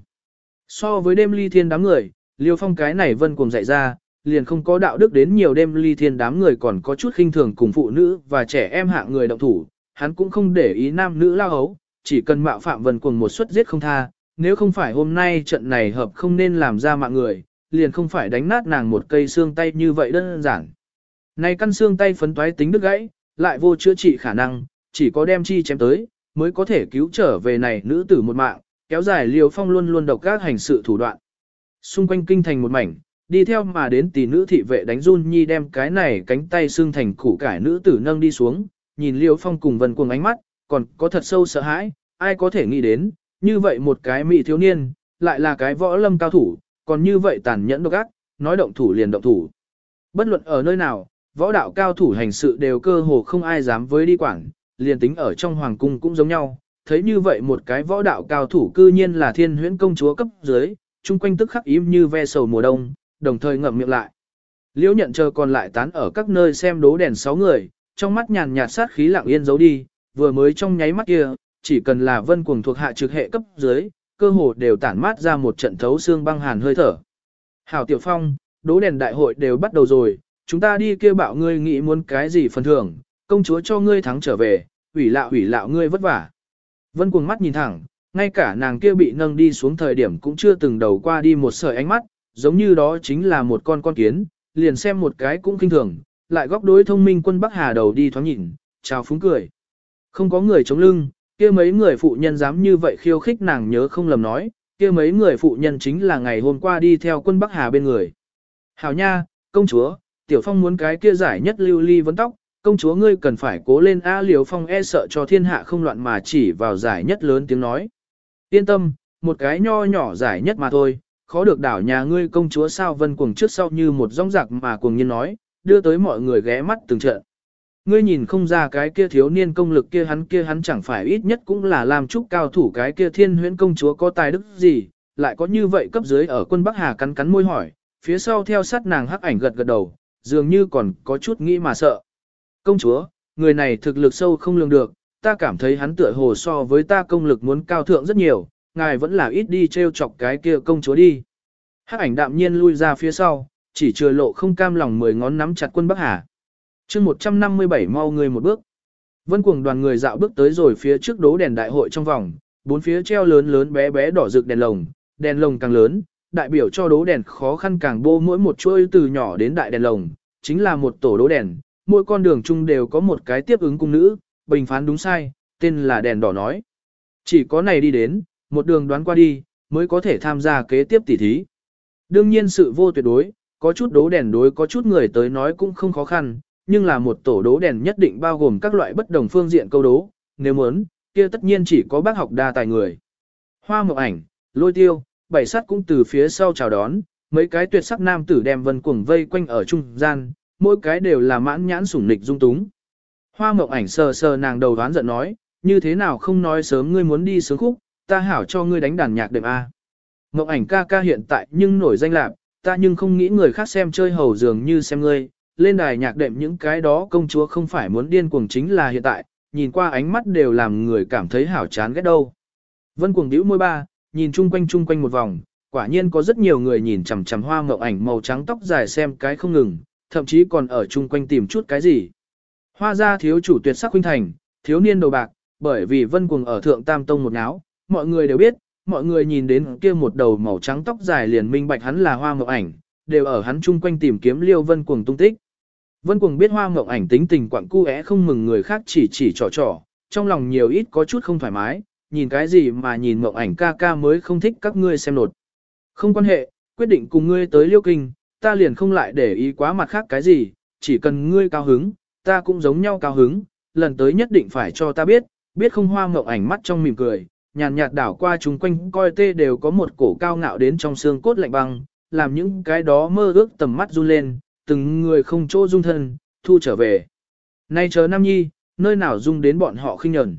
So với đêm ly thiên đám người, Liêu Phong cái này vân cuồng dạy ra, liền không có đạo đức đến nhiều đêm ly thiên đám người còn có chút khinh thường cùng phụ nữ và trẻ em hạng người động thủ, hắn cũng không để ý nam nữ lao hấu, chỉ cần mạo phạm vân cuồng một suất giết không tha, nếu không phải hôm nay trận này hợp không nên làm ra mạng người, liền không phải đánh nát nàng một cây xương tay như vậy đơn giản. Này căn xương tay phấn toái tính đứt gãy, lại vô chữa trị khả năng, chỉ có đem chi chém tới, mới có thể cứu trở về này nữ tử một mạng, kéo dài liều phong luôn luôn độc các hành sự thủ đoạn. Xung quanh kinh thành một mảnh, đi theo mà đến tỷ nữ thị vệ đánh run nhi đem cái này cánh tay xương thành củ cải nữ tử nâng đi xuống, nhìn liều phong cùng vần cuồng ánh mắt, còn có thật sâu sợ hãi, ai có thể nghĩ đến, như vậy một cái mỹ thiếu niên, lại là cái võ lâm cao thủ, còn như vậy tàn nhẫn độc ác, nói động thủ liền động thủ. Bất luận ở nơi nào, võ đạo cao thủ hành sự đều cơ hồ không ai dám với đi quản, liền tính ở trong hoàng cung cũng giống nhau, thấy như vậy một cái võ đạo cao thủ cư nhiên là thiên huyễn công chúa cấp dưới, chung quanh tức khắc im như ve sầu mùa đông, đồng thời ngậm miệng lại. Liễu nhận chờ còn lại tán ở các nơi xem đố đèn sáu người, trong mắt nhàn nhạt sát khí lặng yên giấu đi, vừa mới trong nháy mắt kia, chỉ cần là vân cuồng thuộc hạ trực hệ cấp dưới, cơ hồ đều tản mát ra một trận thấu xương băng hàn hơi thở. Hảo Tiểu Phong, đố đèn đại hội đều bắt đầu rồi, chúng ta đi kêu bạo ngươi nghĩ muốn cái gì phần thưởng, công chúa cho ngươi thắng trở về, ủy lạo ủy lạo ngươi vất vả. Vân cuồng mắt nhìn thẳng, ngay cả nàng kia bị nâng đi xuống thời điểm cũng chưa từng đầu qua đi một sợi ánh mắt, giống như đó chính là một con con kiến, liền xem một cái cũng kinh thường, lại góc đối thông minh quân Bắc Hà đầu đi thoáng nhìn, chào phúng cười. Không có người chống lưng, kia mấy người phụ nhân dám như vậy khiêu khích nàng nhớ không lầm nói, kia mấy người phụ nhân chính là ngày hôm qua đi theo quân Bắc Hà bên người. Hảo nha, công chúa, Tiểu Phong muốn cái kia giải nhất lưu ly vấn tóc, công chúa ngươi cần phải cố lên A Liều Phong e sợ cho thiên hạ không loạn mà chỉ vào giải nhất lớn tiếng nói. Yên tâm, một cái nho nhỏ giải nhất mà thôi, khó được đảo nhà ngươi công chúa sao vân cuồng trước sau như một rong giặc mà cuồng nhiên nói, đưa tới mọi người ghé mắt từng trận. Ngươi nhìn không ra cái kia thiếu niên công lực kia hắn kia hắn chẳng phải ít nhất cũng là làm chúc cao thủ cái kia thiên huyễn công chúa có tài đức gì, lại có như vậy cấp dưới ở quân Bắc Hà cắn cắn môi hỏi, phía sau theo sát nàng hắc ảnh gật gật đầu, dường như còn có chút nghĩ mà sợ. Công chúa, người này thực lực sâu không lường được, ta cảm thấy hắn tựa hồ so với ta công lực muốn cao thượng rất nhiều, ngài vẫn là ít đi treo chọc cái kia công chúa đi. Hắc ảnh đạm nhiên lui ra phía sau, chỉ chừa lộ không cam lòng mười ngón nắm chặt quân Bắc Hà chương 157 mau người một bước. Vân cuồng đoàn người dạo bước tới rồi phía trước đố đèn đại hội trong vòng, bốn phía treo lớn lớn bé bé đỏ rực đèn lồng, đèn lồng càng lớn, đại biểu cho đố đèn khó khăn càng bô mỗi một chuôi từ nhỏ đến đại đèn lồng, chính là một tổ đố đèn, mỗi con đường chung đều có một cái tiếp ứng cung nữ, bình phán đúng sai, tên là đèn đỏ nói. Chỉ có này đi đến, một đường đoán qua đi, mới có thể tham gia kế tiếp tỉ thí. Đương nhiên sự vô tuyệt đối, có chút đố đèn đối có chút người tới nói cũng không khó khăn, nhưng là một tổ đố đèn nhất định bao gồm các loại bất đồng phương diện câu đố, nếu muốn, kia tất nhiên chỉ có bác học đa tài người. Hoa mộng ảnh, lôi tiêu, bảy sắt cũng từ phía sau chào đón, mấy cái tuyệt sắc nam tử đem vân cuồng vây quanh ở trung gian, mỗi cái đều là mãn nhãn sủng nịch dung túng. Hoa mộng ảnh sờ sờ nàng đầu đoán giận nói, như thế nào không nói sớm ngươi muốn đi sướng khúc, ta hảo cho ngươi đánh đàn nhạc đệm A. Mộng ảnh ca ca hiện tại nhưng nổi danh lạc, ta nhưng không nghĩ người khác xem chơi hầu dường như xem ngươi, lên đài nhạc đệm những cái đó công chúa không phải muốn điên cuồng chính là hiện tại, nhìn qua ánh mắt đều làm người cảm thấy hảo chán ghét đâu. Vân cuồng đĩu môi ba, nhìn chung quanh chung quanh một vòng, quả nhiên có rất nhiều người nhìn chằm chằm hoa mộng ảnh màu trắng tóc dài xem cái không ngừng, thậm chí còn ở chung quanh tìm chút cái gì. Hoa gia thiếu chủ tuyệt sắc huynh thành, thiếu niên đầu bạc, bởi vì vân cuồng ở thượng tam tông một áo, mọi người đều biết, mọi người nhìn đến kia một đầu màu trắng tóc dài liền minh bạch hắn là hoa mộng ảnh, đều ở hắn chung quanh tìm kiếm liêu vân cuồng tung tích. Vân cuồng biết hoa mộng ảnh tính tình quặng cu é không mừng người khác chỉ chỉ trò trò, trong lòng nhiều ít có chút không thoải mái, nhìn cái gì mà nhìn mộng ảnh ca ca mới không thích các ngươi xem nột. Không quan hệ, quyết định cùng ngươi tới liêu kinh, ta liền không lại để ý quá mặt khác cái gì, chỉ cần ngươi cao hứng, ta cũng giống nhau cao hứng, lần tới nhất định phải cho ta biết, biết không hoa mộng ảnh mắt trong mỉm cười, nhàn nhạt đảo qua chúng quanh coi tê đều có một cổ cao ngạo đến trong xương cốt lạnh băng, làm những cái đó mơ ước tầm mắt run lên, từng người không chỗ dung thân, thu trở về. Nay chờ Nam Nhi, nơi nào dung đến bọn họ khinh nhẫn.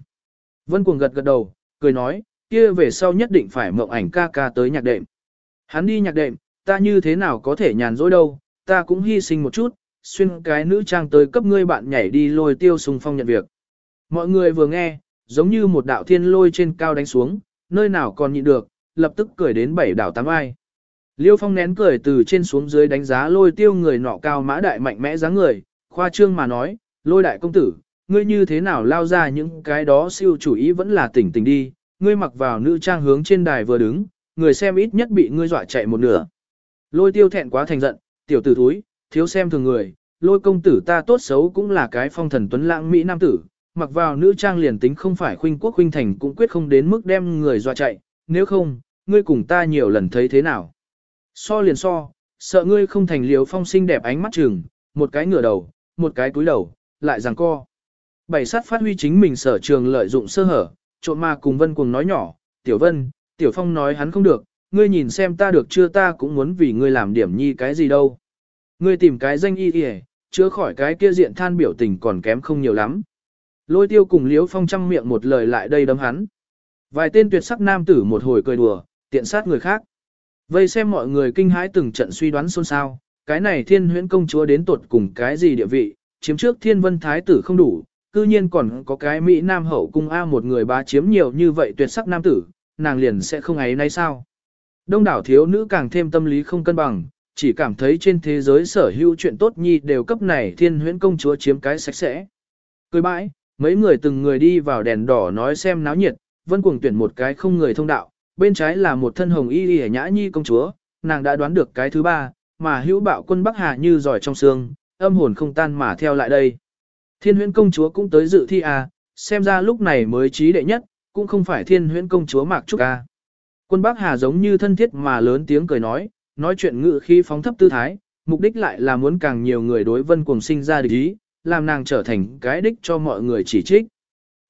Vân cuồng gật gật đầu, cười nói, kia về sau nhất định phải mộng ảnh ca ca tới nhạc đệm. Hắn đi nhạc đệm, ta như thế nào có thể nhàn rỗi đâu, ta cũng hy sinh một chút, xuyên cái nữ trang tới cấp ngươi bạn nhảy đi lôi tiêu sùng phong nhận việc. Mọi người vừa nghe, giống như một đạo thiên lôi trên cao đánh xuống, nơi nào còn nhịn được, lập tức cười đến bảy đảo tám ai. Liêu Phong nén cười từ trên xuống dưới đánh giá lôi tiêu người nọ cao mã đại mạnh mẽ dáng người, khoa trương mà nói, lôi đại công tử, ngươi như thế nào lao ra những cái đó siêu chủ ý vẫn là tỉnh tỉnh đi, ngươi mặc vào nữ trang hướng trên đài vừa đứng, người xem ít nhất bị ngươi dọa chạy một nửa. Lôi tiêu thẹn quá thành giận, tiểu tử thúi, thiếu xem thường người, lôi công tử ta tốt xấu cũng là cái phong thần tuấn lãng Mỹ Nam tử, mặc vào nữ trang liền tính không phải khuynh quốc khuynh thành cũng quyết không đến mức đem người dọa chạy, nếu không, ngươi cùng ta nhiều lần thấy thế nào. So liền so, sợ ngươi không thành liều phong sinh đẹp ánh mắt trường, một cái ngửa đầu, một cái túi đầu, lại giằng co. Bảy sát phát huy chính mình sở trường lợi dụng sơ hở, trộn ma cùng vân cùng nói nhỏ, tiểu vân, tiểu phong nói hắn không được, ngươi nhìn xem ta được chưa ta cũng muốn vì ngươi làm điểm nhi cái gì đâu. Ngươi tìm cái danh y y chữa khỏi cái kia diện than biểu tình còn kém không nhiều lắm. Lôi tiêu cùng liếu phong trăm miệng một lời lại đây đấm hắn. Vài tên tuyệt sắc nam tử một hồi cười đùa, tiện sát người khác. Vây xem mọi người kinh hãi từng trận suy đoán xôn xao, cái này thiên huyễn công chúa đến tuột cùng cái gì địa vị, chiếm trước thiên vân thái tử không đủ, cư nhiên còn có cái Mỹ Nam hậu cung A một người bá chiếm nhiều như vậy tuyệt sắc nam tử, nàng liền sẽ không ấy nay sao. Đông đảo thiếu nữ càng thêm tâm lý không cân bằng, chỉ cảm thấy trên thế giới sở hữu chuyện tốt nhi đều cấp này thiên huyễn công chúa chiếm cái sạch sẽ. Cười bãi, mấy người từng người đi vào đèn đỏ nói xem náo nhiệt, vân cuồng tuyển một cái không người thông đạo, bên trái là một thân hồng y y nhã nhi công chúa, nàng đã đoán được cái thứ ba, mà hữu bạo quân Bắc Hà như giỏi trong xương, âm hồn không tan mà theo lại đây. Thiên huyễn công chúa cũng tới dự thi à, xem ra lúc này mới trí đệ nhất, cũng không phải thiên huyễn công chúa Mạc Trúc à. Quân Bắc Hà giống như thân thiết mà lớn tiếng cười nói, nói chuyện ngự khi phóng thấp tư thái, mục đích lại là muốn càng nhiều người đối vân cuồng sinh ra địch ý, làm nàng trở thành cái đích cho mọi người chỉ trích.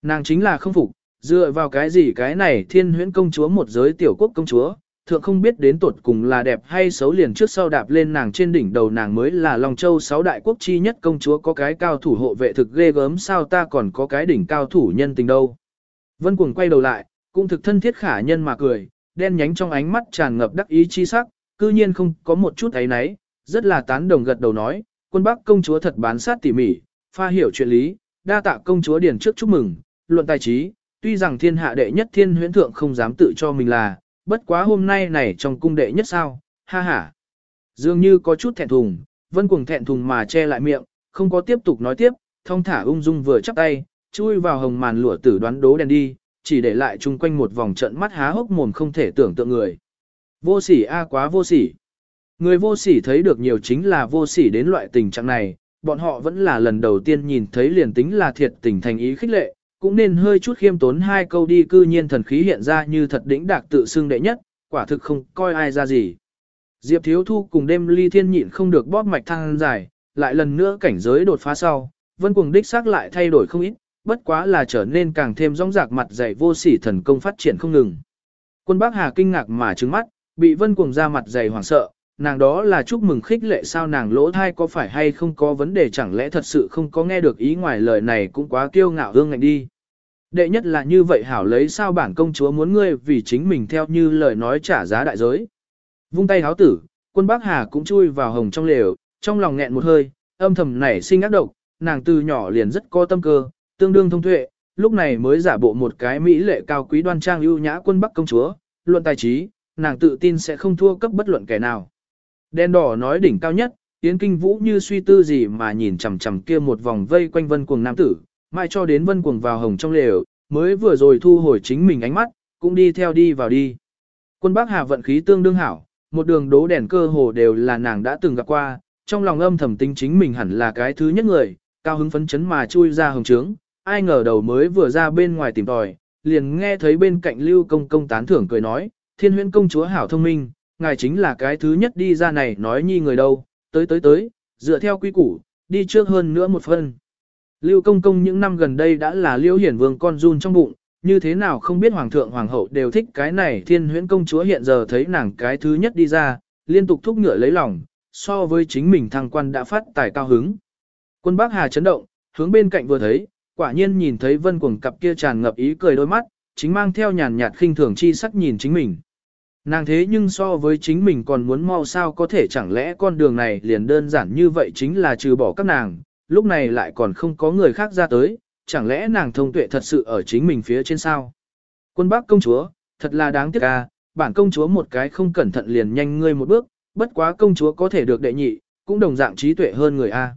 Nàng chính là không phục, dựa vào cái gì cái này thiên huyễn công chúa một giới tiểu quốc công chúa, thượng không biết đến tuột cùng là đẹp hay xấu liền trước sau đạp lên nàng trên đỉnh đầu nàng mới là Long Châu sáu đại quốc chi nhất công chúa có cái cao thủ hộ vệ thực ghê gớm sao ta còn có cái đỉnh cao thủ nhân tình đâu. Vân cuồng quay đầu lại, cũng thực thân thiết khả nhân mà cười, đen nhánh trong ánh mắt tràn ngập đắc ý chi sắc, cư nhiên không có một chút ấy nấy, rất là tán đồng gật đầu nói, quân bắc công chúa thật bán sát tỉ mỉ, pha hiểu chuyện lý, đa tạ công chúa điển trước chúc mừng, luận tài trí, tuy rằng thiên hạ đệ nhất thiên huyễn thượng không dám tự cho mình là, bất quá hôm nay này trong cung đệ nhất sao, ha ha. Dường như có chút thẹn thùng, vân cuồng thẹn thùng mà che lại miệng, không có tiếp tục nói tiếp, thong thả ung dung vừa chắp tay, chui vào hồng màn lụa tử đoán đố đèn đi, chỉ để lại chung quanh một vòng trận mắt há hốc mồm không thể tưởng tượng người. Vô sỉ a à quá vô sỉ. Người vô sỉ thấy được nhiều chính là vô sỉ đến loại tình trạng này, bọn họ vẫn là lần đầu tiên nhìn thấy liền tính là thiệt tình thành ý khích lệ, cũng nên hơi chút khiêm tốn hai câu đi cư nhiên thần khí hiện ra như thật đỉnh đạc tự xưng đệ nhất, quả thực không coi ai ra gì. Diệp Thiếu Thu cùng đêm ly thiên nhịn không được bóp mạch thăng dài, lại lần nữa cảnh giới đột phá sau, vân cuồng đích xác lại thay đổi không ít, bất quá là trở nên càng thêm rong rạc mặt dày vô sỉ thần công phát triển không ngừng. Quân Bắc Hà kinh ngạc mà trứng mắt, bị vân cuồng ra mặt dày hoảng sợ, nàng đó là chúc mừng khích lệ sao nàng lỗ thai có phải hay không có vấn đề chẳng lẽ thật sự không có nghe được ý ngoài lời này cũng quá kiêu ngạo hương ngạnh đi. Đệ nhất là như vậy hảo lấy sao bản công chúa muốn ngươi vì chính mình theo như lời nói trả giá đại giới. Vung tay háo tử, quân bác Hà cũng chui vào hồng trong lều, trong lòng nghẹn một hơi, âm thầm nảy sinh ác độc, nàng từ nhỏ liền rất có tâm cơ, tương đương thông tuệ, lúc này mới giả bộ một cái mỹ lệ cao quý đoan trang ưu nhã quân bắc công chúa, luận tài trí, nàng tự tin sẽ không thua cấp bất luận kẻ nào. Đen đỏ nói đỉnh cao nhất, Yến Kinh Vũ như suy tư gì mà nhìn chằm chằm kia một vòng vây quanh vân cuồng nam tử, mai cho đến vân cuồng vào hồng trong lều, mới vừa rồi thu hồi chính mình ánh mắt, cũng đi theo đi vào đi. Quân Bắc Hà vận khí tương đương hảo, một đường đố đèn cơ hồ đều là nàng đã từng gặp qua, trong lòng âm thầm tính chính mình hẳn là cái thứ nhất người, cao hứng phấn chấn mà chui ra hồng trướng, ai ngờ đầu mới vừa ra bên ngoài tìm tòi, liền nghe thấy bên cạnh Lưu Công công tán thưởng cười nói, thiên huyễn công chúa hảo thông minh, ngài chính là cái thứ nhất đi ra này nói nhi người đâu, tới tới tới, dựa theo quy củ, đi trước hơn nữa một phân. Lưu công công những năm gần đây đã là liêu hiển vương con run trong bụng, như thế nào không biết hoàng thượng hoàng hậu đều thích cái này thiên huyễn công chúa hiện giờ thấy nàng cái thứ nhất đi ra, liên tục thúc ngựa lấy lòng, so với chính mình thăng quan đã phát tài cao hứng. Quân Bắc Hà chấn động, hướng bên cạnh vừa thấy, quả nhiên nhìn thấy vân cuồng cặp kia tràn ngập ý cười đôi mắt, chính mang theo nhàn nhạt khinh thường chi sắc nhìn chính mình. Nàng thế nhưng so với chính mình còn muốn mau sao có thể chẳng lẽ con đường này liền đơn giản như vậy chính là trừ bỏ các nàng, lúc này lại còn không có người khác ra tới, chẳng lẽ nàng thông tuệ thật sự ở chính mình phía trên sao? Quân bác công chúa, thật là đáng tiếc à, bản công chúa một cái không cẩn thận liền nhanh ngươi một bước, bất quá công chúa có thể được đệ nhị, cũng đồng dạng trí tuệ hơn người a.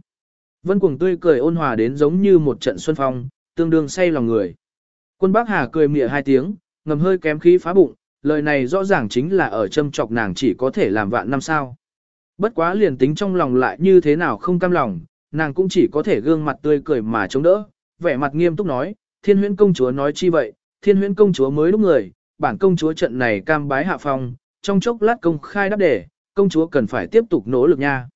Vân cuồng tươi cười ôn hòa đến giống như một trận xuân phong, tương đương say lòng người. Quân bác Hà cười mỉa hai tiếng, ngầm hơi kém khí phá bụng, lời này rõ ràng chính là ở châm chọc nàng chỉ có thể làm vạn năm sao. Bất quá liền tính trong lòng lại như thế nào không cam lòng, nàng cũng chỉ có thể gương mặt tươi cười mà chống đỡ, vẻ mặt nghiêm túc nói, thiên huyễn công chúa nói chi vậy, thiên huyễn công chúa mới lúc người, bản công chúa trận này cam bái hạ phong, trong chốc lát công khai đáp đề, công chúa cần phải tiếp tục nỗ lực nha.